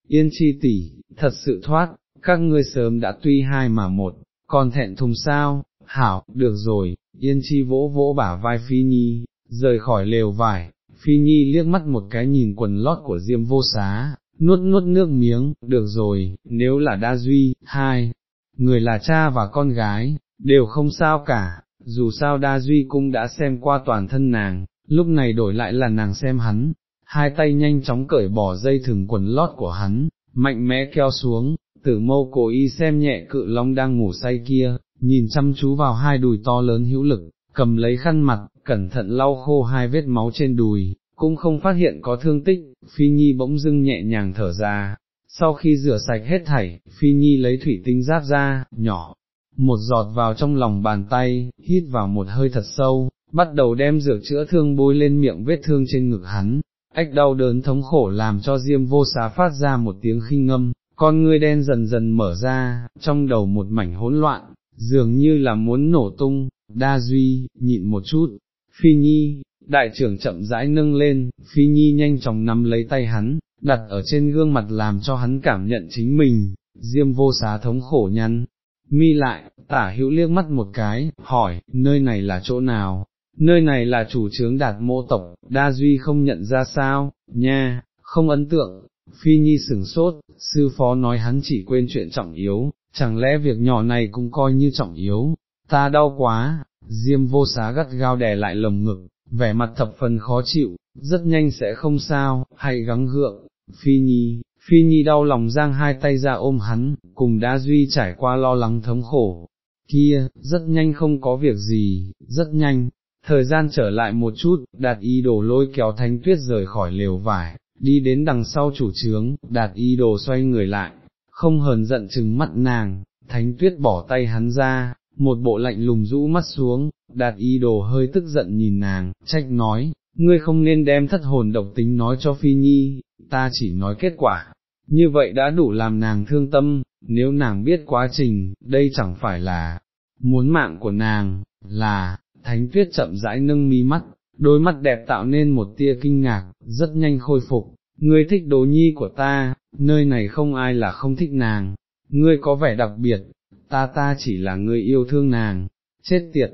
yên chi tỷ, thật sự thoát, các ngươi sớm đã tuy hai mà một, còn thẹn thùng sao, hảo, được rồi, yên chi vỗ vỗ bả vai phi nhi, rời khỏi lều vải, phi nhi liếc mắt một cái nhìn quần lót của diêm vô xá, nuốt nuốt nước miếng, được rồi, nếu là đa duy, hai, người là cha và con gái, đều không sao cả, dù sao đa duy cũng đã xem qua toàn thân nàng, lúc này đổi lại là nàng xem hắn, hai tay nhanh chóng cởi bỏ dây thừng quần lót của hắn, mạnh mẽ kéo xuống, tử mâu cố y xem nhẹ cự long đang ngủ say kia, nhìn chăm chú vào hai đùi to lớn hữu lực, cầm lấy khăn mặt, cẩn thận lau khô hai vết máu trên đùi, cũng không phát hiện có thương tích, Phi Nhi bỗng dưng nhẹ nhàng thở ra. Sau khi rửa sạch hết thảy, Phi Nhi lấy thủy tinh giáp ra, nhỏ, một giọt vào trong lòng bàn tay, hít vào một hơi thật sâu, bắt đầu đem dược chữa thương bôi lên miệng vết thương trên ngực hắn, ách đau đớn thống khổ làm cho diêm vô xá phát ra một tiếng khinh ngâm, con ngươi đen dần dần mở ra, trong đầu một mảnh hỗn loạn, dường như là muốn nổ tung, đa duy, nhịn một chút, phi nhi, đại trưởng chậm rãi nâng lên, phi nhi nhanh chóng nắm lấy tay hắn, đặt ở trên gương mặt làm cho hắn cảm nhận chính mình, diêm vô xá thống khổ nhăn, mi lại, tả hữu liếc mắt một cái, hỏi, nơi này là chỗ nào, nơi này là chủ trướng đạt mô tộc, đa duy không nhận ra sao, nha, không ấn tượng, phi nhi sửng sốt, sư phó nói hắn chỉ quên chuyện trọng yếu, chẳng lẽ việc nhỏ này cũng coi như trọng yếu, ta đau quá, diêm vô xá gắt gao đè lại lồng ngực, vẻ mặt thập phần khó chịu, rất nhanh sẽ không sao, hãy gắng gượng, phi nhi, phi nhi đau lòng giang hai tay ra ôm hắn, cùng đã duy trải qua lo lắng thống khổ, kia, rất nhanh không có việc gì, rất nhanh, thời gian trở lại một chút, đạt y đồ lôi kéo thánh tuyết rời khỏi lều vải, đi đến đằng sau chủ trướng, đạt y đồ xoay người lại, không hờn giận chừng mắt nàng, thánh tuyết bỏ tay hắn ra, một bộ lạnh lùng rũ mắt xuống, đạt y đồ hơi tức giận nhìn nàng, trách nói, ngươi không nên đem thất hồn độc tính nói cho phi nhi, ta chỉ nói kết quả, như vậy đã đủ làm nàng thương tâm, nếu nàng biết quá trình, đây chẳng phải là, muốn mạng của nàng, là, thánh tuyết chậm rãi nâng mi mắt, đôi mắt đẹp tạo nên một tia kinh ngạc, rất nhanh khôi phục, ngươi thích đồ nhi của ta, nơi này không ai là không thích nàng, ngươi có vẻ đặc biệt, ta ta chỉ là người yêu thương nàng, chết tiệt,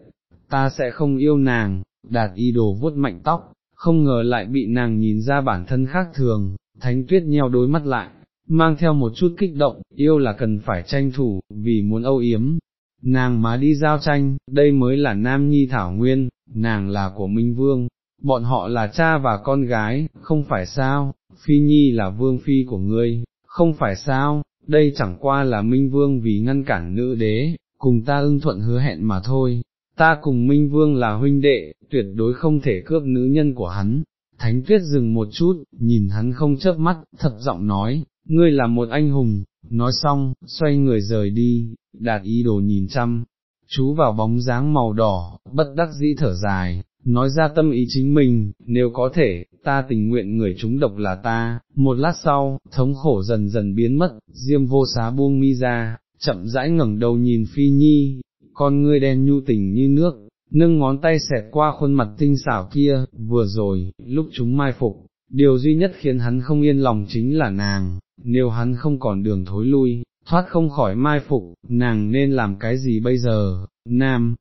ta sẽ không yêu nàng, đạt y đồ vuốt mạnh tóc, không ngờ lại bị nàng nhìn ra bản thân khác thường, thánh tuyết nheo đôi mắt lại, mang theo một chút kích động, yêu là cần phải tranh thủ, vì muốn âu yếm. Nàng má đi giao tranh, đây mới là nam nhi thảo nguyên, nàng là của Minh Vương, bọn họ là cha và con gái, không phải sao, Phi Nhi là vương phi của ngươi, không phải sao, đây chẳng qua là Minh Vương vì ngăn cản nữ đế, cùng ta ưng thuận hứa hẹn mà thôi, ta cùng Minh Vương là huynh đệ, tuyệt đối không thể cướp nữ nhân của hắn. Thánh tuyết dừng một chút, nhìn hắn không chớp mắt, thật giọng nói, ngươi là một anh hùng, nói xong, xoay người rời đi, đạt ý đồ nhìn chăm, chú vào bóng dáng màu đỏ, bất đắc dĩ thở dài, nói ra tâm ý chính mình, nếu có thể, ta tình nguyện người chúng độc là ta, một lát sau, thống khổ dần dần biến mất, diêm vô xá buông mi ra, chậm rãi ngẩng đầu nhìn phi nhi, con ngươi đen nhu tình như nước, nâng ngón tay xẹt qua khuôn mặt tinh xảo kia, vừa rồi, lúc chúng mai phục, điều duy nhất khiến hắn không yên lòng chính là nàng, nếu hắn không còn đường thối lui, thoát không khỏi mai phục, nàng nên làm cái gì bây giờ, nam,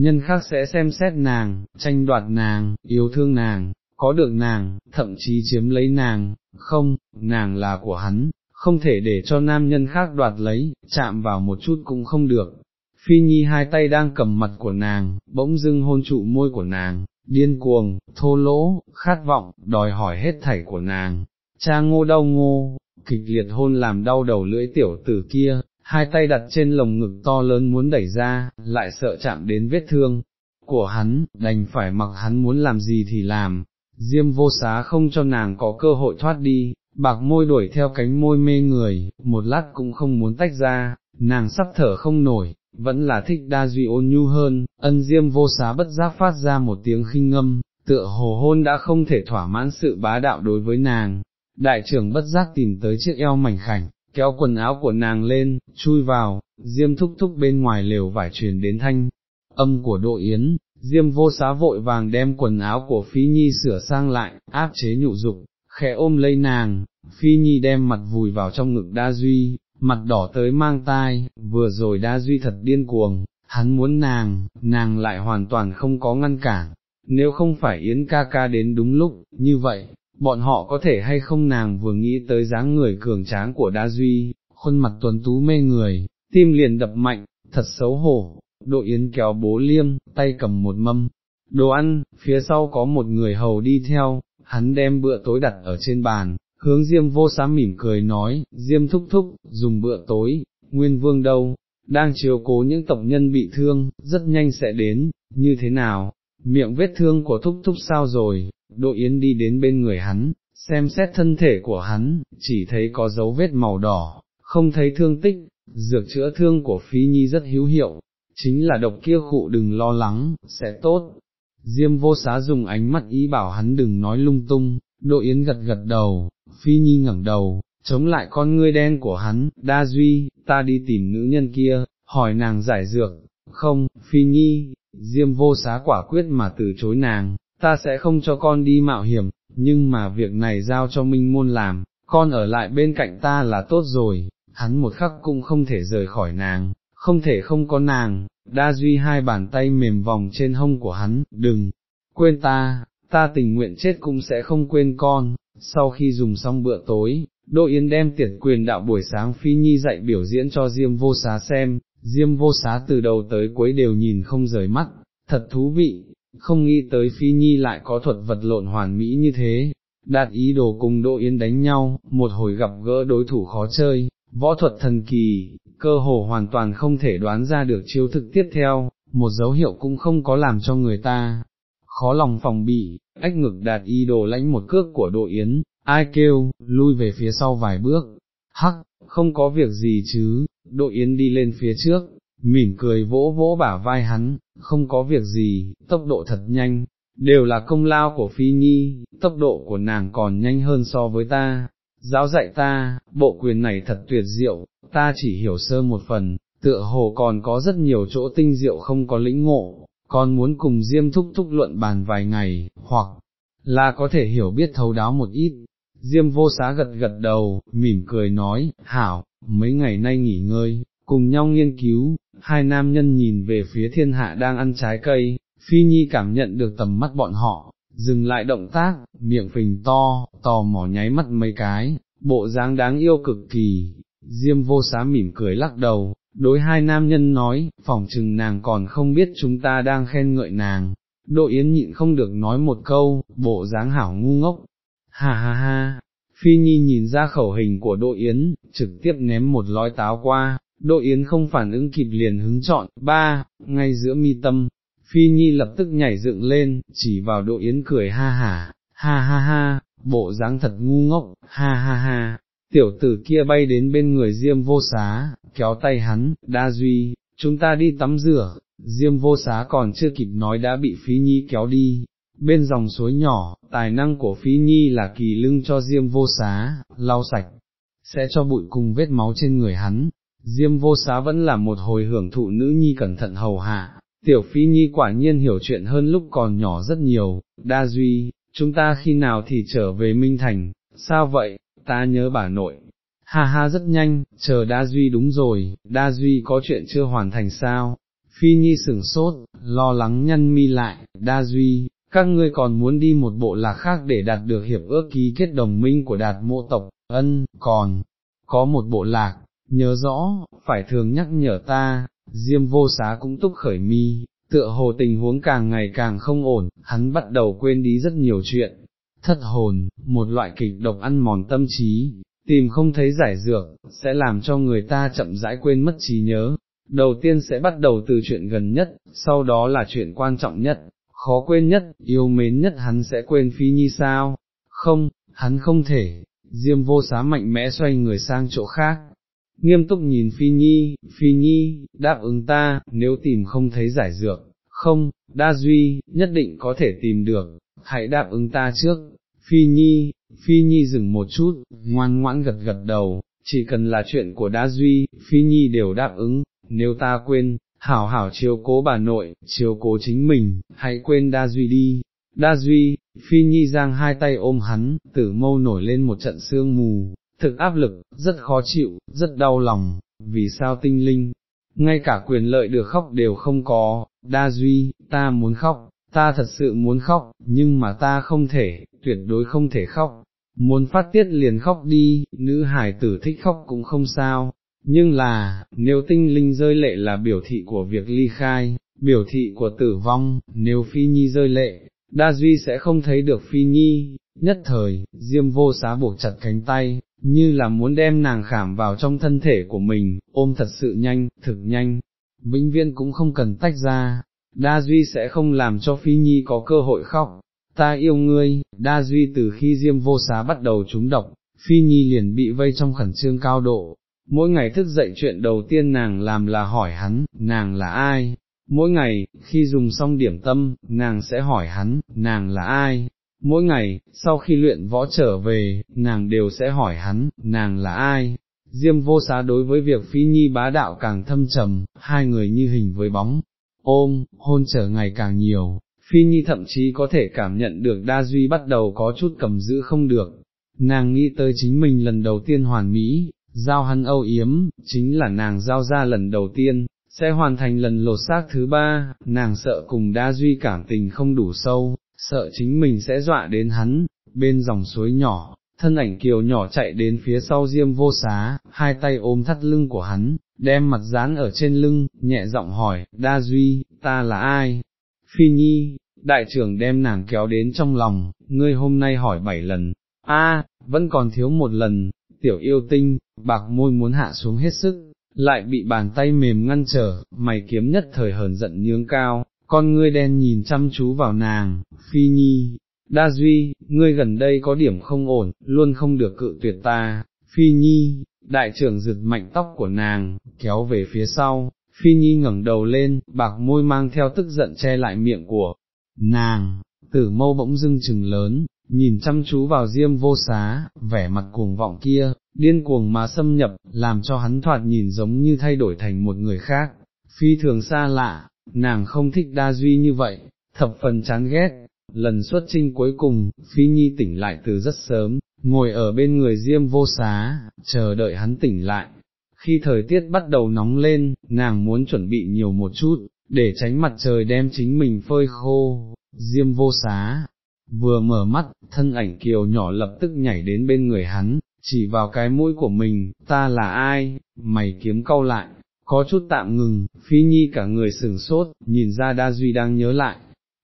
nhân khác sẽ xem xét nàng, tranh đoạt nàng, yêu thương nàng, có được nàng, thậm chí chiếm lấy nàng, không, nàng là của hắn, không thể để cho nam nhân khác đoạt lấy, chạm vào một chút cũng không được. Phi Nhi hai tay đang cầm mặt của nàng, bỗng dưng hôn trụ môi của nàng, điên cuồng, thô lỗ, khát vọng, đòi hỏi hết thảy của nàng. Cha ngô đau ngô, kịch liệt hôn làm đau đầu lưỡi tiểu tử kia, hai tay đặt trên lồng ngực to lớn muốn đẩy ra, lại sợ chạm đến vết thương của hắn, đành phải mặc hắn muốn làm gì thì làm, diêm vô xá không cho nàng có cơ hội thoát đi, bạc môi đuổi theo cánh môi mê người, một lát cũng không muốn tách ra, nàng sắp thở không nổi, vẫn là thích đa duy ôn nhu hơn, ân diêm vô xá bất giác phát ra một tiếng khinh ngâm, tựa hồ hôn đã không thể thỏa mãn sự bá đạo đối với nàng, đại trưởng bất giác tìm tới chiếc eo mảnh khảnh, kéo quần áo của nàng lên, chui vào, diêm thúc thúc bên ngoài lều vải truyền đến thanh, âm của độ yến, diêm vô xá vội vàng đem quần áo của Phi Nhi sửa sang lại, áp chế nhụ dục, khẽ ôm lấy nàng, Phi Nhi đem mặt vùi vào trong ngực đa duy, mặt đỏ tới mang tai, vừa rồi đa duy thật điên cuồng, hắn muốn nàng, nàng lại hoàn toàn không có ngăn cản, nếu không phải Yến ca ca đến đúng lúc, như vậy, bọn họ có thể hay không nàng vừa nghĩ tới dáng người cường tráng của đa duy, khuôn mặt tuấn tú mê người, tim liền đập mạnh, thật xấu hổ, đội yến kéo bố liêm, tay cầm một mâm, đồ ăn, phía sau có một người hầu đi theo, hắn đem bữa tối đặt ở trên bàn, hướng Diêm vô xá mỉm cười nói, Diêm thúc thúc, dùng bữa tối, Nguyên Vương đâu, đang chiếu cố những tộc nhân bị thương, rất nhanh sẽ đến, như thế nào, miệng vết thương của thúc thúc sao rồi, Đỗ Yến đi đến bên người hắn, xem xét thân thể của hắn, chỉ thấy có dấu vết màu đỏ, không thấy thương tích, dược chữa thương của Phi Nhi rất hữu hiệu, chính là độc kia khụ đừng lo lắng, sẽ tốt. Diêm vô xá dùng ánh mắt ý bảo hắn đừng nói lung tung, Đỗ Yến gật gật đầu, Phi Nhi ngẩng đầu, chống lại con ngươi đen của hắn, đa duy, ta đi tìm nữ nhân kia, hỏi nàng giải dược, không, Phi Nhi, Diêm vô xá quả quyết mà từ chối nàng, ta sẽ không cho con đi mạo hiểm, nhưng mà việc này giao cho Minh Môn làm, con ở lại bên cạnh ta là tốt rồi, hắn một khắc cũng không thể rời khỏi nàng, không thể không có nàng, đa duy hai bàn tay mềm vòng trên hông của hắn, đừng, quên ta, ta tình nguyện chết cũng sẽ không quên con, sau khi dùng xong bữa tối, Đỗ Yến đem tiệt quyền đạo buổi sáng Phi Nhi dạy biểu diễn cho Diêm vô xá xem, Diêm vô xá từ đầu tới cuối đều nhìn không rời mắt, thật thú vị, không nghĩ tới Phi Nhi lại có thuật vật lộn hoàn mỹ như thế, đạt ý đồ cùng Đỗ Yến đánh nhau, một hồi gặp gỡ đối thủ khó chơi, võ thuật thần kỳ, cơ hồ hoàn toàn không thể đoán ra được chiêu thực tiếp theo, một dấu hiệu cũng không có làm cho người ta khó lòng phòng bị, ách ngực đạt ý đồ lãnh một cước của Đỗ Yến, ai kêu, lui về phía sau vài bước, hắc, không có việc gì chứ, Đỗ Yến đi lên phía trước, mỉm cười vỗ vỗ bả vai hắn, không có việc gì, tốc độ thật nhanh, đều là công lao của Phi Nhi, tốc độ của nàng còn nhanh hơn so với ta, giáo dạy ta, bộ quyền này thật tuyệt diệu, ta chỉ hiểu sơ một phần, tựa hồ còn có rất nhiều chỗ tinh diệu không có lĩnh ngộ, còn muốn cùng Diêm thúc thúc luận bàn vài ngày, hoặc là có thể hiểu biết thấu đáo một ít. Diêm vô xá gật gật đầu, mỉm cười nói, hảo, mấy ngày nay nghỉ ngơi, cùng nhau nghiên cứu, hai nam nhân nhìn về phía thiên hạ đang ăn trái cây, Phi Nhi cảm nhận được tầm mắt bọn họ, dừng lại động tác, miệng phình to, tò mò nháy mắt mấy cái, bộ dáng đáng yêu cực kỳ, Diêm vô xá mỉm cười lắc đầu, đối hai nam nhân nói, phỏng chừng nàng còn không biết chúng ta đang khen ngợi nàng, Đỗ Yến nhịn không được nói một câu, bộ dáng hảo ngu ngốc, ha ha ha, Phi Nhi nhìn ra khẩu hình của Đỗ Yến, trực tiếp ném một lói táo qua, Đỗ Yến không phản ứng kịp liền hứng chọn, ba, ngay giữa mi tâm, Phi Nhi lập tức nhảy dựng lên, chỉ vào Đỗ Yến cười ha ha ha ha ha, bộ dáng thật ngu ngốc, ha ha ha, tiểu tử kia bay đến bên người Diêm vô xá, kéo tay hắn, đa duy, chúng ta đi tắm rửa, Diêm vô xá còn chưa kịp nói đã bị Phi Nhi kéo đi, bên dòng suối nhỏ, tài năng của Phi Nhi là kỳ lưng cho Diêm vô xá, lau sạch, sẽ cho bụi cùng vết máu trên người hắn. Diêm vô xá vẫn là một hồi hưởng thụ nữ nhi cẩn thận hầu hạ, tiểu Phi Nhi quả nhiên hiểu chuyện hơn lúc còn nhỏ rất nhiều, đa duy, chúng ta khi nào thì trở về Minh Thành, sao vậy, ta nhớ bà nội. Ha ha rất nhanh, chờ Đa Duy đúng rồi, Đa Duy có chuyện chưa hoàn thành sao? Phi Nhi sửng sốt, lo lắng nhăn mi lại, Đa Duy, các ngươi còn muốn đi một bộ lạc khác để đạt được hiệp ước ký kết đồng minh của đạt mộ tộc, ân, còn, có một bộ lạc, nhớ rõ, phải thường nhắc nhở ta, Diêm vô xá cũng túc khởi mi, tựa hồ tình huống càng ngày càng không ổn, hắn bắt đầu quên đi rất nhiều chuyện, thất hồn, một loại kịch độc ăn mòn tâm trí, tìm không thấy giải dược, sẽ làm cho người ta chậm rãi quên mất trí nhớ. Đầu tiên sẽ bắt đầu từ chuyện gần nhất, sau đó là chuyện quan trọng nhất, khó quên nhất, yêu mến nhất hắn sẽ quên phi nhi sao? Không, hắn không thể, Diêm vô xá mạnh mẽ xoay người sang chỗ khác. Nghiêm túc nhìn Phi Nhi, Phi Nhi, đáp ứng ta, nếu tìm không thấy giải dược, không, đa duy, nhất định có thể tìm được, hãy đáp ứng ta trước, Phi Nhi, Phi Nhi dừng một chút, ngoan ngoãn gật gật đầu, chỉ cần là chuyện của Đa Duy, Phi Nhi đều đáp ứng, nếu ta quên, hảo hảo chiếu cố bà nội, chiếu cố chính mình, hãy quên Đa Duy đi. Đa Duy, Phi Nhi giang hai tay ôm hắn, tử mâu nổi lên một trận sương mù, thực áp lực, rất khó chịu, rất đau lòng, vì sao tinh linh, ngay cả quyền lợi được khóc đều không có, Đa Duy, ta muốn khóc, ta thật sự muốn khóc, nhưng mà ta không thể, tuyệt đối không thể khóc, muốn phát tiết liền khóc đi, nữ hải tử thích khóc cũng không sao, nhưng là, nếu tinh linh rơi lệ là biểu thị của việc ly khai, biểu thị của tử vong, nếu phi nhi rơi lệ, đa duy sẽ không thấy được phi nhi, nhất thời, diêm vô xá buộc chặt cánh tay, như là muốn đem nàng khảm vào trong thân thể của mình, ôm thật sự nhanh, thực nhanh, vĩnh viễn cũng không cần tách ra, đa duy sẽ không làm cho phi nhi có cơ hội khóc, ta yêu ngươi, đa duy từ khi diêm vô xá bắt đầu trúng độc, phi nhi liền bị vây trong khẩn trương cao độ, mỗi ngày thức dậy chuyện đầu tiên nàng làm là hỏi hắn, nàng là ai, mỗi ngày, khi dùng xong điểm tâm, nàng sẽ hỏi hắn, nàng là ai, mỗi ngày, sau khi luyện võ trở về, nàng đều sẽ hỏi hắn, nàng là ai. Diêm vô xá đối với việc phi nhi bá đạo càng thâm trầm, hai người như hình với bóng, ôm, hôn trở ngày càng nhiều, Phi Nhi thậm chí có thể cảm nhận được Đa Duy bắt đầu có chút cầm giữ không được, nàng nghĩ tới chính mình lần đầu tiên hoàn mỹ, giao hắn âu yếm, chính là nàng giao ra lần đầu tiên, sẽ hoàn thành lần lột xác thứ ba, nàng sợ cùng đa duy cảm tình không đủ sâu, sợ chính mình sẽ dọa đến hắn, bên dòng suối nhỏ, thân ảnh kiều nhỏ chạy đến phía sau diêm vô xá, hai tay ôm thắt lưng của hắn, đem mặt dán ở trên lưng, nhẹ giọng hỏi, đa duy, ta là ai? Phi Nhi, đại trưởng đem nàng kéo đến trong lòng, ngươi hôm nay hỏi bảy lần, a, vẫn còn thiếu một lần, tiểu yêu tinh, bạc môi muốn hạ xuống hết sức, lại bị bàn tay mềm ngăn trở, mày kiếm nhất thời hờn giận nhướng cao, con ngươi đen nhìn chăm chú vào nàng, Phi Nhi, Đa Duy, ngươi gần đây có điểm không ổn, luôn không được cự tuyệt ta, Phi Nhi, đại trưởng giật mạnh tóc của nàng, kéo về phía sau, Phi Nhi ngẩng đầu lên, bạc môi mang theo tức giận che lại miệng của nàng, tử mâu bỗng dưng chừng lớn, nhìn chăm chú vào diêm vô xá, vẻ mặt cuồng vọng kia, điên cuồng mà xâm nhập, làm cho hắn thoạt nhìn giống như thay đổi thành một người khác, phi thường xa lạ, nàng không thích đa duy như vậy, thập phần chán ghét, lần xuất trinh cuối cùng, phi nhi tỉnh lại từ rất sớm, ngồi ở bên người diêm vô xá, chờ đợi hắn tỉnh lại. Khi thời tiết bắt đầu nóng lên, nàng muốn chuẩn bị nhiều một chút, để tránh mặt trời đem chính mình phơi khô, diêm vô xá. Vừa mở mắt, thân ảnh kiều nhỏ lập tức nhảy đến bên người hắn, chỉ vào cái mũi của mình, ta là ai, mày kiếm câu lại, có chút tạm ngừng, phi nhi cả người sừng sốt, nhìn ra đa duy đang nhớ lại,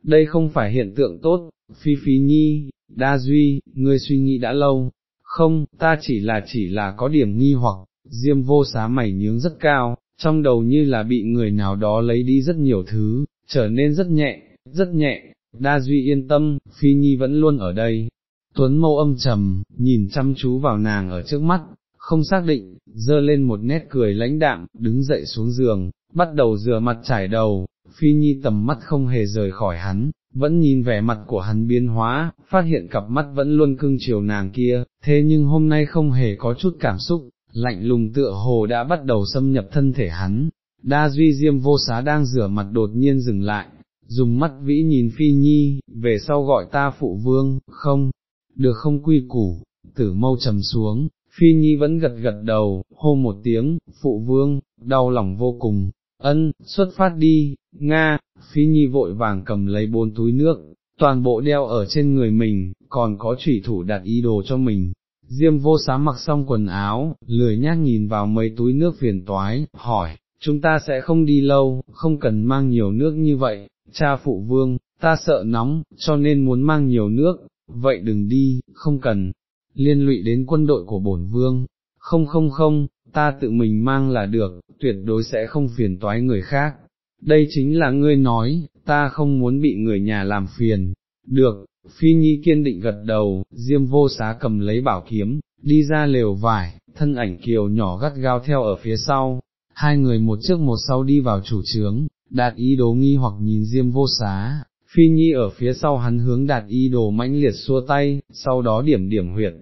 đây không phải hiện tượng tốt, phi phi nhi, đa duy, ngươi suy nghĩ đã lâu, không, ta chỉ là chỉ là có điểm nghi hoặc, diêm vô xá mày nhướng rất cao, trong đầu như là bị người nào đó lấy đi rất nhiều thứ, trở nên rất nhẹ, rất nhẹ, đa duy yên tâm, phi nhi vẫn luôn ở đây. Tuấn mâu âm trầm, nhìn chăm chú vào nàng ở trước mắt, không xác định, dơ lên một nét cười lãnh đạm, đứng dậy xuống giường, bắt đầu rửa mặt trải đầu, phi nhi tầm mắt không hề rời khỏi hắn, vẫn nhìn vẻ mặt của hắn biến hóa, phát hiện cặp mắt vẫn luôn cưng chiều nàng kia, thế nhưng hôm nay không hề có chút cảm xúc, lạnh lùng tựa hồ đã bắt đầu xâm nhập thân thể hắn. Đa duy diêm vô xá đang rửa mặt đột nhiên dừng lại, dùng mắt vĩ nhìn phi nhi, về sau gọi ta phụ vương, không, được không quy củ, tử mâu trầm xuống, phi nhi vẫn gật gật đầu, hô một tiếng, phụ vương, đau lòng vô cùng, ân, xuất phát đi, Nga, Phi Nhi vội vàng cầm lấy bốn túi nước, toàn bộ đeo ở trên người mình, còn có thủy thủ đặt y đồ cho mình. Diêm vô sám mặc xong quần áo, lười nhác nhìn vào mấy túi nước phiền toái, hỏi, chúng ta sẽ không đi lâu, không cần mang nhiều nước như vậy, cha phụ vương, ta sợ nóng, cho nên muốn mang nhiều nước, vậy đừng đi, không cần, liên lụy đến quân đội của bổn vương, không không không, ta tự mình mang là được, tuyệt đối sẽ không phiền toái người khác. Đây chính là ngươi nói, ta không muốn bị người nhà làm phiền. Được, Phi Nhi kiên định gật đầu, Diêm vô xá cầm lấy bảo kiếm, đi ra lều vải, thân ảnh kiều nhỏ gắt gao theo ở phía sau, hai người một trước một sau đi vào chủ trướng, đạt ý đồ nghi hoặc nhìn Diêm vô xá, Phi Nhi ở phía sau hắn hướng đạt ý đồ mãnh liệt xua tay, sau đó điểm điểm huyệt,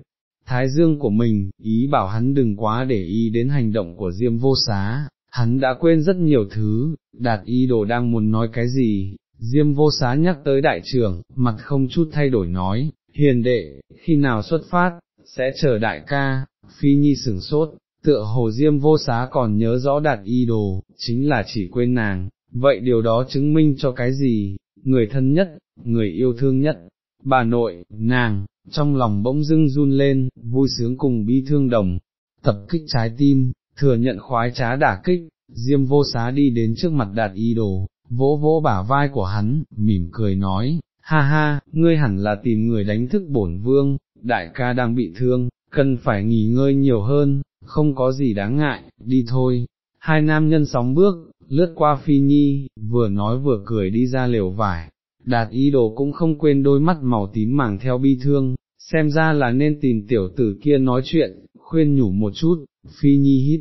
thái dương của mình, ý bảo hắn đừng quá để ý đến hành động của Diêm vô xá, hắn đã quên rất nhiều thứ, đạt ý đồ đang muốn nói cái gì, Diêm vô xá nhắc tới đại trưởng, mặt không chút thay đổi nói, hiền đệ, khi nào xuất phát, sẽ chờ đại ca, phi nhi sửng sốt, tựa hồ Diêm vô xá còn nhớ rõ đạt Y đồ, chính là chỉ quên nàng, vậy điều đó chứng minh cho cái gì, người thân nhất, người yêu thương nhất, bà nội, nàng, trong lòng bỗng dưng run lên, vui sướng cùng bi thương đồng, tập kích trái tim, thừa nhận khoái trá đả kích, diêm vô xá đi đến trước mặt đạt y đồ, vỗ vỗ bả vai của hắn, mỉm cười nói, ha ha, ngươi hẳn là tìm người đánh thức bổn vương, đại ca đang bị thương, cần phải nghỉ ngơi nhiều hơn, không có gì đáng ngại, đi thôi. Hai nam nhân sóng bước, lướt qua phi nhi, vừa nói vừa cười đi ra lều vải, đạt ý đồ cũng không quên đôi mắt màu tím màng theo bi thương, xem ra là nên tìm tiểu tử kia nói chuyện, khuyên nhủ một chút, phi nhi hít,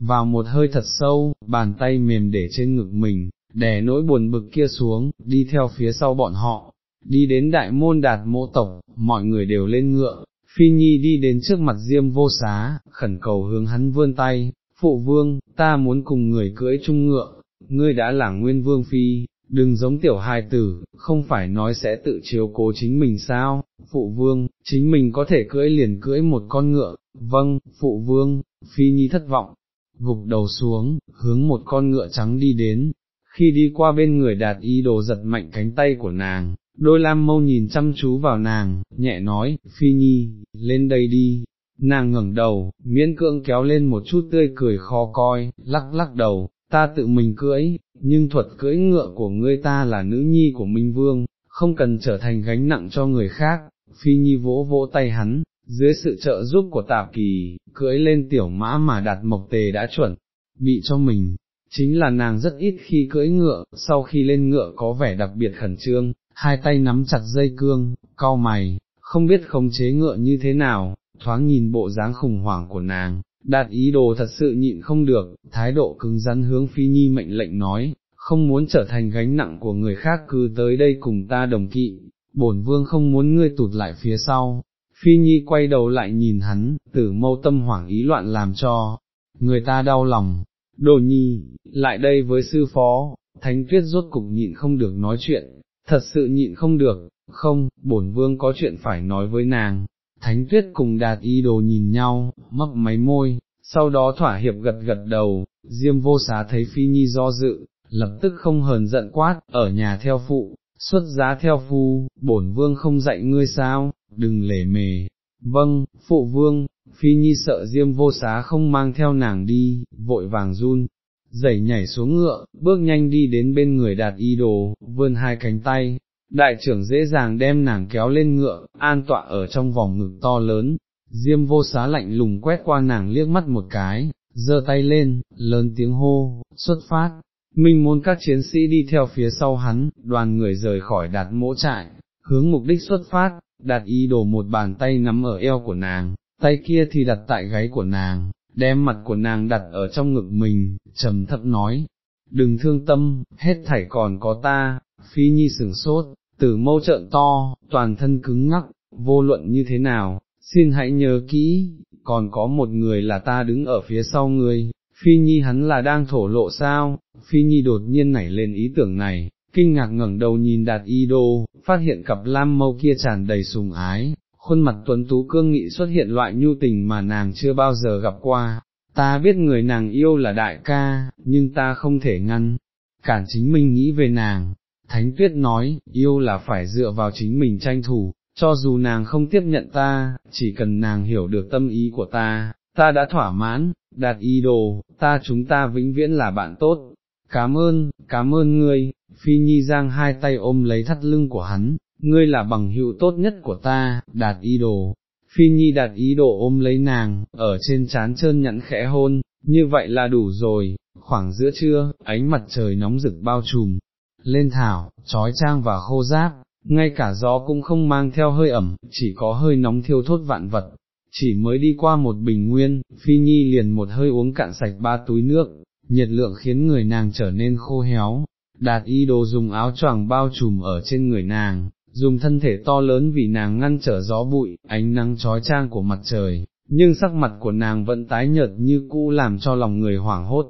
vào một hơi thật sâu, bàn tay mềm để trên ngực mình, đè nỗi buồn bực kia xuống, đi theo phía sau bọn họ, đi đến đại môn đạt mộ tộc, mọi người đều lên ngựa, phi nhi đi đến trước mặt diêm vô xá, khẩn cầu hướng hắn vươn tay, phụ vương, ta muốn cùng người cưỡi chung ngựa, ngươi đã là nguyên vương phi, đừng giống tiểu hài tử, không phải nói sẽ tự chiếu cố chính mình sao, phụ vương, chính mình có thể cưỡi liền cưỡi một con ngựa, vâng, phụ vương, phi nhi thất vọng, gục đầu xuống, hướng một con ngựa trắng đi đến, khi đi qua bên người đạt y đồ giật mạnh cánh tay của nàng, đôi lam mâu nhìn chăm chú vào nàng, nhẹ nói, phi nhi, lên đây đi, nàng ngẩng đầu, miễn cưỡng kéo lên một chút tươi cười khó coi, lắc lắc đầu, ta tự mình cưỡi, nhưng thuật cưỡi ngựa của ngươi ta là nữ nhi của Minh Vương, không cần trở thành gánh nặng cho người khác, phi nhi vỗ vỗ tay hắn, dưới sự trợ giúp của tạp kỳ, cưỡi lên tiểu mã mà đạt mộc tề đã chuẩn, bị cho mình, chính là nàng rất ít khi cưỡi ngựa, sau khi lên ngựa có vẻ đặc biệt khẩn trương, hai tay nắm chặt dây cương, cau mày, không biết khống chế ngựa như thế nào, thoáng nhìn bộ dáng khủng hoảng của nàng, đạt ý đồ thật sự nhịn không được, thái độ cứng rắn hướng phi nhi mệnh lệnh nói, không muốn trở thành gánh nặng của người khác cứ tới đây cùng ta đồng kỵ, bổn vương không muốn ngươi tụt lại phía sau. Phi Nhi quay đầu lại nhìn hắn, tử mâu tâm hoảng ý loạn làm cho, người ta đau lòng, đồ nhi, lại đây với sư phó, thánh tuyết rốt cục nhịn không được nói chuyện, thật sự nhịn không được, không, bổn vương có chuyện phải nói với nàng, thánh tuyết cùng đạt y đồ nhìn nhau, mấp máy môi, sau đó thỏa hiệp gật gật đầu, diêm vô xá thấy phi nhi do dự, lập tức không hờn giận quát, ở nhà theo phụ, xuất giá theo phu, bổn vương không dạy ngươi sao, đừng lể mề, vâng, phụ vương, phi nhi sợ diêm vô xá không mang theo nàng đi, vội vàng run, dậy nhảy xuống ngựa, bước nhanh đi đến bên người đạt y đồ, vươn hai cánh tay, đại trưởng dễ dàng đem nàng kéo lên ngựa, an tọa ở trong vòng ngực to lớn, diêm vô xá lạnh lùng quét qua nàng liếc mắt một cái, giơ tay lên, lớn tiếng hô, xuất phát, minh môn các chiến sĩ đi theo phía sau hắn, đoàn người rời khỏi đạt mỗ trại, hướng mục đích xuất phát, đạt ý đổ một bàn tay nắm ở eo của nàng, tay kia thì đặt tại gáy của nàng, đem mặt của nàng đặt ở trong ngực mình, trầm thấp nói, đừng thương tâm, hết thảy còn có ta, phi nhi sừng sốt, tử mâu trợn to, toàn thân cứng ngắc, vô luận như thế nào, xin hãy nhớ kỹ, còn có một người là ta đứng ở phía sau người. phi nhi hắn là đang thổ lộ sao, phi nhi đột nhiên nảy lên ý tưởng này, kinh ngạc ngẩng đầu nhìn đạt y đô, phát hiện cặp lam mâu kia tràn đầy sùng ái, khuôn mặt tuấn tú cương nghị xuất hiện loại nhu tình mà nàng chưa bao giờ gặp qua, ta biết người nàng yêu là đại ca, nhưng ta không thể ngăn, cản chính mình nghĩ về nàng, Thánh Tuyết nói, yêu là phải dựa vào chính mình tranh thủ, cho dù nàng không tiếp nhận ta, chỉ cần nàng hiểu được tâm ý của ta, ta đã thỏa mãn, đạt ý đồ, ta chúng ta vĩnh viễn là bạn tốt. Cảm ơn, cảm ơn ngươi, Phi Nhi giang hai tay ôm lấy thắt lưng của hắn, ngươi là bằng hữu tốt nhất của ta, đạt ý đồ. Phi Nhi đạt ý đồ ôm lấy nàng, ở trên trán trơn nhẵn khẽ hôn, như vậy là đủ rồi, khoảng giữa trưa, ánh mặt trời nóng rực bao trùm, lên thảo, trói trang và khô giáp, ngay cả gió cũng không mang theo hơi ẩm, chỉ có hơi nóng thiêu thốt vạn vật. Chỉ mới đi qua một bình nguyên, Phi Nhi liền một hơi uống cạn sạch ba túi nước, nhiệt lượng khiến người nàng trở nên khô héo, đạt y đồ dùng áo choàng bao trùm ở trên người nàng, dùng thân thể to lớn vì nàng ngăn trở gió bụi, ánh nắng trói trang của mặt trời, nhưng sắc mặt của nàng vẫn tái nhợt như cũ làm cho lòng người hoảng hốt.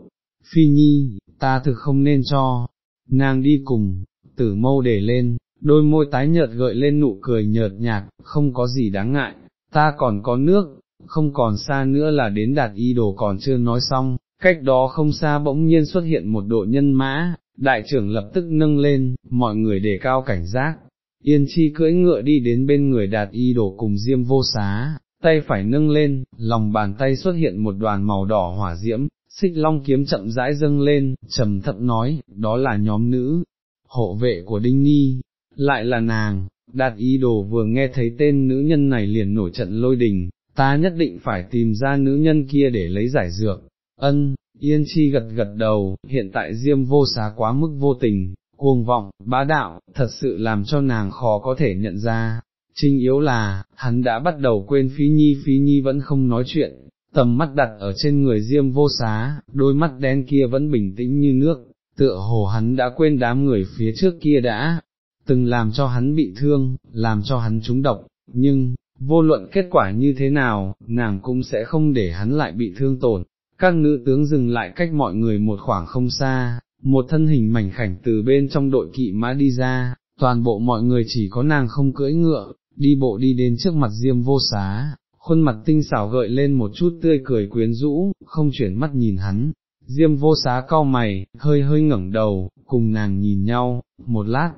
Phi Nhi, ta thực không nên cho, nàng đi cùng, tử mâu để lên, đôi môi tái nhợt gợi lên nụ cười nhợt nhạt, không có gì đáng ngại, ta còn có nước, không còn xa nữa là đến đạt y đồ còn chưa nói xong, cách đó không xa bỗng nhiên xuất hiện một đội nhân mã, đại trưởng lập tức nâng lên, mọi người đề cao cảnh giác. Yên chi cưỡi ngựa đi đến bên người đạt y đổ cùng diêm vô xá, tay phải nâng lên, lòng bàn tay xuất hiện một đoàn màu đỏ hỏa diễm, xích long kiếm chậm rãi dâng lên, trầm thậm nói, đó là nhóm nữ, hộ vệ của Đinh Nhi, lại là nàng, đạt ý đồ vừa nghe thấy tên nữ nhân này liền nổi trận lôi đình, ta nhất định phải tìm ra nữ nhân kia để lấy giải dược, ân, yên chi gật gật đầu, hiện tại diêm vô xá quá mức vô tình, cuồng vọng, bá đạo, thật sự làm cho nàng khó có thể nhận ra. Trinh yếu là, hắn đã bắt đầu quên phí nhi phí nhi vẫn không nói chuyện, tầm mắt đặt ở trên người diêm vô xá, đôi mắt đen kia vẫn bình tĩnh như nước, tựa hồ hắn đã quên đám người phía trước kia đã, từng làm cho hắn bị thương, làm cho hắn trúng độc, nhưng, vô luận kết quả như thế nào, nàng cũng sẽ không để hắn lại bị thương tổn. Các nữ tướng dừng lại cách mọi người một khoảng không xa, một thân hình mảnh khảnh từ bên trong đội kỵ mã đi ra, toàn bộ mọi người chỉ có nàng không cưỡi ngựa, đi bộ đi đến trước mặt diêm vô xá, khuôn mặt tinh xảo gợi lên một chút tươi cười quyến rũ, không chuyển mắt nhìn hắn, diêm vô xá cau mày, hơi hơi ngẩng đầu, cùng nàng nhìn nhau, một lát,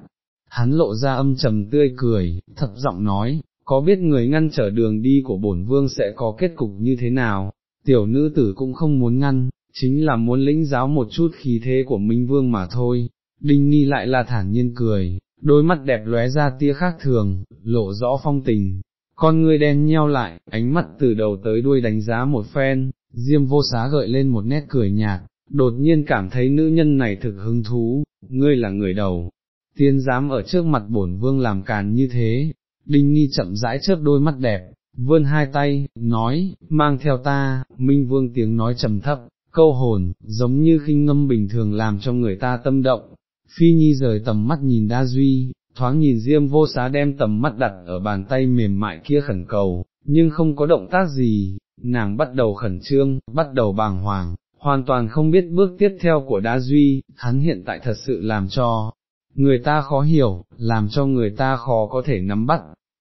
hắn lộ ra âm trầm tươi cười, thật giọng nói, có biết người ngăn trở đường đi của bổn vương sẽ có kết cục như thế nào, tiểu nữ tử cũng không muốn ngăn, chính là muốn lĩnh giáo một chút khí thế của Minh Vương mà thôi, Đinh Ni lại là thản nhiên cười, đôi mắt đẹp lóe ra tia khác thường, lộ rõ phong tình, con ngươi đen nheo lại, ánh mắt từ đầu tới đuôi đánh giá một phen, diêm vô xá gợi lên một nét cười nhạt, đột nhiên cảm thấy nữ nhân này thực hứng thú, ngươi là người đầu, tiên dám ở trước mặt bổn vương làm càn như thế, đinh nghi chậm rãi chớp đôi mắt đẹp, vươn hai tay, nói, mang theo ta, minh vương tiếng nói trầm thấp, câu hồn, giống như khinh ngâm bình thường làm cho người ta tâm động, phi nhi rời tầm mắt nhìn đa duy, thoáng nhìn diêm vô xá đem tầm mắt đặt ở bàn tay mềm mại kia khẩn cầu, nhưng không có động tác gì, nàng bắt đầu khẩn trương, bắt đầu bàng hoàng, hoàn toàn không biết bước tiếp theo của đa duy, hắn hiện tại thật sự làm cho người ta khó hiểu, làm cho người ta khó có thể nắm bắt.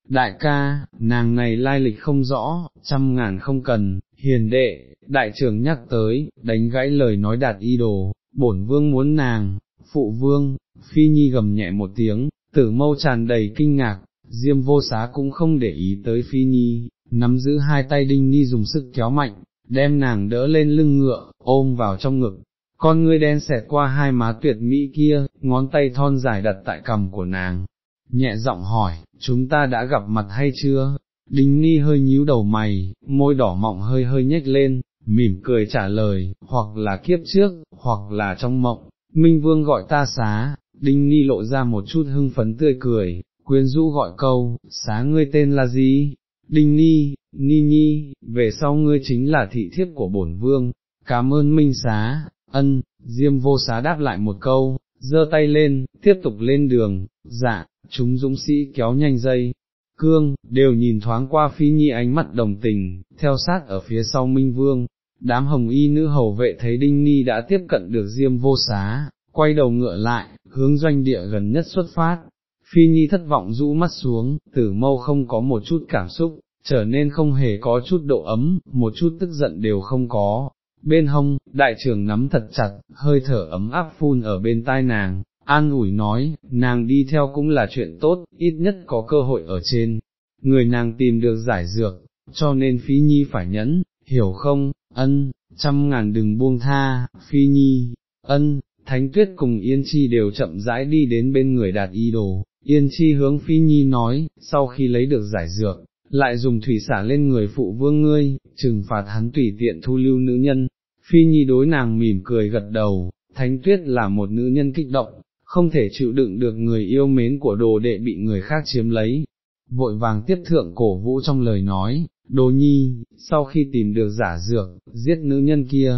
Đại ca, nàng này lai lịch không rõ, trăm ngàn không cần, hiền đệ, đại trưởng nhắc tới, đánh gãy lời nói đạt y đồ, bổn vương muốn nàng, phụ vương, phi nhi gầm nhẹ một tiếng, tử mâu tràn đầy kinh ngạc, diêm vô xá cũng không để ý tới phi nhi, nắm giữ hai tay đinh ni dùng sức kéo mạnh, đem nàng đỡ lên lưng ngựa, ôm vào trong ngực, con ngươi đen xẹt qua hai má tuyệt mỹ kia, ngón tay thon dài đặt tại cằm của nàng, nhẹ giọng hỏi, chúng ta đã gặp mặt hay chưa? Đinh Ni hơi nhíu đầu mày, môi đỏ mọng hơi hơi nhếch lên, mỉm cười trả lời, hoặc là kiếp trước, hoặc là trong mộng, Minh Vương gọi ta xá, Đinh Ni lộ ra một chút hưng phấn tươi cười, quyến rũ gọi câu, xá ngươi tên là gì? Đinh Ni, Ni Nhi, về sau ngươi chính là thị thiếp của bổn vương, cảm ơn Minh xá, ân, Diêm vô xá đáp lại một câu, giơ tay lên, tiếp tục lên đường, dạ, chúng dũng sĩ kéo nhanh dây, cương, đều nhìn thoáng qua phi nhi ánh mắt đồng tình, theo sát ở phía sau Minh Vương, đám hồng y nữ hầu vệ thấy Đinh Ni đã tiếp cận được Diêm vô xá, quay đầu ngựa lại, hướng doanh địa gần nhất xuất phát. Phi Nhi thất vọng rũ mắt xuống, tử mâu không có một chút cảm xúc, trở nên không hề có chút độ ấm, một chút tức giận đều không có. Bên hông, đại trưởng nắm thật chặt, hơi thở ấm áp phun ở bên tai nàng, an ủi nói, nàng đi theo cũng là chuyện tốt, ít nhất có cơ hội ở trên. Người nàng tìm được giải dược, cho nên Phi Nhi phải nhẫn, hiểu không, ân, trăm ngàn đừng buông tha, Phi Nhi, ân, Thánh Tuyết cùng Yên Chi đều chậm rãi đi đến bên người đạt y đồ, Yên Chi hướng Phi Nhi nói, sau khi lấy được giải dược, lại dùng thủy xả lên người phụ vương ngươi, trừng phạt hắn tùy tiện thu lưu nữ nhân, Phi Nhi đối nàng mỉm cười gật đầu, Thánh Tuyết là một nữ nhân kích động, không thể chịu đựng được người yêu mến của đồ đệ bị người khác chiếm lấy, vội vàng tiếp thượng cổ vũ trong lời nói, đồ nhi, sau khi tìm được giả dược, giết nữ nhân kia,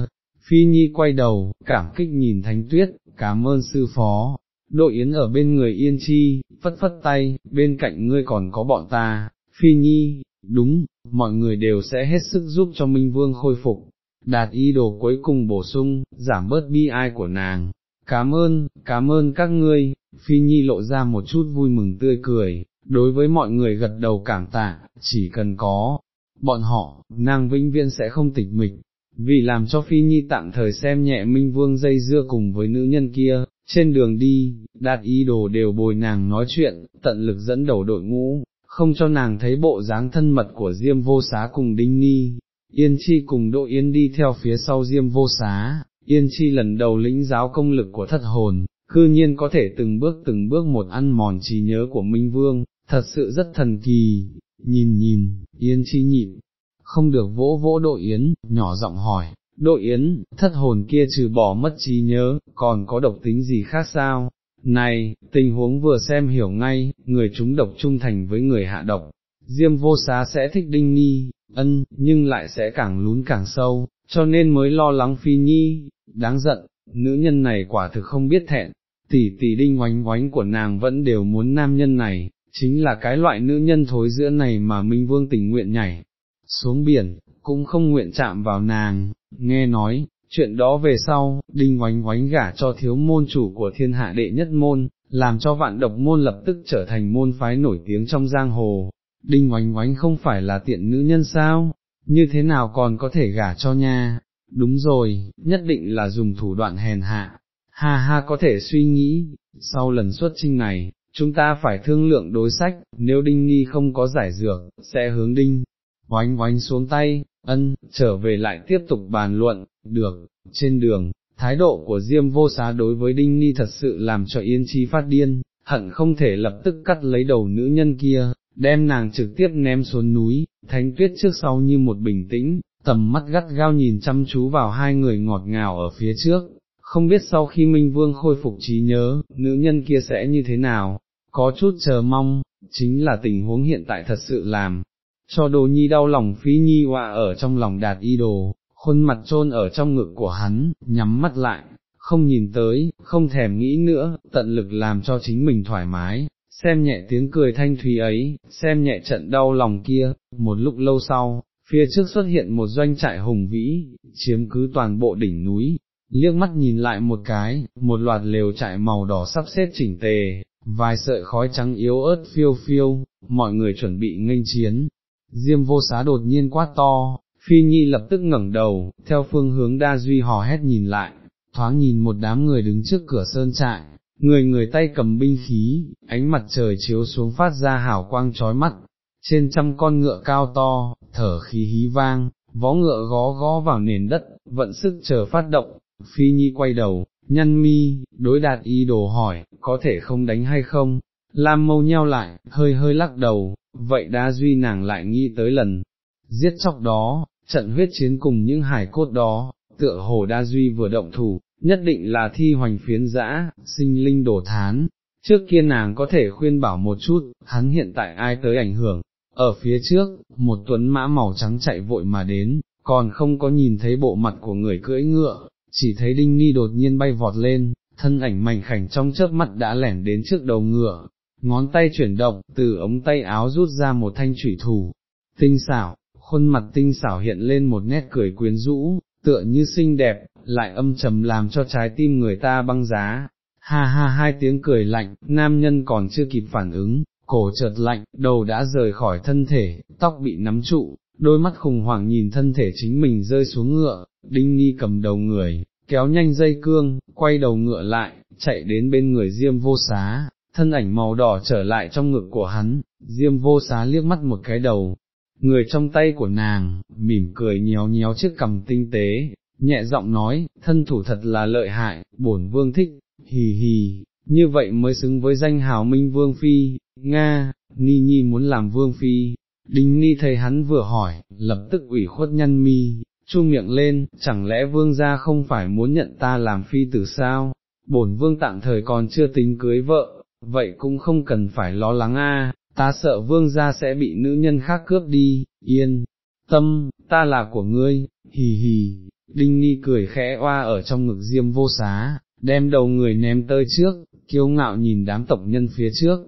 Phi Nhi quay đầu, cảm kích nhìn Thánh Tuyết, cảm ơn sư phó, đội yến ở bên người yên chi, phất phất tay, bên cạnh ngươi còn có bọn ta, Phi Nhi, đúng, mọi người đều sẽ hết sức giúp cho Minh Vương khôi phục, đạt ý đồ cuối cùng bổ sung, giảm bớt bi ai của nàng, cảm ơn, cảm ơn các ngươi, Phi Nhi lộ ra một chút vui mừng tươi cười, đối với mọi người gật đầu cảm tạ, chỉ cần có, bọn họ, nàng vĩnh Viên sẽ không tịch mịch, vì làm cho Phi Nhi tạm thời xem nhẹ Minh Vương dây dưa cùng với nữ nhân kia, trên đường đi, đạt ý đồ đều bồi nàng nói chuyện, tận lực dẫn đầu đội ngũ, không cho nàng thấy bộ dáng thân mật của Diêm Vô Xá cùng Đinh Ni. Yên Chi cùng Đỗ Yên đi theo phía sau Diêm Vô Xá, Yên Chi lần đầu lĩnh giáo công lực của thất hồn, cư nhiên có thể từng bước từng bước một ăn mòn trí nhớ của Minh Vương, thật sự rất thần kỳ, nhìn nhìn, Yên Chi nhịn, không được vỗ vỗ đội yến, nhỏ giọng hỏi, đội yến, thất hồn kia trừ bỏ mất trí nhớ, còn có độc tính gì khác sao? Này, tình huống vừa xem hiểu ngay, người chúng độc trung thành với người hạ độc, diêm vô xá sẽ thích đinh nhi, ân, nhưng lại sẽ càng lún càng sâu, cho nên mới lo lắng phi nhi, đáng giận, nữ nhân này quả thực không biết thẹn, tỷ tỷ đinh oánh oánh của nàng vẫn đều muốn nam nhân này, chính là cái loại nữ nhân thối giữa này mà Minh Vương tình nguyện nhảy, xuống biển, cũng không nguyện chạm vào nàng, nghe nói, chuyện đó về sau, đinh oánh oánh gả cho thiếu môn chủ của thiên hạ đệ nhất môn, làm cho vạn độc môn lập tức trở thành môn phái nổi tiếng trong giang hồ. đinh oánh oánh không phải là tiện nữ nhân sao, như thế nào còn có thể gả cho nha, đúng rồi, nhất định là dùng thủ đoạn hèn hạ, ha ha có thể suy nghĩ, sau lần xuất trinh này, chúng ta phải thương lượng đối sách, nếu đinh nghi không có giải dược, sẽ hướng đinh, oánh oánh xuống tay, ân, trở về lại tiếp tục bàn luận, được, trên đường, thái độ của Diêm vô xá đối với Đinh Ni thật sự làm cho Yên Chi phát điên, hận không thể lập tức cắt lấy đầu nữ nhân kia, đem nàng trực tiếp ném xuống núi, thánh tuyết trước sau như một bình tĩnh, tầm mắt gắt gao nhìn chăm chú vào hai người ngọt ngào ở phía trước, không biết sau khi Minh Vương khôi phục trí nhớ, nữ nhân kia sẽ như thế nào, có chút chờ mong, chính là tình huống hiện tại thật sự làm, cho đồ nhi đau lòng phí nhi họa ở trong lòng đạt y đồ, khuôn mặt trôn ở trong ngực của hắn, nhắm mắt lại, không nhìn tới, không thèm nghĩ nữa, tận lực làm cho chính mình thoải mái, xem nhẹ tiếng cười thanh thúy ấy, xem nhẹ trận đau lòng kia, một lúc lâu sau, phía trước xuất hiện một doanh trại hùng vĩ, chiếm cứ toàn bộ đỉnh núi, liếc mắt nhìn lại một cái, một loạt lều trại màu đỏ sắp xếp chỉnh tề, vài sợi khói trắng yếu ớt phiêu phiêu, mọi người chuẩn bị nghênh chiến. Diêm vô xá đột nhiên quát to, Phi Nhi lập tức ngẩng đầu, theo phương hướng đa duy hò hét nhìn lại, thoáng nhìn một đám người đứng trước cửa sơn trại, người người tay cầm binh khí, ánh mặt trời chiếu xuống phát ra hào quang trói mắt, trên trăm con ngựa cao to, thở khí hí vang, vó ngựa gó gó vào nền đất, vận sức chờ phát động, Phi Nhi quay đầu, nhăn mi, đối đạt y đồ hỏi, có thể không đánh hay không, Lam mâu nheo lại, hơi hơi lắc đầu, vậy đa duy nàng lại nghĩ tới lần, giết chóc đó, trận huyết chiến cùng những hải cốt đó, tựa hồ đa duy vừa động thủ, nhất định là thi hoành phiến dã, sinh linh đổ thán, trước kia nàng có thể khuyên bảo một chút, hắn hiện tại ai tới ảnh hưởng, ở phía trước, một tuấn mã màu trắng chạy vội mà đến, còn không có nhìn thấy bộ mặt của người cưỡi ngựa, chỉ thấy đinh ni đột nhiên bay vọt lên, thân ảnh mảnh khảnh trong chớp mắt đã lẻn đến trước đầu ngựa, ngón tay chuyển động, từ ống tay áo rút ra một thanh thủy thủ, tinh xảo, khuôn mặt tinh xảo hiện lên một nét cười quyến rũ, tựa như xinh đẹp, lại âm trầm làm cho trái tim người ta băng giá. Ha ha hai tiếng cười lạnh, nam nhân còn chưa kịp phản ứng, cổ chợt lạnh, đầu đã rời khỏi thân thể, tóc bị nắm trụ, đôi mắt khủng hoảng nhìn thân thể chính mình rơi xuống ngựa, đinh nghi cầm đầu người, kéo nhanh dây cương, quay đầu ngựa lại, chạy đến bên người diêm vô xá, thân ảnh màu đỏ trở lại trong ngực của hắn, diêm vô xá liếc mắt một cái đầu, người trong tay của nàng, mỉm cười nhéo nhéo chiếc cầm tinh tế, nhẹ giọng nói, thân thủ thật là lợi hại, bổn vương thích, hì hì, như vậy mới xứng với danh hào minh vương phi, Nga, Ni Nhi muốn làm vương phi, Đinh Ni thấy hắn vừa hỏi, lập tức ủy khuất nhăn mi, chu miệng lên, chẳng lẽ vương gia không phải muốn nhận ta làm phi tử sao, bổn vương tạm thời còn chưa tính cưới vợ, vậy cũng không cần phải lo lắng a ta sợ vương gia sẽ bị nữ nhân khác cướp đi, yên, tâm, ta là của ngươi, hì hì, đinh ni cười khẽ oa ở trong ngực diêm vô xá, đem đầu người ném tơi trước, kiêu ngạo nhìn đám tộc nhân phía trước,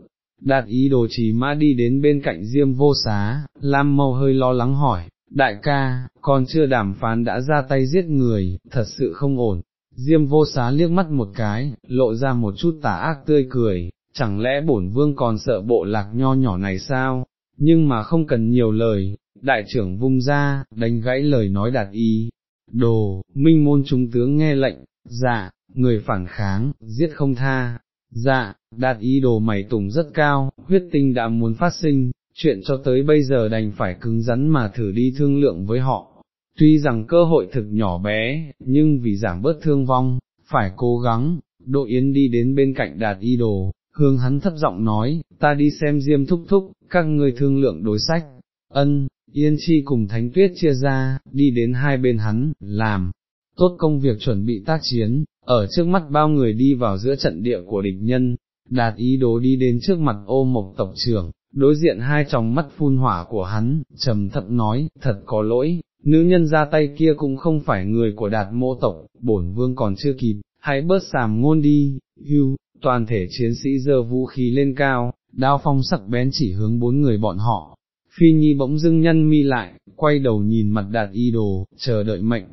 đạt ý đồ chỉ mã đi đến bên cạnh diêm vô xá, Lam Mâu hơi lo lắng hỏi, đại ca, còn chưa đàm phán đã ra tay giết người, thật sự không ổn. Diêm vô xá liếc mắt một cái, lộ ra một chút tà ác tươi cười, chẳng lẽ bổn vương còn sợ bộ lạc nho nhỏ này sao, nhưng mà không cần nhiều lời, đại trưởng vung ra, đánh gãy lời nói đạt ý, đồ, minh môn trung tướng nghe lệnh, dạ, người phản kháng, giết không tha, dạ, đạt ý đồ mày tùng rất cao, huyết tinh đã muốn phát sinh, chuyện cho tới bây giờ đành phải cứng rắn mà thử đi thương lượng với họ. Tuy rằng cơ hội thực nhỏ bé, nhưng vì giảm bớt thương vong, phải cố gắng, Đỗ Yến đi đến bên cạnh đạt y đồ, hương hắn thấp giọng nói, ta đi xem diêm thúc thúc, các ngươi thương lượng đối sách, ân, yên chi cùng thánh tuyết chia ra, đi đến hai bên hắn, làm, tốt công việc chuẩn bị tác chiến, ở trước mắt bao người đi vào giữa trận địa của địch nhân, đạt ý đồ đi đến trước mặt ô mộc tộc trưởng, đối diện hai tròng mắt phun hỏa của hắn, trầm thậm nói, thật có lỗi, nữ nhân ra tay kia cũng không phải người của đạt mô tộc, bổn vương còn chưa kịp, hãy bớt sàm ngôn đi, hưu, toàn thể chiến sĩ giơ vũ khí lên cao, đao phong sắc bén chỉ hướng bốn người bọn họ. Phi Nhi bỗng dưng nhân mi lại, quay đầu nhìn mặt đạt y đồ, chờ đợi mệnh,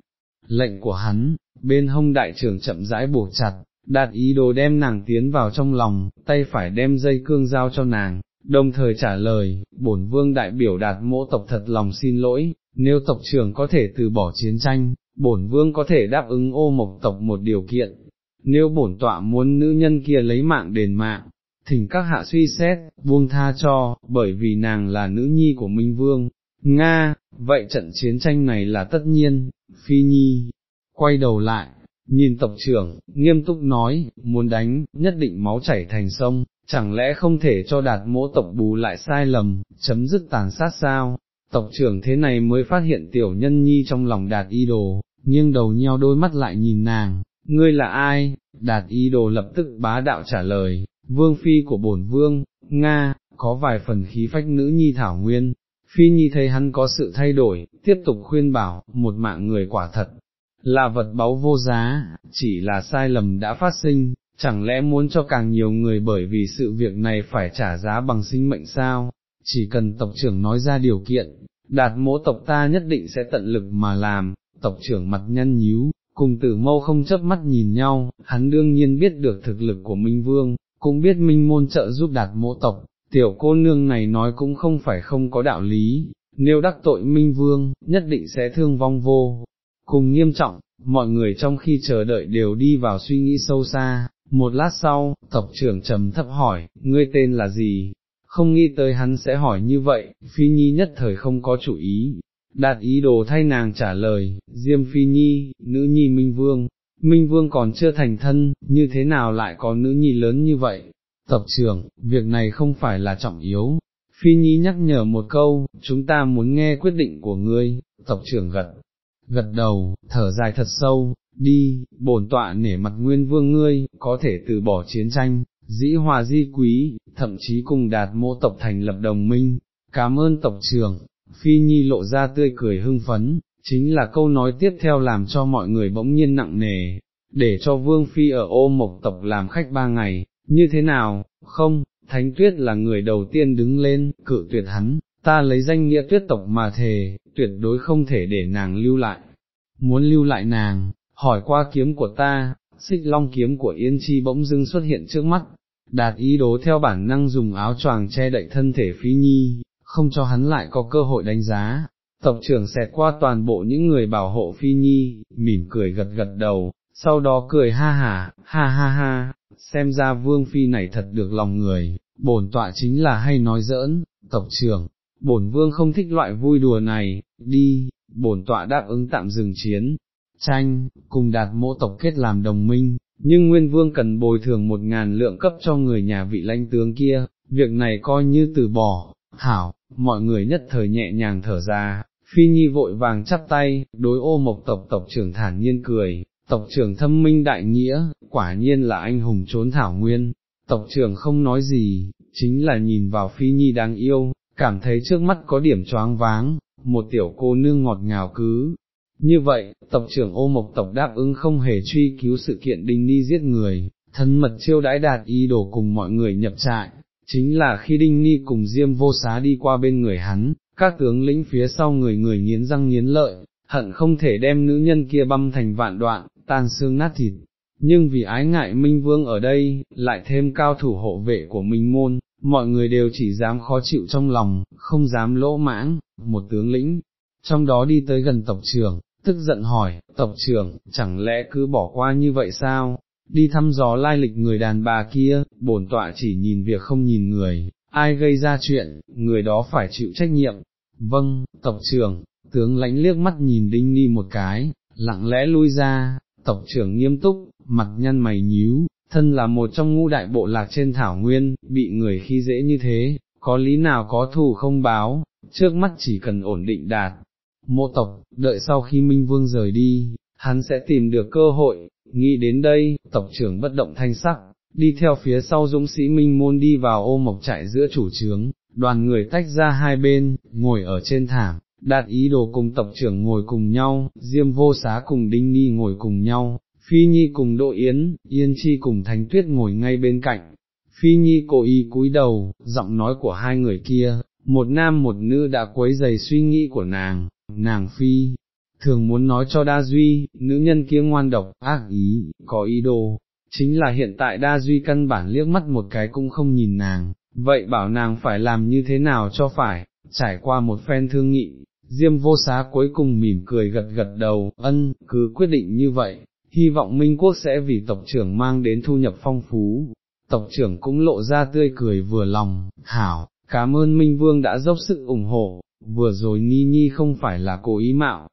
lệnh của hắn, bên hông đại trưởng chậm rãi buộc chặt, đạt ý đồ đem nàng tiến vào trong lòng, tay phải đem dây cương giao cho nàng, đồng thời trả lời, bổn vương đại biểu đạt mỗ tộc thật lòng xin lỗi, nếu tộc trưởng có thể từ bỏ chiến tranh, bổn vương có thể đáp ứng ô mộc tộc một điều kiện, nếu bổn tọa muốn nữ nhân kia lấy mạng đền mạng, thỉnh các hạ suy xét, buông tha cho, bởi vì nàng là nữ nhi của Minh Vương. Nga, vậy trận chiến tranh này là tất nhiên, Phi Nhi, quay đầu lại, nhìn tộc trưởng, nghiêm túc nói, muốn đánh, nhất định máu chảy thành sông, chẳng lẽ không thể cho đạt mỗ tộc bù lại sai lầm, chấm dứt tàn sát sao, tộc trưởng thế này mới phát hiện tiểu nhân nhi trong lòng đạt y đồ, nghiêng đầu nheo đôi mắt lại nhìn nàng, ngươi là ai, đạt y đồ lập tức bá đạo trả lời, vương phi của bổn vương, Nga, có vài phần khí phách nữ nhi thảo nguyên. Phi Nhi thấy hắn có sự thay đổi, tiếp tục khuyên bảo, một mạng người quả thật, là vật báu vô giá, chỉ là sai lầm đã phát sinh, chẳng lẽ muốn cho càng nhiều người bởi vì sự việc này phải trả giá bằng sinh mệnh sao, chỉ cần tộc trưởng nói ra điều kiện, đạt mỗ tộc ta nhất định sẽ tận lực mà làm, tộc trưởng mặt nhăn nhíu, cùng tử mâu không chấp mắt nhìn nhau, hắn đương nhiên biết được thực lực của Minh Vương, cũng biết Minh môn trợ giúp đạt mộ tộc, tiểu cô nương này nói cũng không phải không có đạo lý, nếu đắc tội Minh Vương, nhất định sẽ thương vong vô, cùng nghiêm trọng, mọi người trong khi chờ đợi đều đi vào suy nghĩ sâu xa, một lát sau, tộc trưởng trầm thấp hỏi, ngươi tên là gì? Không nghĩ tới hắn sẽ hỏi như vậy, Phi Nhi nhất thời không có chủ ý, đạt ý đồ thay nàng trả lời, Diêm Phi Nhi, nữ nhi Minh Vương, Minh Vương còn chưa thành thân, như thế nào lại có nữ nhi lớn như vậy? Tập trưởng, việc này không phải là trọng yếu. Phi Nhi nhắc nhở một câu, chúng ta muốn nghe quyết định của ngươi, tộc trưởng gật, gật đầu, thở dài thật sâu, đi, bổn tọa nể mặt nguyên vương ngươi, có thể từ bỏ chiến tranh, dĩ hòa di quý, thậm chí cùng đạt mô tộc thành lập đồng minh, cảm ơn tộc trưởng, phi nhi lộ ra tươi cười hưng phấn, chính là câu nói tiếp theo làm cho mọi người bỗng nhiên nặng nề, để cho vương phi ở ô mộc tộc làm khách ba ngày, như thế nào, không, thánh tuyết là người đầu tiên đứng lên, cự tuyệt hắn, ta lấy danh nghĩa tuyết tộc mà thề, tuyệt đối không thể để nàng lưu lại, muốn lưu lại nàng, hỏi qua kiếm của ta, xích long kiếm của Yên Chi bỗng dưng xuất hiện trước mắt, đạt ý đố theo bản năng dùng áo choàng che đậy thân thể phi nhi, không cho hắn lại có cơ hội đánh giá. Tộc trưởng xẹt qua toàn bộ những người bảo hộ phi nhi, mỉm cười gật gật đầu, sau đó cười ha ha, ha ha ha, xem ra vương phi này thật được lòng người, bổn tọa chính là hay nói giỡn, tộc trưởng, bổn vương không thích loại vui đùa này, đi, bổn tọa đáp ứng tạm dừng chiến, tranh, cùng đạt mộ tộc kết làm đồng minh, nhưng Nguyên Vương cần bồi thường một ngàn lượng cấp cho người nhà vị lãnh tướng kia, việc này coi như từ bỏ, hảo, mọi người nhất thời nhẹ nhàng thở ra, Phi Nhi vội vàng chắp tay, đối ô mộc tộc tộc trưởng thản nhiên cười, tộc trưởng thâm minh đại nghĩa, quả nhiên là anh hùng trốn thảo nguyên, tộc trưởng không nói gì, chính là nhìn vào Phi Nhi đáng yêu, cảm thấy trước mắt có điểm choáng váng, một tiểu cô nương ngọt ngào cứ, như vậy, tộc trưởng ô mộc tộc đáp ứng không hề truy cứu sự kiện Đinh Ni giết người, thân mật chiêu đãi đạt ý đồ cùng mọi người nhập trại, chính là khi Đinh Ni cùng Diêm vô xá đi qua bên người hắn, các tướng lĩnh phía sau người người nghiến răng nghiến lợi, hận không thể đem nữ nhân kia băm thành vạn đoạn, tan xương nát thịt. Nhưng vì ái ngại Minh Vương ở đây, lại thêm cao thủ hộ vệ của Minh Môn, mọi người đều chỉ dám khó chịu trong lòng, không dám lỗ mãng, một tướng lĩnh, trong đó đi tới gần tộc trưởng, tức giận hỏi, tộc trưởng, chẳng lẽ cứ bỏ qua như vậy sao, đi thăm dò lai lịch người đàn bà kia, bổn tọa chỉ nhìn việc không nhìn người, ai gây ra chuyện, người đó phải chịu trách nhiệm, vâng, tộc trưởng, tướng lãnh liếc mắt nhìn đinh ni một cái, lặng lẽ lui ra, tộc trưởng nghiêm túc, mặt nhăn mày nhíu, thân là một trong ngũ đại bộ lạc trên thảo nguyên, bị người khi dễ như thế, có lý nào có thù không báo, trước mắt chỉ cần ổn định đạt, mộ tộc, đợi sau khi Minh Vương rời đi, hắn sẽ tìm được cơ hội, nghĩ đến đây, tộc trưởng bất động thanh sắc, đi theo phía sau dũng sĩ Minh Môn đi vào ô mộc trại giữa chủ trướng, đoàn người tách ra hai bên, ngồi ở trên thảm, đạt ý đồ cùng tộc trưởng ngồi cùng nhau, Diêm vô xá cùng Đinh Ni ngồi cùng nhau, Phi Nhi cùng Đỗ Yến, Yên Chi cùng Thánh Tuyết ngồi ngay bên cạnh. Phi Nhi cố ý cúi đầu, giọng nói của hai người kia, một nam một nữ đã quấy dày suy nghĩ của nàng, nàng phi, thường muốn nói cho đa duy, nữ nhân kia ngoan độc, ác ý, có ý đồ, chính là hiện tại đa duy căn bản liếc mắt một cái cũng không nhìn nàng, vậy bảo nàng phải làm như thế nào cho phải, trải qua một phen thương nghị, Diêm vô xá cuối cùng mỉm cười gật gật đầu, ân, cứ quyết định như vậy, hy vọng Minh Quốc sẽ vì tộc trưởng mang đến thu nhập phong phú. Tộc trưởng cũng lộ ra tươi cười vừa lòng, hảo, cảm ơn Minh Vương đã dốc sức ủng hộ, vừa rồi Ni Nhi không phải là cố ý mạo.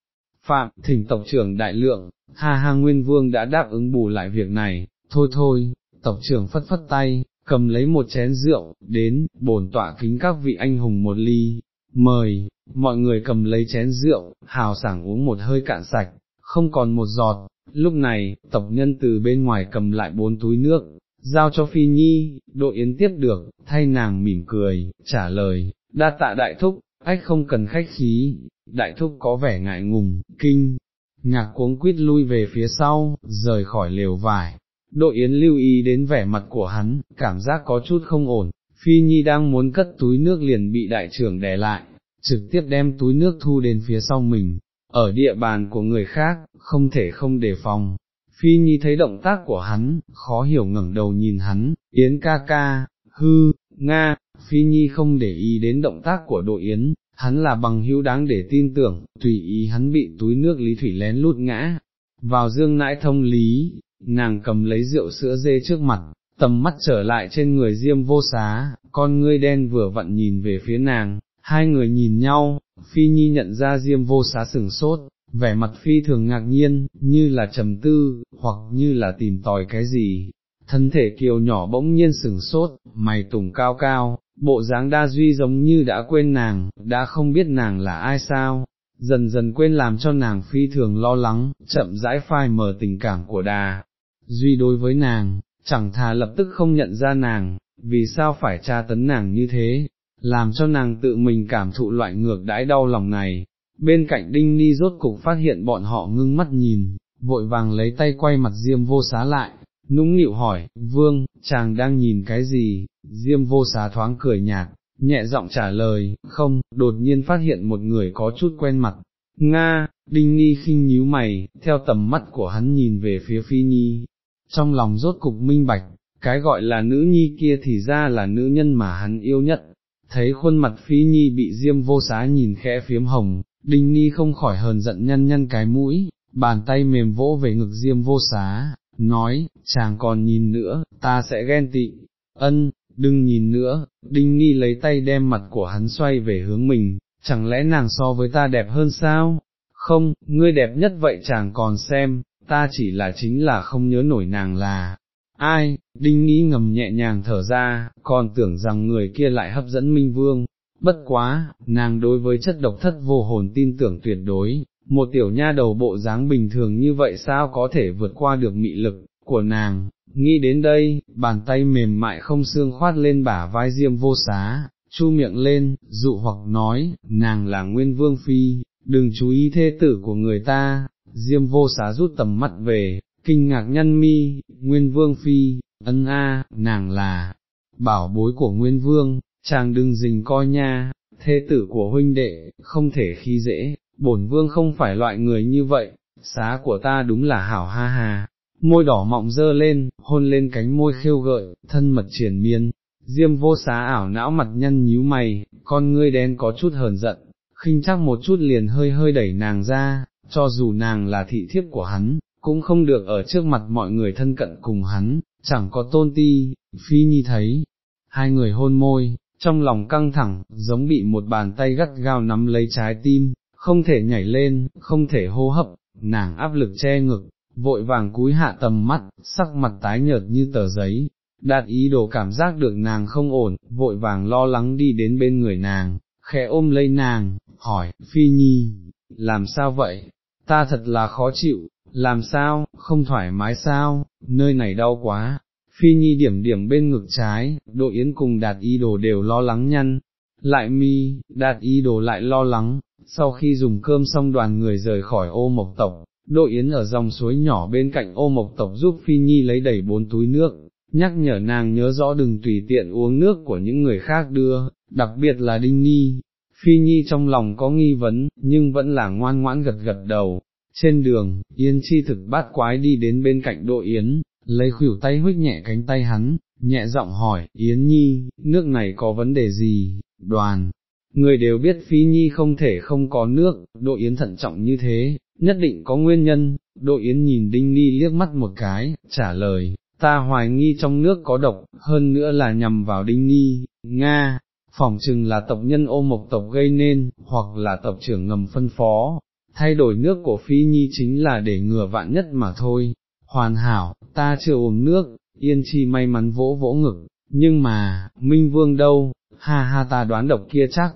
Phạm, thỉnh tộc trưởng đại lượng, ha ha Nguyên Vương đã đáp ứng bù lại việc này, thôi thôi, tộc trưởng phất phất tay, cầm lấy một chén rượu, đến, bổn tọa kính các vị anh hùng một ly, mời, mọi người cầm lấy chén rượu, hào sảng uống một hơi cạn sạch, không còn một giọt, lúc này, tộc nhân từ bên ngoài cầm lại bốn túi nước, giao cho Phi Nhi, đội yến tiếp được, thay nàng mỉm cười, trả lời, đa tạ đại thúc, ách không cần khách khí, đại thúc có vẻ ngại ngùng, kinh, ngạc cuống quýt lui về phía sau, rời khỏi lều vải. Đội Yến lưu ý đến vẻ mặt của hắn, cảm giác có chút không ổn, Phi Nhi đang muốn cất túi nước liền bị đại trưởng đè lại, trực tiếp đem túi nước thu đến phía sau mình, ở địa bàn của người khác, không thể không đề phòng. Phi Nhi thấy động tác của hắn, khó hiểu ngẩng đầu nhìn hắn, Yến ca ca, hư, Nga, Phi Nhi không để ý đến động tác của đội Yến, hắn là bằng hữu đáng để tin tưởng, tùy ý hắn bị túi nước lý thủy lén lút ngã, vào dương nãi thông lý, nàng cầm lấy rượu sữa dê trước mặt, tầm mắt trở lại trên người diêm vô xá, con ngươi đen vừa vặn nhìn về phía nàng, hai người nhìn nhau, phi nhi nhận ra diêm vô xá sừng sốt, vẻ mặt phi thường ngạc nhiên, như là trầm tư, hoặc như là tìm tòi cái gì. Thân thể kiều nhỏ bỗng nhiên sừng sốt, mày tùng cao cao, bộ dáng đa duy giống như đã quên nàng, đã không biết nàng là ai sao, dần dần quên làm cho nàng phi thường lo lắng, chậm rãi phai mờ tình cảm của đà. Duy đối với nàng, chẳng thà lập tức không nhận ra nàng, vì sao phải tra tấn nàng như thế, làm cho nàng tự mình cảm thụ loại ngược đãi đau lòng này. Bên cạnh Đinh Ni rốt cục phát hiện bọn họ ngưng mắt nhìn, vội vàng lấy tay quay mặt Diêm vô xá lại, nũng nịu hỏi, Vương, chàng đang nhìn cái gì, Diêm vô xá thoáng cười nhạt, nhẹ giọng trả lời, không, đột nhiên phát hiện một người có chút quen mặt. Nga, Đinh Ni khinh nhíu mày, theo tầm mắt của hắn nhìn về phía Phi Nhi, trong lòng rốt cục minh bạch, cái gọi là nữ nhi kia thì ra là nữ nhân mà hắn yêu nhất, thấy khuôn mặt Phi Nhi bị Diêm vô xá nhìn khẽ phiếm hồng, Đinh Ni không khỏi hờn giận nhân nhân cái mũi, bàn tay mềm vỗ về ngực Diêm vô xá, nói, chàng còn nhìn nữa, ta sẽ ghen tị, ân, đừng nhìn nữa, đinh nghi lấy tay đem mặt của hắn xoay về hướng mình, chẳng lẽ nàng so với ta đẹp hơn sao? Không, ngươi đẹp nhất vậy chàng còn xem, ta chỉ là chính là không nhớ nổi nàng là, ai, đinh nghĩ ngầm nhẹ nhàng thở ra, còn tưởng rằng người kia lại hấp dẫn Minh Vương, bất quá, nàng đối với chất độc thất vô hồn tin tưởng tuyệt đối, một tiểu nha đầu bộ dáng bình thường như vậy sao có thể vượt qua được mị lực của nàng, nghĩ đến đây, bàn tay mềm mại không xương khoát lên bả vai diêm vô xá, chu miệng lên, dụ hoặc nói, nàng là nguyên vương phi, đừng chú ý thế tử của người ta, diêm vô xá rút tầm mắt về, kinh ngạc nhân mi, nguyên vương phi, ân a, nàng là, bảo bối của nguyên vương, chàng đừng dình coi nha, thế tử của huynh đệ, không thể khi dễ, bổn vương không phải loại người như vậy, xá của ta đúng là hảo ha ha, môi đỏ mọng dơ lên, hôn lên cánh môi khêu gợi, thân mật triển miên, diêm vô xá ảo não mặt nhăn nhíu mày, con ngươi đen có chút hờn giận, khinh chắc một chút liền hơi hơi đẩy nàng ra, cho dù nàng là thị thiếp của hắn, cũng không được ở trước mặt mọi người thân cận cùng hắn, chẳng có tôn ti, phi nhi thấy, hai người hôn môi, trong lòng căng thẳng, giống bị một bàn tay gắt gao nắm lấy trái tim, không thể nhảy lên, không thể hô hấp, nàng áp lực che ngực, vội vàng cúi hạ tầm mắt, sắc mặt tái nhợt như tờ giấy, đạt ý đồ cảm giác được nàng không ổn, vội vàng lo lắng đi đến bên người nàng, khẽ ôm lấy nàng, hỏi, Phi Nhi, làm sao vậy, ta thật là khó chịu, làm sao, không thoải mái sao, nơi này đau quá. Phi Nhi điểm điểm bên ngực trái, độ yến cùng đạt ý đồ đều lo lắng nhăn, lại mi, đạt ý đồ lại lo lắng, sau khi dùng cơm xong đoàn người rời khỏi ô mộc tộc, Đội Yến ở dòng suối nhỏ bên cạnh ô mộc tộc giúp Phi Nhi lấy đầy bốn túi nước, nhắc nhở nàng nhớ rõ đừng tùy tiện uống nước của những người khác đưa, đặc biệt là Đinh Nhi. Phi Nhi trong lòng có nghi vấn, nhưng vẫn là ngoan ngoãn gật gật đầu. Trên đường, Yên Chi thực bát quái đi đến bên cạnh đội Yến, lấy khuỷu tay huyết nhẹ cánh tay hắn, nhẹ giọng hỏi, Yến Nhi, nước này có vấn đề gì, đoàn, người đều biết Phi Nhi không thể không có nước, đội Yến thận trọng như thế, nhất định có nguyên nhân, đội Yến nhìn Đinh Ni liếc mắt một cái, trả lời, ta hoài nghi trong nước có độc, hơn nữa là nhằm vào Đinh Ni, Nga, phỏng chừng là tộc nhân ô mộc tộc gây nên, hoặc là tộc trưởng ngầm phân phó, thay đổi nước của Phi Nhi chính là để ngừa vạn nhất mà thôi, hoàn hảo, ta chưa uống nước, Yên Chi may mắn vỗ vỗ ngực, nhưng mà, Minh Vương đâu, ha ha ta đoán độc kia chắc,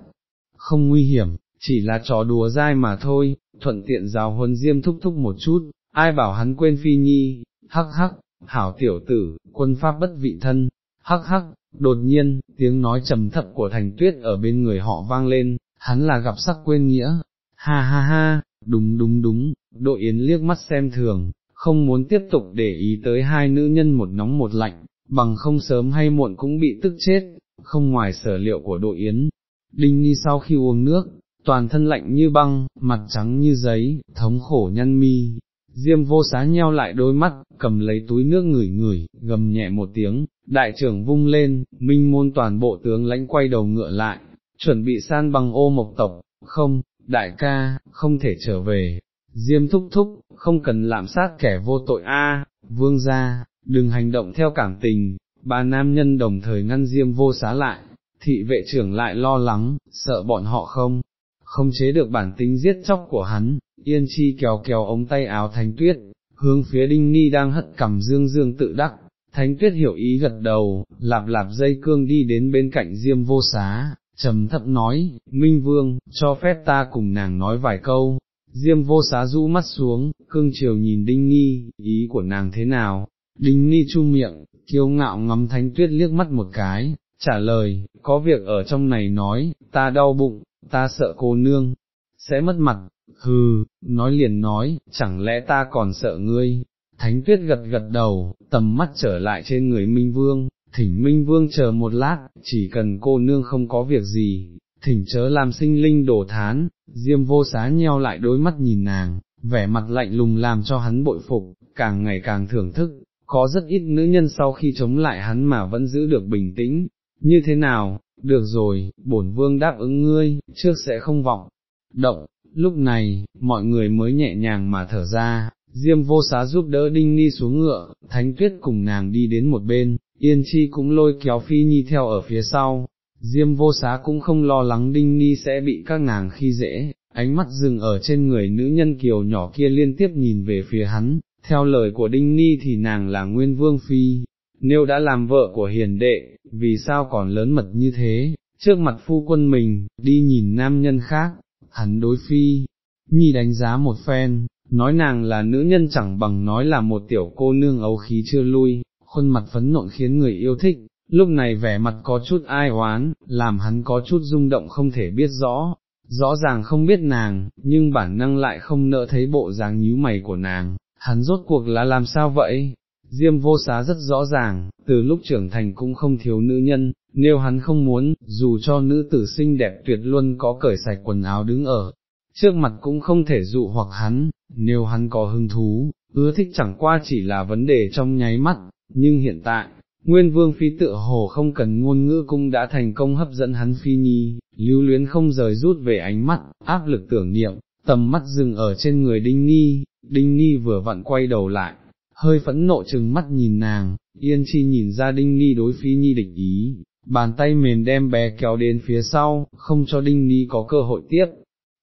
không nguy hiểm, chỉ là trò đùa dai mà thôi, thuận tiện giáo huấn diêm thúc thúc một chút, ai bảo hắn quên Phi Nhi, hắc hắc, hảo tiểu tử, quân pháp bất vị thân, hắc hắc, đột nhiên, tiếng nói trầm thấp của thành tuyết ở bên người họ vang lên, hắn là gặp sắc quên nghĩa, ha ha ha, đúng đúng đúng, đội yến liếc mắt xem thường, không muốn tiếp tục để ý tới hai nữ nhân một nóng một lạnh, bằng không sớm hay muộn cũng bị tức chết, không ngoài sở liệu của đội yến. Đinh Nhi sau khi uống nước, toàn thân lạnh như băng, mặt trắng như giấy, thống khổ nhăn mi, Diêm vô xá nheo lại đôi mắt, cầm lấy túi nước ngửi ngửi, gầm nhẹ một tiếng, đại trưởng vung lên, minh môn toàn bộ tướng lãnh quay đầu ngựa lại, chuẩn bị san bằng ô mộc tộc, không, đại ca, không thể trở về, Diêm thúc thúc, không cần lạm sát kẻ vô tội a, vương gia, đừng hành động theo cảm tình, ba nam nhân đồng thời ngăn Diêm vô xá lại, thị vệ trưởng lại lo lắng, sợ bọn họ không, không chế được bản tính giết chóc của hắn, yên chi kéo kéo ống tay áo thánh tuyết, hướng phía đinh nghi đang hất cầm dương dương tự đắc, thánh tuyết hiểu ý gật đầu, lạp lạp dây cương đi đến bên cạnh diêm vô xá, trầm thấp nói, Minh Vương, cho phép ta cùng nàng nói vài câu, diêm vô xá rũ mắt xuống, cương chiều nhìn đinh Nghi, ý của nàng thế nào, đinh Nghi chu miệng, kiêu ngạo ngắm thánh tuyết liếc mắt một cái, trả lời, có việc ở trong này nói, ta đau bụng, ta sợ cô nương, sẽ mất mặt, hừ, nói liền nói, chẳng lẽ ta còn sợ ngươi, thánh tuyết gật gật đầu, tầm mắt trở lại trên người Minh Vương, thỉnh Minh Vương chờ một lát, chỉ cần cô nương không có việc gì, thỉnh chớ làm sinh linh đổ thán, diêm vô xá nheo lại đôi mắt nhìn nàng, vẻ mặt lạnh lùng làm cho hắn bội phục, càng ngày càng thưởng thức, có rất ít nữ nhân sau khi chống lại hắn mà vẫn giữ được bình tĩnh, như thế nào, được rồi, bổn vương đáp ứng ngươi, trước sẽ không vọng, động, lúc này, mọi người mới nhẹ nhàng mà thở ra, Diêm vô xá giúp đỡ Đinh Ni xuống ngựa, Thánh Tuyết cùng nàng đi đến một bên, Yên Chi cũng lôi kéo Phi Nhi theo ở phía sau, Diêm vô xá cũng không lo lắng Đinh Ni sẽ bị các nàng khi dễ, ánh mắt dừng ở trên người nữ nhân kiều nhỏ kia liên tiếp nhìn về phía hắn, theo lời của Đinh Ni thì nàng là Nguyên Vương Phi, nếu đã làm vợ của hiền đệ, vì sao còn lớn mật như thế, trước mặt phu quân mình, đi nhìn nam nhân khác, hắn đối phi, nhi đánh giá một phen, nói nàng là nữ nhân chẳng bằng nói là một tiểu cô nương ấu khí chưa lui, khuôn mặt phấn nộn khiến người yêu thích, lúc này vẻ mặt có chút ai oán, làm hắn có chút rung động không thể biết rõ, rõ ràng không biết nàng, nhưng bản năng lại không nỡ thấy bộ dáng nhíu mày của nàng, hắn rốt cuộc là làm sao vậy? Diêm vô xá rất rõ ràng, từ lúc trưởng thành cũng không thiếu nữ nhân, nếu hắn không muốn, dù cho nữ tử xinh đẹp tuyệt luôn có cởi sạch quần áo đứng ở, trước mặt cũng không thể dụ hoặc hắn, nếu hắn có hứng thú, ưa thích chẳng qua chỉ là vấn đề trong nháy mắt, nhưng hiện tại, Nguyên Vương Phi tự hồ không cần ngôn ngữ cũng đã thành công hấp dẫn hắn Phi Nhi, lưu luyến không rời rút về ánh mắt, áp lực tưởng niệm, tầm mắt dừng ở trên người Đinh nghi, Đinh nghi vừa vặn quay đầu lại, hơi phẫn nộ chừng mắt nhìn nàng, Yên Chi nhìn ra Đinh Ni đối Phi Nhi địch ý, bàn tay mềm đem bé kéo đến phía sau, không cho Đinh Ni có cơ hội tiếp.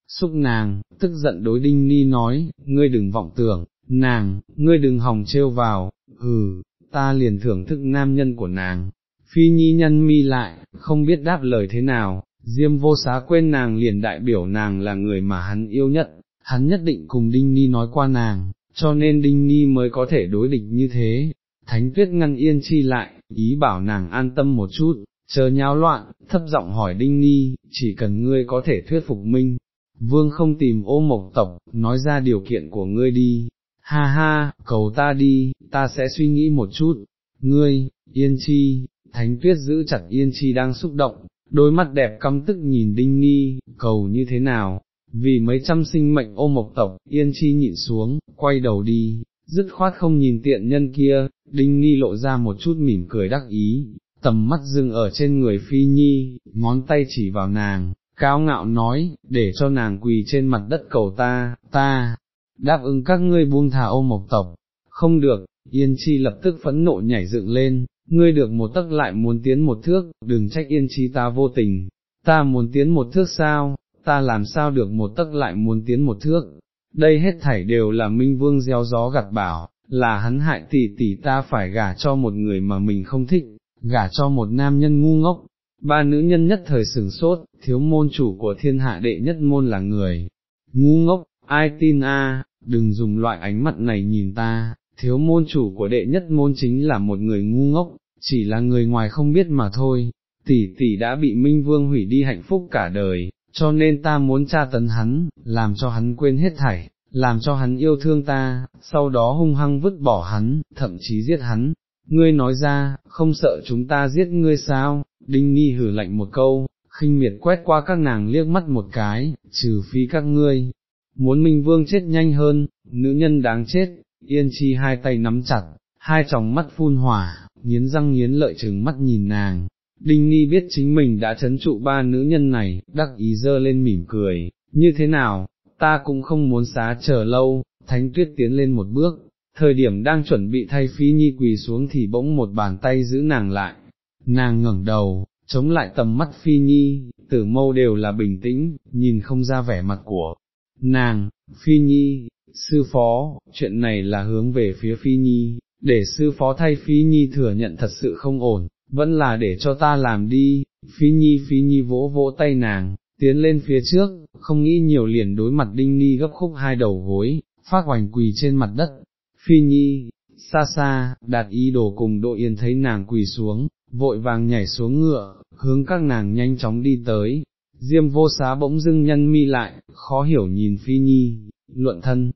Xúc nàng, tức giận đối Đinh Ni nói, ngươi đừng vọng tưởng, nàng, ngươi đừng hòng trêu vào, hừ, ta liền thưởng thức nam nhân của nàng. Phi Nhi nhân mi lại, không biết đáp lời thế nào, Diêm vô xá quên nàng liền đại biểu nàng là người mà hắn yêu nhất, hắn nhất định cùng Đinh Ni nói qua nàng, cho nên Đinh Ni mới có thể đối địch như thế. Thánh tuyết ngăn yên chi lại, ý bảo nàng an tâm một chút, chờ nháo loạn, thấp giọng hỏi Đinh Ni, chỉ cần ngươi có thể thuyết phục minh, vương không tìm ô mộc tộc, nói ra điều kiện của ngươi đi, ha ha, cầu ta đi, ta sẽ suy nghĩ một chút, ngươi, yên chi, thánh tuyết giữ chặt yên chi đang xúc động, đôi mắt đẹp căm tức nhìn Đinh Ni, cầu như thế nào, vì mấy trăm sinh mệnh ô mộc tộc, yên chi nhịn xuống, quay đầu đi, dứt khoát không nhìn tiện nhân kia, đinh ni lộ ra một chút mỉm cười đắc ý, tầm mắt dừng ở trên người phi nhi, ngón tay chỉ vào nàng, cao ngạo nói, để cho nàng quỳ trên mặt đất cầu ta, ta, đáp ứng các ngươi buông thả ô mộc tộc, không được, yên chi lập tức phẫn nộ nhảy dựng lên, ngươi được một tấc lại muốn tiến một thước, đừng trách yên chi ta vô tình, ta muốn tiến một thước sao, ta làm sao được một tấc lại muốn tiến một thước, đây hết thảy đều là minh vương gieo gió gặt bảo, là hắn hại tỷ tỷ ta phải gả cho một người mà mình không thích, gả cho một nam nhân ngu ngốc. Ba nữ nhân nhất thời sừng sốt, thiếu môn chủ của thiên hạ đệ nhất môn là người, ngu ngốc, ai tin a? đừng dùng loại ánh mắt này nhìn ta, thiếu môn chủ của đệ nhất môn chính là một người ngu ngốc, chỉ là người ngoài không biết mà thôi, tỷ tỷ đã bị Minh Vương hủy đi hạnh phúc cả đời, cho nên ta muốn tra tấn hắn, làm cho hắn quên hết thảy, làm cho hắn yêu thương ta, sau đó hung hăng vứt bỏ hắn, thậm chí giết hắn. Ngươi nói ra, không sợ chúng ta giết ngươi sao, đinh Nhi hử lạnh một câu, khinh miệt quét qua các nàng liếc mắt một cái, trừ phi các ngươi, muốn Minh Vương chết nhanh hơn, nữ nhân đáng chết, yên chi hai tay nắm chặt, hai tròng mắt phun hỏa, nghiến răng nghiến lợi trừng mắt nhìn nàng. Đinh Nhi biết chính mình đã chấn trụ ba nữ nhân này, đắc ý dơ lên mỉm cười, như thế nào, ta cũng không muốn xá chờ lâu, thánh tuyết tiến lên một bước, thời điểm đang chuẩn bị thay phi nhi quỳ xuống thì bỗng một bàn tay giữ nàng lại, nàng ngẩng đầu, chống lại tầm mắt phi nhi, tử mâu đều là bình tĩnh, nhìn không ra vẻ mặt của nàng, phi nhi, sư phó, chuyện này là hướng về phía phi nhi, để sư phó thay phi nhi thừa nhận thật sự không ổn, vẫn là để cho ta làm đi, phi nhi phi nhi vỗ vỗ tay nàng, tiến lên phía trước, không nghĩ nhiều liền đối mặt đinh ni gấp khúc hai đầu gối, phát hoành quỳ trên mặt đất, phi nhi, xa xa, đạt ý đồ cùng độ yên thấy nàng quỳ xuống, vội vàng nhảy xuống ngựa, hướng các nàng nhanh chóng đi tới, diêm vô xá bỗng dưng nhân mi lại, khó hiểu nhìn phi nhi, luận thân,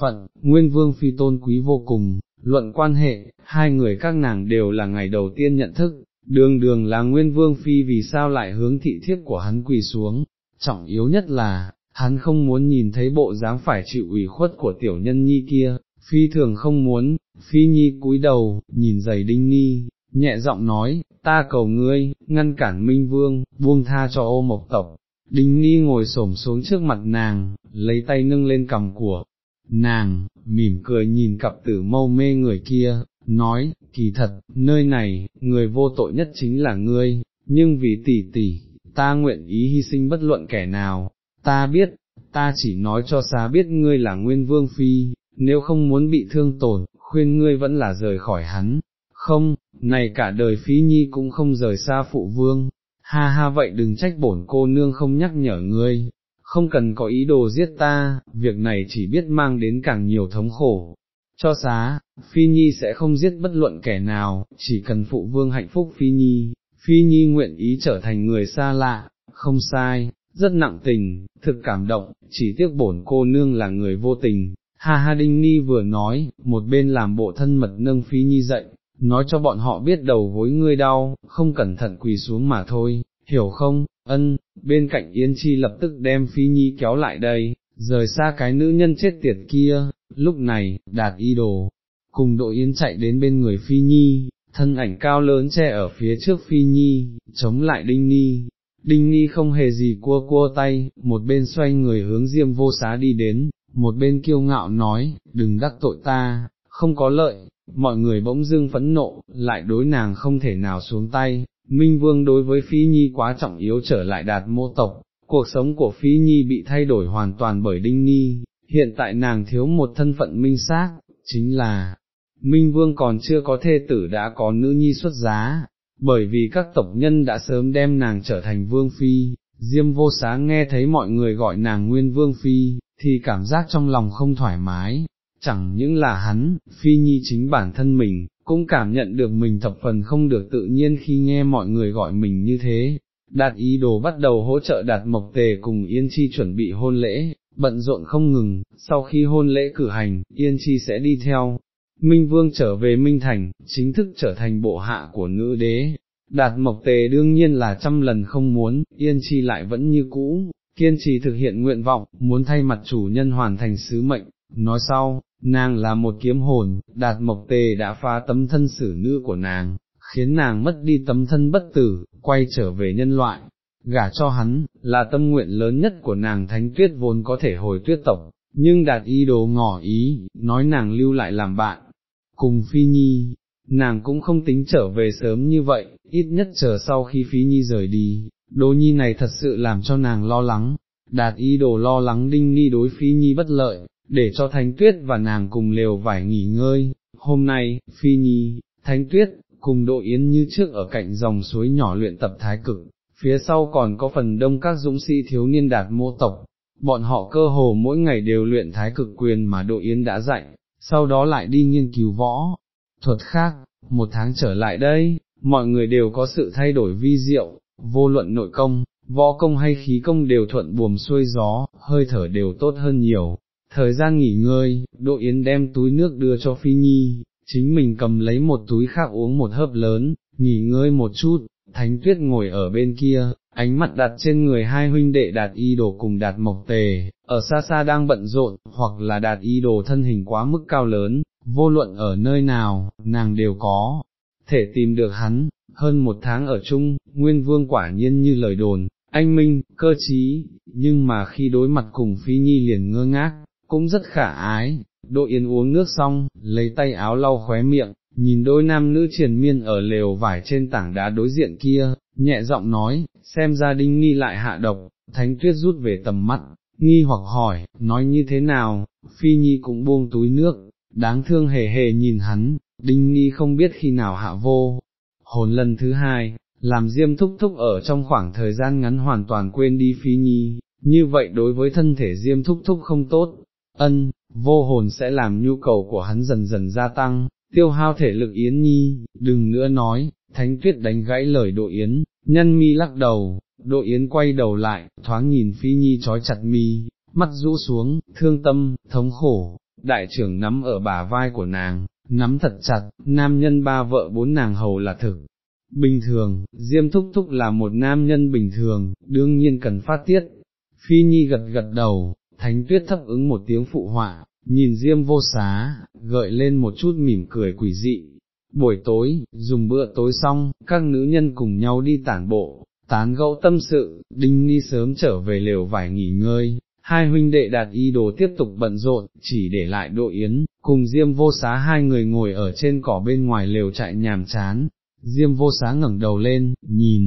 phận, nguyên vương phi tôn quý vô cùng, luận quan hệ, hai người các nàng đều là ngày đầu tiên nhận thức, đường đường là nguyên vương phi vì sao lại hướng thị thiếp của hắn quỳ xuống, trọng yếu nhất là, hắn không muốn nhìn thấy bộ dáng phải chịu ủy khuất của tiểu nhân nhi kia, phi thường không muốn, phi nhi cúi đầu, nhìn giày đinh nhi, nhẹ giọng nói, ta cầu ngươi, ngăn cản minh vương, buông tha cho ô mộc tộc. Đinh Nhi ngồi xổm xuống trước mặt nàng, lấy tay nâng lên cầm của nàng, mỉm cười nhìn cặp tử mâu mê người kia, nói, kỳ thật, nơi này, người vô tội nhất chính là ngươi, nhưng vì tỷ tỷ, ta nguyện ý hy sinh bất luận kẻ nào, ta biết, ta chỉ nói cho xa biết ngươi là nguyên vương phi, nếu không muốn bị thương tổn, khuyên ngươi vẫn là rời khỏi hắn, không, này cả đời phí nhi cũng không rời xa phụ vương, ha ha vậy đừng trách bổn cô nương không nhắc nhở ngươi, không cần có ý đồ giết ta, việc này chỉ biết mang đến càng nhiều thống khổ. Cho xá, Phi Nhi sẽ không giết bất luận kẻ nào, chỉ cần phụ vương hạnh phúc Phi Nhi, Phi Nhi nguyện ý trở thành người xa lạ, không sai, rất nặng tình, thực cảm động, chỉ tiếc bổn cô nương là người vô tình. Ha ha Đinh Ni vừa nói, một bên làm bộ thân mật nâng Phi Nhi dậy, nói cho bọn họ biết đầu gối ngươi đau, không cẩn thận quỳ xuống mà thôi, hiểu không, ân, bên cạnh Yên Chi lập tức đem Phi Nhi kéo lại đây, rời xa cái nữ nhân chết tiệt kia, lúc này, đạt y đồ, cùng đội Yên chạy đến bên người Phi Nhi, thân ảnh cao lớn che ở phía trước Phi Nhi, chống lại Đinh Ni. Đinh Ni không hề gì cua cua tay, một bên xoay người hướng Diêm vô xá đi đến, một bên kiêu ngạo nói, đừng đắc tội ta, không có lợi, mọi người bỗng dưng phẫn nộ, lại đối nàng không thể nào xuống tay, Minh Vương đối với Phi Nhi quá trọng yếu trở lại đạt mô tộc, cuộc sống của Phi Nhi bị thay đổi hoàn toàn bởi Đinh Nhi, hiện tại nàng thiếu một thân phận minh xác, chính là, Minh Vương còn chưa có thê tử đã có nữ nhi xuất giá, bởi vì các tộc nhân đã sớm đem nàng trở thành Vương Phi, Diêm vô sáng nghe thấy mọi người gọi nàng Nguyên Vương Phi, thì cảm giác trong lòng không thoải mái, chẳng những là hắn, Phi Nhi chính bản thân mình, cũng cảm nhận được mình thập phần không được tự nhiên khi nghe mọi người gọi mình như thế. Đạt ý đồ bắt đầu hỗ trợ đạt mộc tề cùng Yên Chi chuẩn bị hôn lễ, bận rộn không ngừng, sau khi hôn lễ cử hành, Yên Chi sẽ đi theo. Minh Vương trở về Minh Thành, chính thức trở thành bộ hạ của nữ đế. Đạt mộc tề đương nhiên là trăm lần không muốn, Yên Chi lại vẫn như cũ, kiên trì thực hiện nguyện vọng, muốn thay mặt chủ nhân hoàn thành sứ mệnh, nói sau, nàng là một kiếm hồn, đạt mộc tề đã phá tấm thân xử nữ của nàng, khiến nàng mất đi tấm thân bất tử, quay trở về nhân loại, gả cho hắn, là tâm nguyện lớn nhất của nàng thánh tuyết vốn có thể hồi tuyết tộc, nhưng đạt ý đồ ngỏ ý, nói nàng lưu lại làm bạn, cùng phi nhi, nàng cũng không tính trở về sớm như vậy, ít nhất chờ sau khi phi nhi rời đi, đồ nhi này thật sự làm cho nàng lo lắng, đạt ý đồ lo lắng đinh ni đối phi nhi bất lợi, để cho thánh tuyết và nàng cùng lều vải nghỉ ngơi, hôm nay, phi nhi, thánh tuyết, cùng độ yến như trước ở cạnh dòng suối nhỏ luyện tập thái cực, phía sau còn có phần đông các dũng sĩ thiếu niên đạt mô tộc, bọn họ cơ hồ mỗi ngày đều luyện thái cực quyền mà độ yến đã dạy, sau đó lại đi nghiên cứu võ, thuật khác, một tháng trở lại đây, mọi người đều có sự thay đổi vi diệu, vô luận nội công, võ công hay khí công đều thuận buồm xuôi gió, hơi thở đều tốt hơn nhiều. Thời gian nghỉ ngơi, Đỗ Yến đem túi nước đưa cho Phi Nhi, chính mình cầm lấy một túi khác uống một hớp lớn, nghỉ ngơi một chút, Thánh Tuyết ngồi ở bên kia, ánh mặt đặt trên người hai huynh đệ đạt y đồ cùng đạt mộc tề, ở xa xa đang bận rộn, hoặc là đạt y đồ thân hình quá mức cao lớn, vô luận ở nơi nào, nàng đều có, thể tìm được hắn, hơn một tháng ở chung, Nguyên Vương quả nhiên như lời đồn, anh minh, cơ trí, nhưng mà khi đối mặt cùng Phi Nhi liền ngơ ngác, cũng rất khả ái, Đỗ Yến uống nước xong, lấy tay áo lau khóe miệng, nhìn đôi nam nữ triền miên ở lều vải trên tảng đá đối diện kia, nhẹ giọng nói, xem ra đinh nghi lại hạ độc, thánh tuyết rút về tầm mắt, nghi hoặc hỏi, nói như thế nào, phi nhi cũng buông túi nước, đáng thương hề hề nhìn hắn, đinh nghi không biết khi nào hạ vô, hồn lần thứ hai, làm diêm thúc thúc ở trong khoảng thời gian ngắn hoàn toàn quên đi phi nhi, như vậy đối với thân thể diêm thúc thúc không tốt, ân, vô hồn sẽ làm nhu cầu của hắn dần dần gia tăng, tiêu hao thể lực Yến Nhi, đừng nữa nói, Thánh Tuyết đánh gãy lời Độ Yến, nhân mi lắc đầu, Độ Yến quay đầu lại, thoáng nhìn Phi Nhi trói chặt mi, mắt rũ xuống, thương tâm, thống khổ, đại trưởng nắm ở bả vai của nàng, nắm thật chặt, nam nhân ba vợ bốn nàng hầu là thực. Bình thường, Diêm Thúc Thúc là một nam nhân bình thường, đương nhiên cần phát tiết. Phi Nhi gật gật đầu, Thánh Tuyết thấp ứng một tiếng phụ họa, nhìn Diêm vô xá, gợi lên một chút mỉm cười quỷ dị. Buổi tối, dùng bữa tối xong, các nữ nhân cùng nhau đi tản bộ, tán gẫu tâm sự, Đinh Ni sớm trở về lều vải nghỉ ngơi, hai huynh đệ đạt y đồ tiếp tục bận rộn, chỉ để lại độ yến, cùng Diêm vô xá hai người ngồi ở trên cỏ bên ngoài lều chạy nhàm chán, Diêm vô xá ngẩng đầu lên, nhìn,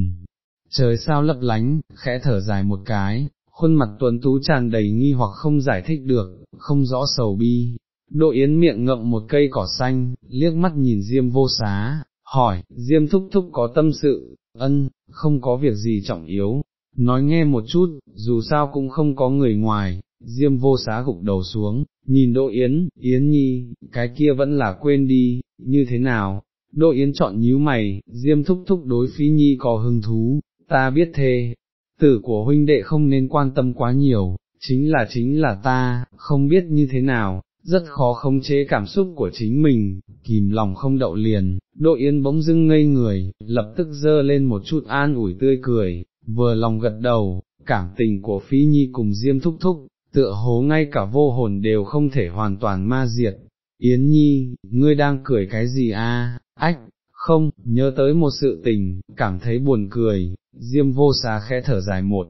trời sao lấp lánh, khẽ thở dài một cái, khuôn mặt tuấn tú tràn đầy nghi hoặc không giải thích được, không rõ sầu bi. Độ Yến miệng ngậm một cây cỏ xanh, liếc mắt nhìn Diêm vô xá, hỏi, Diêm thúc thúc có tâm sự, ân, không có việc gì trọng yếu, nói nghe một chút, dù sao cũng không có người ngoài, Diêm vô xá gục đầu xuống, nhìn Đỗ Yến, Yến Nhi, cái kia vẫn là quên đi, như thế nào, Đỗ Yến chọn nhíu mày, Diêm thúc thúc đối phí Nhi có hứng thú, ta biết thế, tử của huynh đệ không nên quan tâm quá nhiều, chính là chính là ta, không biết như thế nào, rất khó khống chế cảm xúc của chính mình, kìm lòng không đậu liền, đội Yến bỗng dưng ngây người, lập tức dơ lên một chút an ủi tươi cười, vừa lòng gật đầu, cảm tình của Phí Nhi cùng Diêm Thúc Thúc, tựa hố ngay cả vô hồn đều không thể hoàn toàn ma diệt. Yến Nhi, ngươi đang cười cái gì a? ách, không, nhớ tới một sự tình, cảm thấy buồn cười, Diêm vô xá khẽ thở dài một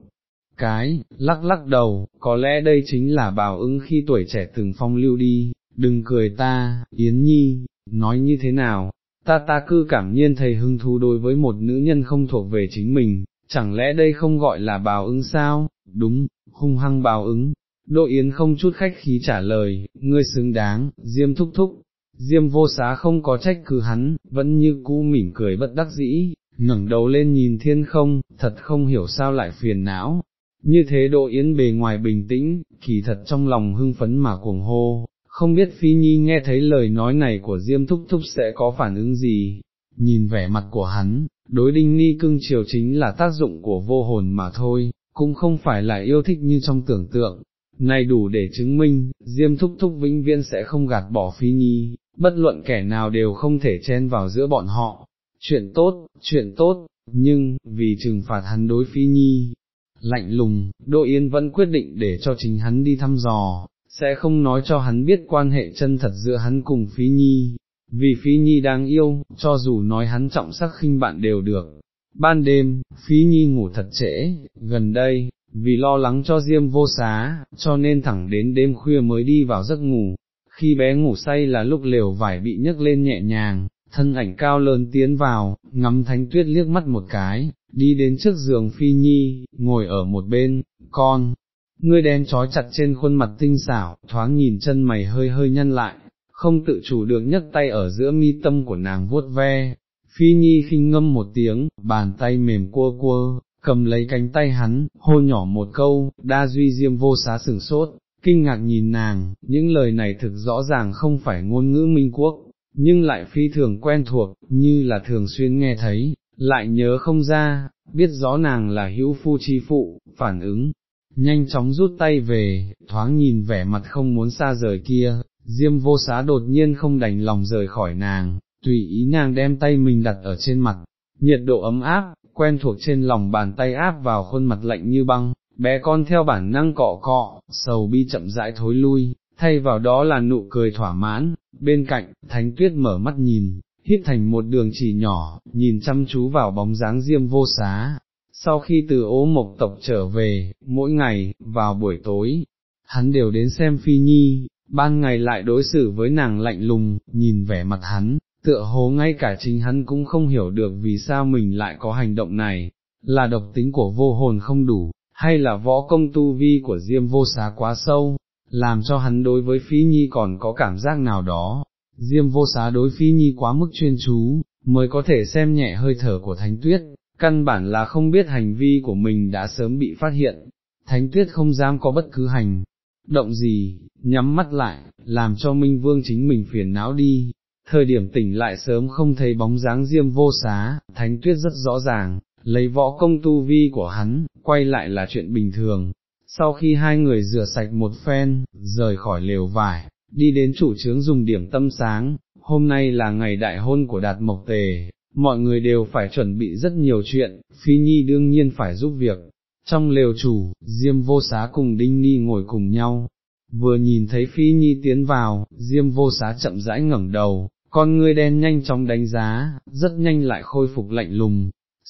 cái, lắc lắc đầu, có lẽ đây chính là bào ứng khi tuổi trẻ từng phong lưu đi, đừng cười ta, Yến Nhi, nói như thế nào, ta ta cư cảm nhiên thầy hứng thú đối với một nữ nhân không thuộc về chính mình, chẳng lẽ đây không gọi là bào ứng sao, đúng, hung hăng bào ứng. Đỗ Yến không chút khách khí trả lời, ngươi xứng đáng, Diêm thúc thúc, Diêm vô xá không có trách cứ hắn, vẫn như cũ mỉm cười bất đắc dĩ, ngẩng đầu lên nhìn thiên không, thật không hiểu sao lại phiền não. Như thế độ yến bề ngoài bình tĩnh, kỳ thật trong lòng hưng phấn mà cuồng hô, không biết Phi Nhi nghe thấy lời nói này của Diêm Thúc Thúc sẽ có phản ứng gì, nhìn vẻ mặt của hắn, đối đinh ni cưng chiều chính là tác dụng của vô hồn mà thôi, cũng không phải là yêu thích như trong tưởng tượng, này đủ để chứng minh, Diêm Thúc Thúc vĩnh viễn sẽ không gạt bỏ Phi Nhi, bất luận kẻ nào đều không thể chen vào giữa bọn họ, chuyện tốt, chuyện tốt, nhưng, vì trừng phạt hắn đối Phi Nhi, lạnh lùng, Đỗ Yên vẫn quyết định để cho chính hắn đi thăm dò, sẽ không nói cho hắn biết quan hệ chân thật giữa hắn cùng Phí Nhi, vì Phí Nhi đáng yêu, cho dù nói hắn trọng sắc khinh bạn đều được. Ban đêm, Phí Nhi ngủ thật trễ, gần đây, vì lo lắng cho Diêm vô xá, cho nên thẳng đến đêm khuya mới đi vào giấc ngủ, khi bé ngủ say là lúc lều vải bị nhấc lên nhẹ nhàng, thân ảnh cao lớn tiến vào, ngắm thánh tuyết liếc mắt một cái, đi đến trước giường Phi Nhi, ngồi ở một bên, con, ngươi đen trói chặt trên khuôn mặt tinh xảo, thoáng nhìn chân mày hơi hơi nhăn lại, không tự chủ được nhấc tay ở giữa mi tâm của nàng vuốt ve. Phi Nhi khinh ngâm một tiếng, bàn tay mềm cua cua, cầm lấy cánh tay hắn, hôn nhỏ một câu, đa duy diêm vô xá sừng sốt, kinh ngạc nhìn nàng, những lời này thực rõ ràng không phải ngôn ngữ minh quốc, nhưng lại phi thường quen thuộc, như là thường xuyên nghe thấy, lại nhớ không ra, biết rõ nàng là hữu phu chi phụ, phản ứng, nhanh chóng rút tay về, thoáng nhìn vẻ mặt không muốn xa rời kia, diêm vô xá đột nhiên không đành lòng rời khỏi nàng, tùy ý nàng đem tay mình đặt ở trên mặt, nhiệt độ ấm áp, quen thuộc trên lòng bàn tay áp vào khuôn mặt lạnh như băng, bé con theo bản năng cọ cọ, sầu bi chậm rãi thối lui, thay vào đó là nụ cười thỏa mãn, bên cạnh, thánh tuyết mở mắt nhìn, hít thành một đường chỉ nhỏ, nhìn chăm chú vào bóng dáng diêm vô xá. Sau khi từ ố mộc tộc trở về, mỗi ngày, vào buổi tối, hắn đều đến xem phi nhi, ban ngày lại đối xử với nàng lạnh lùng, nhìn vẻ mặt hắn, tựa hồ ngay cả chính hắn cũng không hiểu được vì sao mình lại có hành động này, là độc tính của vô hồn không đủ, hay là võ công tu vi của Diêm vô xá quá sâu, làm cho hắn đối với Phí Nhi còn có cảm giác nào đó. Diêm vô xá đối Phí Nhi quá mức chuyên chú, mới có thể xem nhẹ hơi thở của Thánh Tuyết, căn bản là không biết hành vi của mình đã sớm bị phát hiện. Thánh Tuyết không dám có bất cứ hành động gì, nhắm mắt lại, làm cho Minh Vương chính mình phiền não đi. Thời điểm tỉnh lại sớm không thấy bóng dáng diêm vô xá, thánh tuyết rất rõ ràng, lấy võ công tu vi của hắn, quay lại là chuyện bình thường. Sau khi hai người rửa sạch một phen, rời khỏi lều vải, đi đến chủ trướng dùng điểm tâm sáng, hôm nay là ngày đại hôn của Đạt Mộc Tề, mọi người đều phải chuẩn bị rất nhiều chuyện, Phi Nhi đương nhiên phải giúp việc. Trong lều chủ, Diêm vô xá cùng Đinh Ni ngồi cùng nhau, vừa nhìn thấy Phi Nhi tiến vào, Diêm vô xá chậm rãi ngẩng đầu, con ngươi đen nhanh chóng đánh giá, rất nhanh lại khôi phục lạnh lùng,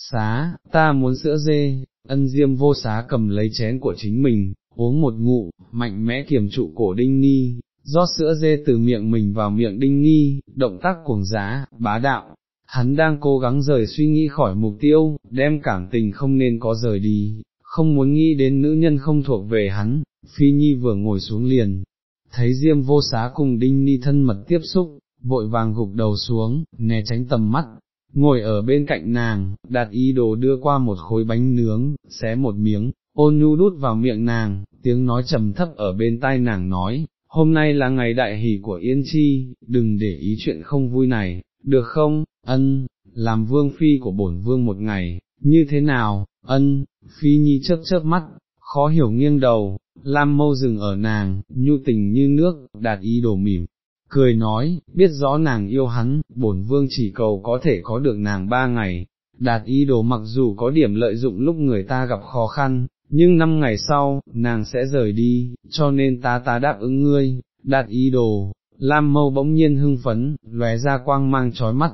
xá, ta muốn sữa dê, ân diêm vô xá cầm lấy chén của chính mình, uống một ngụ, mạnh mẽ kiềm trụ cổ đinh ni, rót sữa dê từ miệng mình vào miệng đinh ni, động tác cuồng giá, bá đạo. Hắn đang cố gắng rời suy nghĩ khỏi mục tiêu, đem cảm tình không nên có rời đi, không muốn nghĩ đến nữ nhân không thuộc về hắn, phi nhi vừa ngồi xuống liền, thấy diêm vô xá cùng đinh ni thân mật tiếp xúc, vội vàng gục đầu xuống, né tránh tầm mắt, ngồi ở bên cạnh nàng, đạt ý đồ đưa qua một khối bánh nướng, xé một miếng, ôn nhu đút vào miệng nàng, tiếng nói trầm thấp ở bên tai nàng nói, hôm nay là ngày đại hỷ của Yên Chi, đừng để ý chuyện không vui này, được không, ân, làm vương phi của bổn vương một ngày, như thế nào, ân, phi nhi chớp chớp mắt, khó hiểu nghiêng đầu, lam mâu dừng ở nàng, nhu tình như nước, đạt ý đồ mỉm, cười nói, biết rõ nàng yêu hắn, bổn vương chỉ cầu có thể có được nàng ba ngày, đạt ý đồ mặc dù có điểm lợi dụng lúc người ta gặp khó khăn, nhưng năm ngày sau, nàng sẽ rời đi, cho nên ta ta đáp ứng ngươi, đạt ý đồ, Lam mâu bỗng nhiên hưng phấn, lóe ra quang mang trói mắt,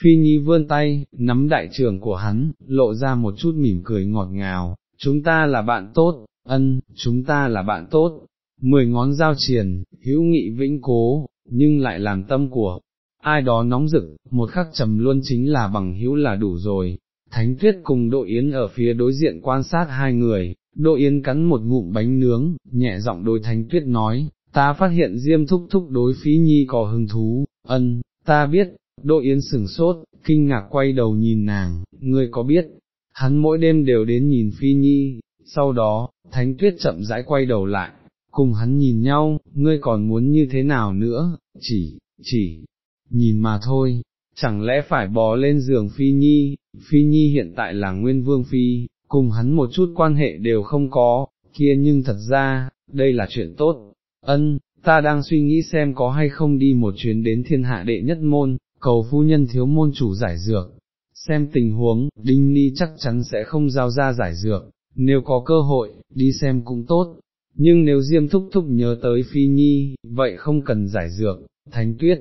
phi nhi vươn tay, nắm đại trưởng của hắn, lộ ra một chút mỉm cười ngọt ngào, chúng ta là bạn tốt, ân, chúng ta là bạn tốt, mười ngón giao triển, hữu nghị vĩnh cố, nhưng lại làm tâm của ai đó nóng rực, một khắc trầm luôn chính là bằng hữu là đủ rồi. Thánh tuyết cùng Đỗ Yến ở phía đối diện quan sát hai người, Đỗ Yến cắn một ngụm bánh nướng, nhẹ giọng đối Thánh tuyết nói, ta phát hiện Diêm thúc thúc đối phí nhi có hứng thú, ân, ta biết, Đỗ Yến sửng sốt, kinh ngạc quay đầu nhìn nàng, ngươi có biết, hắn mỗi đêm đều đến nhìn phi nhi, sau đó, Thánh tuyết chậm rãi quay đầu lại, cùng hắn nhìn nhau, ngươi còn muốn như thế nào nữa, chỉ, chỉ, nhìn mà thôi, chẳng lẽ phải bò lên giường Phi Nhi, Phi Nhi hiện tại là Nguyên Vương Phi, cùng hắn một chút quan hệ đều không có, kia nhưng thật ra, đây là chuyện tốt, ân, ta đang suy nghĩ xem có hay không đi một chuyến đến thiên hạ đệ nhất môn, cầu phu nhân thiếu môn chủ giải dược, xem tình huống, Đinh Ni chắc chắn sẽ không giao ra giải dược, nếu có cơ hội, đi xem cũng tốt, nhưng nếu Diêm thúc thúc nhớ tới Phi Nhi, vậy không cần giải dược, Thánh Tuyết,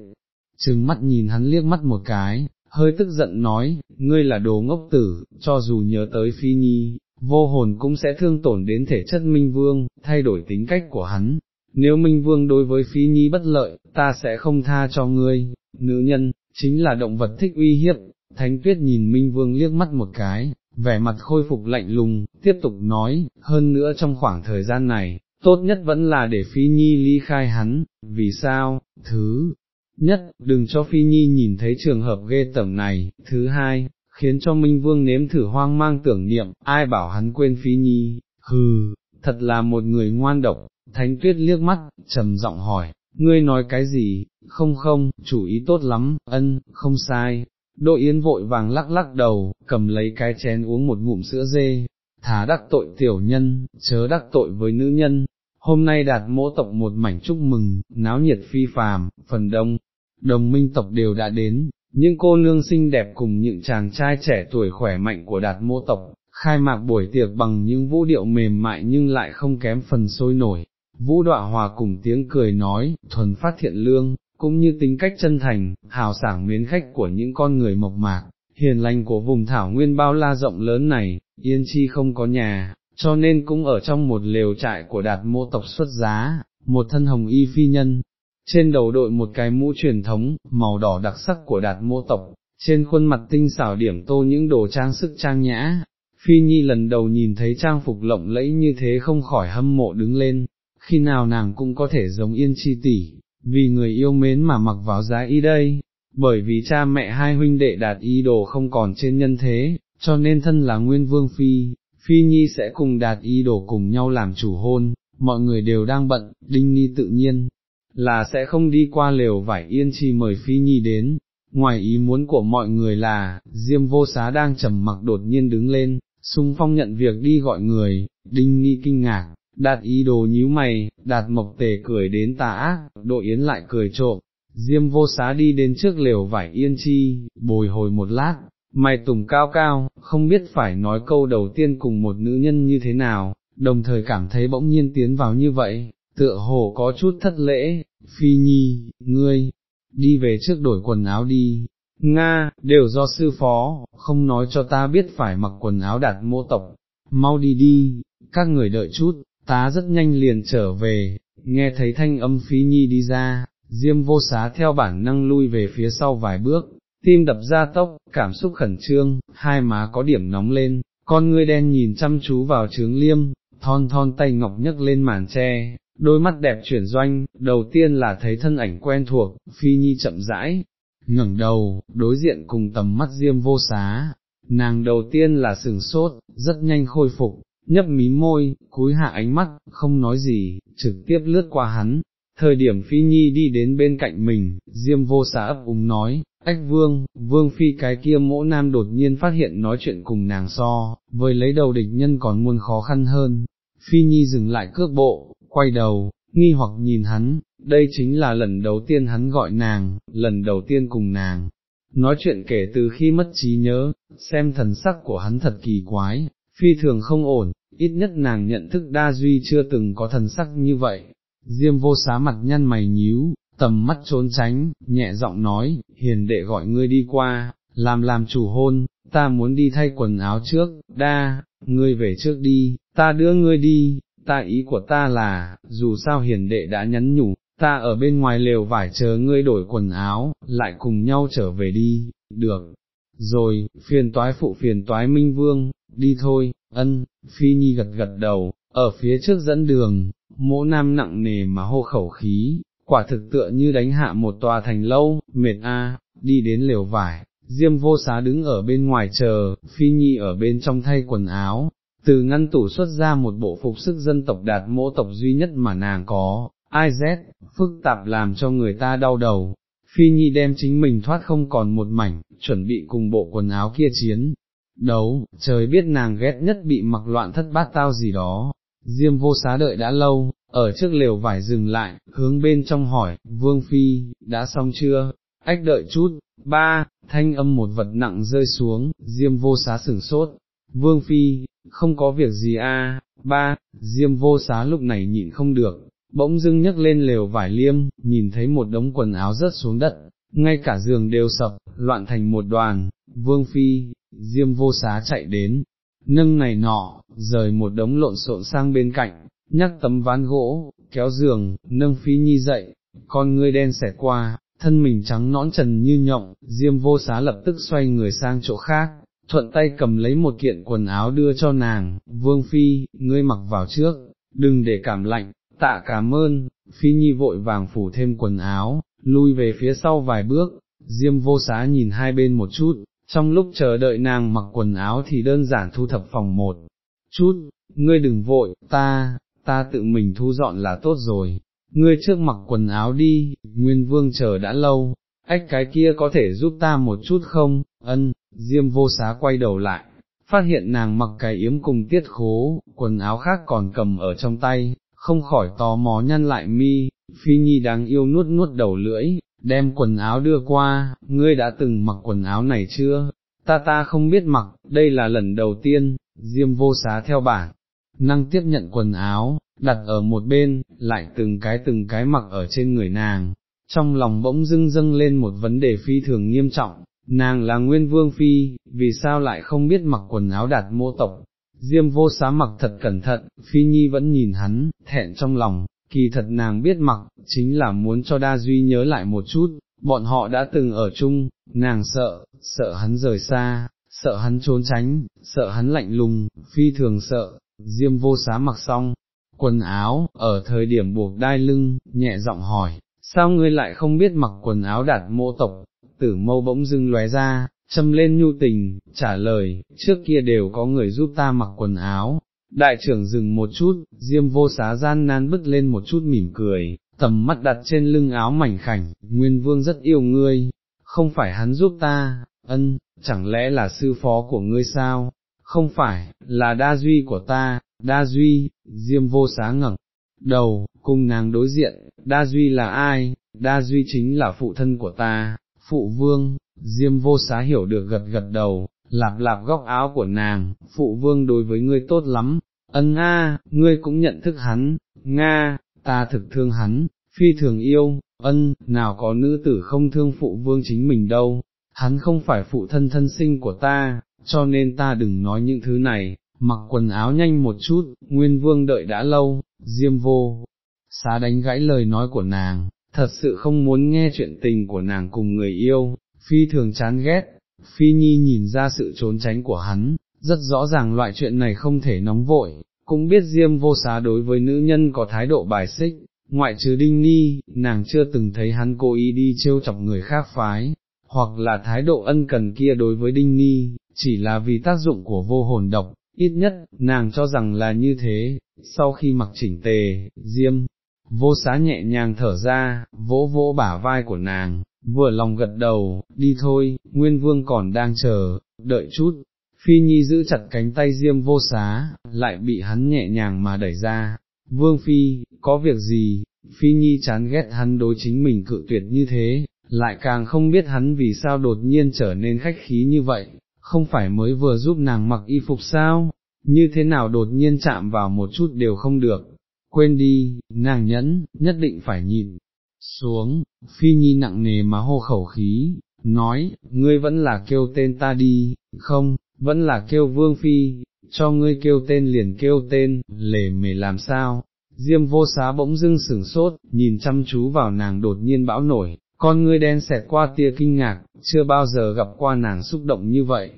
trừng mắt nhìn hắn liếc mắt một cái, hơi tức giận nói, ngươi là đồ ngốc tử, cho dù nhớ tới Phi Nhi, vô hồn cũng sẽ thương tổn đến thể chất Minh Vương, thay đổi tính cách của hắn. Nếu Minh Vương đối với Phi Nhi bất lợi, ta sẽ không tha cho ngươi, nữ nhân, chính là động vật thích uy hiếp, Thánh Tuyết nhìn Minh Vương liếc mắt một cái, vẻ mặt khôi phục lạnh lùng, tiếp tục nói, hơn nữa trong khoảng thời gian này, tốt nhất vẫn là để Phi Nhi ly khai hắn, vì sao, thứ nhất, đừng cho Phi Nhi nhìn thấy trường hợp ghê tởm này, thứ hai, khiến cho Minh Vương nếm thử hoang mang tưởng niệm, ai bảo hắn quên Phi Nhi, hừ, thật là một người ngoan độc, Thánh Tuyết liếc mắt, trầm giọng hỏi, ngươi nói cái gì, không không, chủ ý tốt lắm, ân, không sai. Đội Yến vội vàng lắc lắc đầu, cầm lấy cái chén uống một ngụm sữa dê, thả đắc tội tiểu nhân, chớ đắc tội với nữ nhân, hôm nay đạt mỗ tộc một mảnh chúc mừng, náo nhiệt phi phàm, phần đông, đồng minh tộc đều đã đến, những cô nương xinh đẹp cùng những chàng trai trẻ tuổi khỏe mạnh của đạt mô tộc, khai mạc buổi tiệc bằng những vũ điệu mềm mại nhưng lại không kém phần sôi nổi. Vũ đọa hòa cùng tiếng cười nói, thuần phát thiện lương, cũng như tính cách chân thành, hào sảng miến khách của những con người mộc mạc, hiền lành của vùng thảo nguyên bao la rộng lớn này, yên chi không có nhà, cho nên cũng ở trong một lều trại của đạt mô tộc xuất giá, một thân hồng y phi nhân, trên đầu đội một cái mũ truyền thống, màu đỏ đặc sắc của đạt mô tộc, trên khuôn mặt tinh xảo điểm tô những đồ trang sức trang nhã. Phi Nhi lần đầu nhìn thấy trang phục lộng lẫy như thế không khỏi hâm mộ đứng lên, khi nào nàng cũng có thể giống yên chi tỷ, vì người yêu mến mà mặc vào giá y đây, bởi vì cha mẹ hai huynh đệ đạt y đồ không còn trên nhân thế, cho nên thân là nguyên vương phi, phi nhi sẽ cùng đạt y đồ cùng nhau làm chủ hôn, mọi người đều đang bận, đinh nhi tự nhiên, là sẽ không đi qua lều vải yên chi mời phi nhi đến. Ngoài ý muốn của mọi người là, Diêm vô xá đang trầm mặc đột nhiên đứng lên, sung phong nhận việc đi gọi người, đinh nghi kinh ngạc, đạt ý đồ nhíu mày, đạt mộc tề cười đến tà ác, yến lại cười trộm, diêm vô xá đi đến trước lều vải yên chi, bồi hồi một lát, mày tùng cao cao, không biết phải nói câu đầu tiên cùng một nữ nhân như thế nào, đồng thời cảm thấy bỗng nhiên tiến vào như vậy, tựa hồ có chút thất lễ, phi nhi, ngươi, đi về trước đổi quần áo đi. Nga, đều do sư phó, không nói cho ta biết phải mặc quần áo đạt mô tộc, mau đi đi, các người đợi chút, tá rất nhanh liền trở về, nghe thấy thanh âm phí nhi đi ra, diêm vô xá theo bản năng lui về phía sau vài bước, tim đập ra tốc, cảm xúc khẩn trương, hai má có điểm nóng lên, con ngươi đen nhìn chăm chú vào trướng liêm, thon thon tay ngọc nhấc lên màn tre, đôi mắt đẹp chuyển doanh, đầu tiên là thấy thân ảnh quen thuộc, phi nhi chậm rãi, ngẩng đầu, đối diện cùng tầm mắt diêm vô xá, nàng đầu tiên là sừng sốt, rất nhanh khôi phục, nhấp mí môi, cúi hạ ánh mắt, không nói gì, trực tiếp lướt qua hắn. Thời điểm Phi Nhi đi đến bên cạnh mình, Diêm vô xá ấp úng nói, ách vương, vương phi cái kia mỗ nam đột nhiên phát hiện nói chuyện cùng nàng so, với lấy đầu địch nhân còn muôn khó khăn hơn. Phi Nhi dừng lại cước bộ, quay đầu, nghi hoặc nhìn hắn, đây chính là lần đầu tiên hắn gọi nàng, lần đầu tiên cùng nàng. Nói chuyện kể từ khi mất trí nhớ, xem thần sắc của hắn thật kỳ quái, phi thường không ổn, ít nhất nàng nhận thức đa duy chưa từng có thần sắc như vậy. Diêm vô xá mặt nhăn mày nhíu, tầm mắt trốn tránh, nhẹ giọng nói, hiền đệ gọi ngươi đi qua, làm làm chủ hôn, ta muốn đi thay quần áo trước, đa, ngươi về trước đi, ta đưa ngươi đi, ta ý của ta là, dù sao hiền đệ đã nhắn nhủ, ta ở bên ngoài lều vải chờ ngươi đổi quần áo, lại cùng nhau trở về đi, được. Rồi, phiền toái phụ phiền toái minh vương, đi thôi, ân, phi nhi gật gật đầu, ở phía trước dẫn đường, mỗ nam nặng nề mà hô khẩu khí, quả thực tựa như đánh hạ một tòa thành lâu, mệt a, đi đến liều vải, diêm vô xá đứng ở bên ngoài chờ, phi nhi ở bên trong thay quần áo, từ ngăn tủ xuất ra một bộ phục sức dân tộc đạt mỗ tộc duy nhất mà nàng có, ai z, phức tạp làm cho người ta đau đầu. Phi Nhi đem chính mình thoát không còn một mảnh, chuẩn bị cùng bộ quần áo kia chiến, đấu, trời biết nàng ghét nhất bị mặc loạn thất bát tao gì đó, diêm vô xá đợi đã lâu, ở trước lều vải dừng lại, hướng bên trong hỏi, vương phi, đã xong chưa, ách đợi chút, ba, thanh âm một vật nặng rơi xuống, diêm vô xá sửng sốt, vương phi, không có việc gì a, ba, diêm vô xá lúc này nhịn không được, bỗng dưng nhấc lên lều vải liêm, nhìn thấy một đống quần áo rớt xuống đất, ngay cả giường đều sập, loạn thành một đoàn, vương phi, diêm vô xá chạy đến, nâng này nọ, rời một đống lộn xộn sang bên cạnh, nhắc tấm ván gỗ, kéo giường, nâng phi nhi dậy, con ngươi đen xẻ qua, thân mình trắng nõn trần như nhộng, diêm vô xá lập tức xoay người sang chỗ khác, thuận tay cầm lấy một kiện quần áo đưa cho nàng, vương phi, ngươi mặc vào trước, đừng để cảm lạnh, tạ cảm ơn, phi nhi vội vàng phủ thêm quần áo, lui về phía sau vài bước, diêm vô xá nhìn hai bên một chút, trong lúc chờ đợi nàng mặc quần áo thì đơn giản thu thập phòng một. Chút, ngươi đừng vội, ta, ta tự mình thu dọn là tốt rồi, ngươi trước mặc quần áo đi, nguyên vương chờ đã lâu, ách cái kia có thể giúp ta một chút không, ân, diêm vô xá quay đầu lại, phát hiện nàng mặc cái yếm cùng tiết khố, quần áo khác còn cầm ở trong tay, không khỏi tò mò nhăn lại mi, phi nhi đáng yêu nuốt nuốt đầu lưỡi, đem quần áo đưa qua, ngươi đã từng mặc quần áo này chưa? Ta ta không biết mặc, đây là lần đầu tiên, diêm vô xá theo bản, năng tiếp nhận quần áo, đặt ở một bên, lại từng cái từng cái mặc ở trên người nàng, trong lòng bỗng dưng dâng lên một vấn đề phi thường nghiêm trọng, nàng là nguyên vương phi, vì sao lại không biết mặc quần áo đạt mô tộc, diêm vô xá mặc thật cẩn thận, phi nhi vẫn nhìn hắn, thẹn trong lòng, kỳ thật nàng biết mặc, chính là muốn cho đa duy nhớ lại một chút, bọn họ đã từng ở chung, nàng sợ, sợ hắn rời xa, sợ hắn trốn tránh, sợ hắn lạnh lùng, phi thường sợ, diêm vô xá mặc xong, quần áo, ở thời điểm buộc đai lưng, nhẹ giọng hỏi, sao ngươi lại không biết mặc quần áo đạt mộ tộc, tử mâu bỗng dưng lóe ra, châm lên nhu tình, trả lời, trước kia đều có người giúp ta mặc quần áo. Đại trưởng dừng một chút, diêm vô xá gian nan bứt lên một chút mỉm cười, tầm mắt đặt trên lưng áo mảnh khảnh, nguyên vương rất yêu ngươi, không phải hắn giúp ta, ân, chẳng lẽ là sư phó của ngươi sao, không phải, là đa duy của ta, đa duy, diêm vô xá ngẩng đầu, cùng nàng đối diện, đa duy là ai, đa duy chính là phụ thân của ta, phụ vương, diêm vô xá hiểu được gật gật đầu, lạp lạp góc áo của nàng, phụ vương đối với ngươi tốt lắm, ân a, ngươi cũng nhận thức hắn, nga, ta thực thương hắn, phi thường yêu, ân, nào có nữ tử không thương phụ vương chính mình đâu, hắn không phải phụ thân thân sinh của ta, cho nên ta đừng nói những thứ này, mặc quần áo nhanh một chút, nguyên vương đợi đã lâu, diêm vô, xá đánh gãy lời nói của nàng, thật sự không muốn nghe chuyện tình của nàng cùng người yêu, phi thường chán ghét, phi nhi nhìn ra sự trốn tránh của hắn, rất rõ ràng loại chuyện này không thể nóng vội, cũng biết diêm vô xá đối với nữ nhân có thái độ bài xích, ngoại trừ đinh ni, nàng chưa từng thấy hắn cố ý đi trêu chọc người khác phái, hoặc là thái độ ân cần kia đối với đinh ni, chỉ là vì tác dụng của vô hồn độc, ít nhất, nàng cho rằng là như thế, sau khi mặc chỉnh tề, diêm, vô xá nhẹ nhàng thở ra, vỗ vỗ bả vai của nàng, vừa lòng gật đầu, đi thôi, nguyên vương còn đang chờ, đợi chút, phi nhi giữ chặt cánh tay diêm vô xá, lại bị hắn nhẹ nhàng mà đẩy ra, vương phi, có việc gì, phi nhi chán ghét hắn đối chính mình cự tuyệt như thế, lại càng không biết hắn vì sao đột nhiên trở nên khách khí như vậy, không phải mới vừa giúp nàng mặc y phục sao, như thế nào đột nhiên chạm vào một chút đều không được, quên đi, nàng nhẫn, nhất định phải nhìn, xuống, phi nhi nặng nề mà hô khẩu khí, nói, ngươi vẫn là kêu tên ta đi, không, vẫn là kêu vương phi, cho ngươi kêu tên liền kêu tên, lề mề làm sao, diêm vô xá bỗng dưng sửng sốt, nhìn chăm chú vào nàng đột nhiên bão nổi, con ngươi đen xẹt qua tia kinh ngạc, chưa bao giờ gặp qua nàng xúc động như vậy,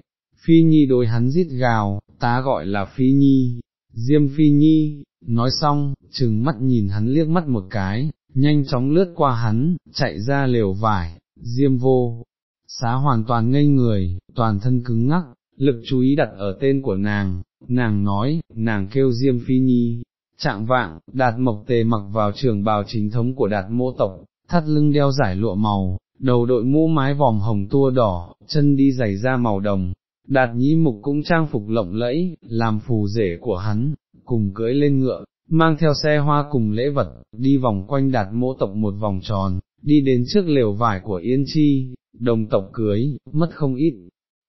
phi nhi đối hắn rít gào, tá gọi là phi nhi, diêm phi nhi, nói xong, chừng mắt nhìn hắn liếc mắt một cái, nhanh chóng lướt qua hắn, chạy ra lều vải, diêm vô, xá hoàn toàn ngây người, toàn thân cứng ngắc, lực chú ý đặt ở tên của nàng, nàng nói, nàng kêu diêm phi nhi, trạng vạng, đạt mộc tề mặc vào trường bào chính thống của đạt mô tộc, thắt lưng đeo giải lụa màu, đầu đội mũ mái vòm hồng tua đỏ, chân đi giày da màu đồng, đạt nhĩ mục cũng trang phục lộng lẫy, làm phù rể của hắn, cùng cưỡi lên ngựa, mang theo xe hoa cùng lễ vật, đi vòng quanh đạt mỗ tộc một vòng tròn, đi đến trước lều vải của Yên Chi, đồng tộc cưới, mất không ít.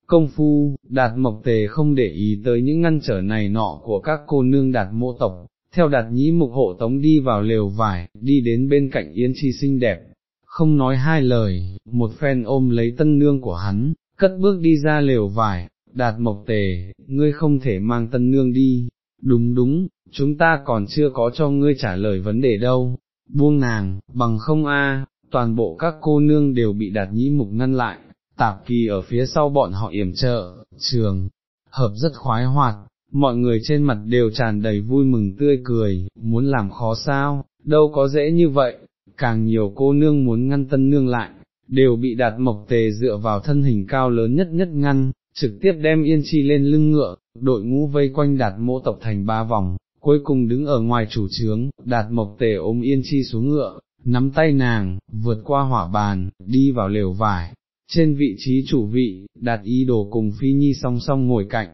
công phu, đạt mộc tề không để ý tới những ngăn trở này nọ của các cô nương đạt mộ tộc, theo đạt nhĩ mục hộ tống đi vào lều vải, đi đến bên cạnh Yên Chi xinh đẹp, không nói hai lời, một phen ôm lấy tân nương của hắn, cất bước đi ra lều vải, đạt mộc tề, ngươi không thể mang tân nương đi, đúng đúng, chúng ta còn chưa có cho ngươi trả lời vấn đề đâu, buông nàng, bằng không a, toàn bộ các cô nương đều bị đạt nhĩ mục ngăn lại, tạp kỳ ở phía sau bọn họ yểm trợ, trường, hợp rất khoái hoạt, mọi người trên mặt đều tràn đầy vui mừng tươi cười, muốn làm khó sao, đâu có dễ như vậy, càng nhiều cô nương muốn ngăn tân nương lại, đều bị đạt mộc tề dựa vào thân hình cao lớn nhất nhất ngăn, trực tiếp đem yên chi lên lưng ngựa, đội ngũ vây quanh đạt mộ tộc thành ba vòng, cuối cùng đứng ở ngoài chủ trướng, đạt mộc tề ôm yên chi xuống ngựa, nắm tay nàng, vượt qua hỏa bàn, đi vào lều vải, trên vị trí chủ vị, đạt ý đồ cùng phi nhi song song ngồi cạnh.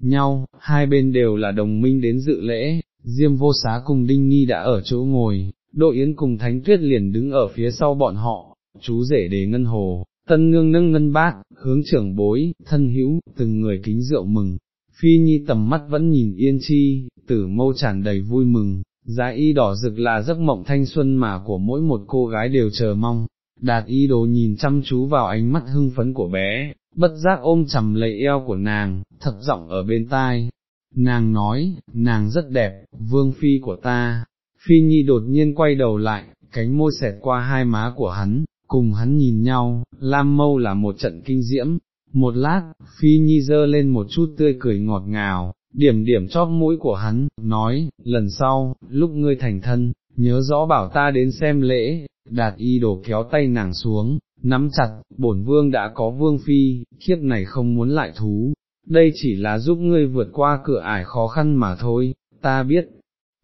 Nhau, hai bên đều là đồng minh đến dự lễ, Diêm vô xá cùng Đinh nghi đã ở chỗ ngồi, đội Yến cùng Thánh Tuyết liền đứng ở phía sau bọn họ, chú rể đề ngân hồ, tân nương nâng ngân bát, hướng trưởng bối, thân hữu, từng người kính rượu mừng, phi nhi tầm mắt vẫn nhìn yên chi, tử mâu tràn đầy vui mừng, giá y đỏ rực là giấc mộng thanh xuân mà của mỗi một cô gái đều chờ mong, đạt y đồ nhìn chăm chú vào ánh mắt hưng phấn của bé, bất giác ôm chầm lấy eo của nàng, thật giọng ở bên tai. Nàng nói, nàng rất đẹp, vương phi của ta, phi nhi đột nhiên quay đầu lại, cánh môi xẹt qua hai má của hắn, cùng hắn nhìn nhau, lam mâu là một trận kinh diễm, một lát, phi nhi dơ lên một chút tươi cười ngọt ngào, điểm điểm chóp mũi của hắn, nói, lần sau, lúc ngươi thành thân, nhớ rõ bảo ta đến xem lễ, đạt y đổ kéo tay nàng xuống, nắm chặt, bổn vương đã có vương phi, kiếp này không muốn lại thú, đây chỉ là giúp ngươi vượt qua cửa ải khó khăn mà thôi, ta biết.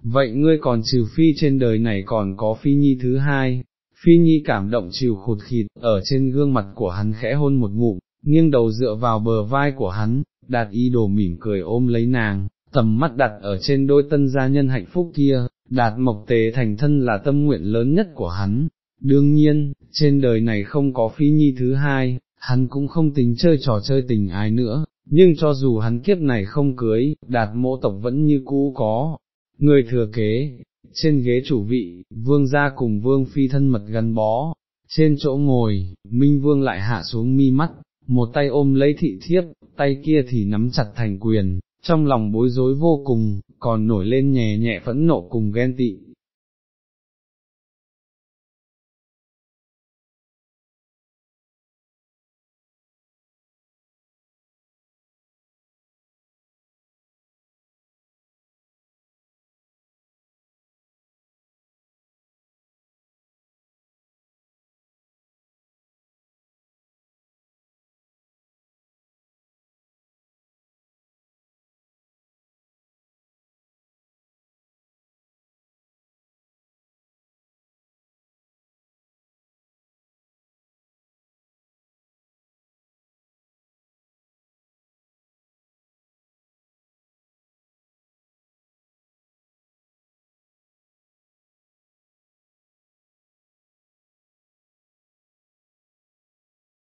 Vậy ngươi còn trừ phi trên đời này còn có phi nhi thứ hai, phi nhi cảm động chịu khụt khịt, ở trên gương mặt của hắn khẽ hôn một ngụm, nghiêng đầu dựa vào bờ vai của hắn, đạt y đồ mỉm cười ôm lấy nàng, tầm mắt đặt ở trên đôi tân gia nhân hạnh phúc kia, đạt mộc tế thành thân là tâm nguyện lớn nhất của hắn. Đương nhiên, trên đời này không có phi nhi thứ hai, hắn cũng không tính chơi trò chơi tình ái nữa, nhưng cho dù hắn kiếp này không cưới, đạt mộ tộc vẫn như cũ có. Người thừa kế, trên ghế chủ vị, vương gia cùng vương phi thân mật gắn bó, trên chỗ ngồi, minh vương lại hạ xuống mi mắt, một tay ôm lấy thị thiếp, tay kia thì nắm chặt thành quyền, trong lòng bối rối vô cùng, còn nổi lên nhẹ nhẹ phẫn nộ cùng ghen tị,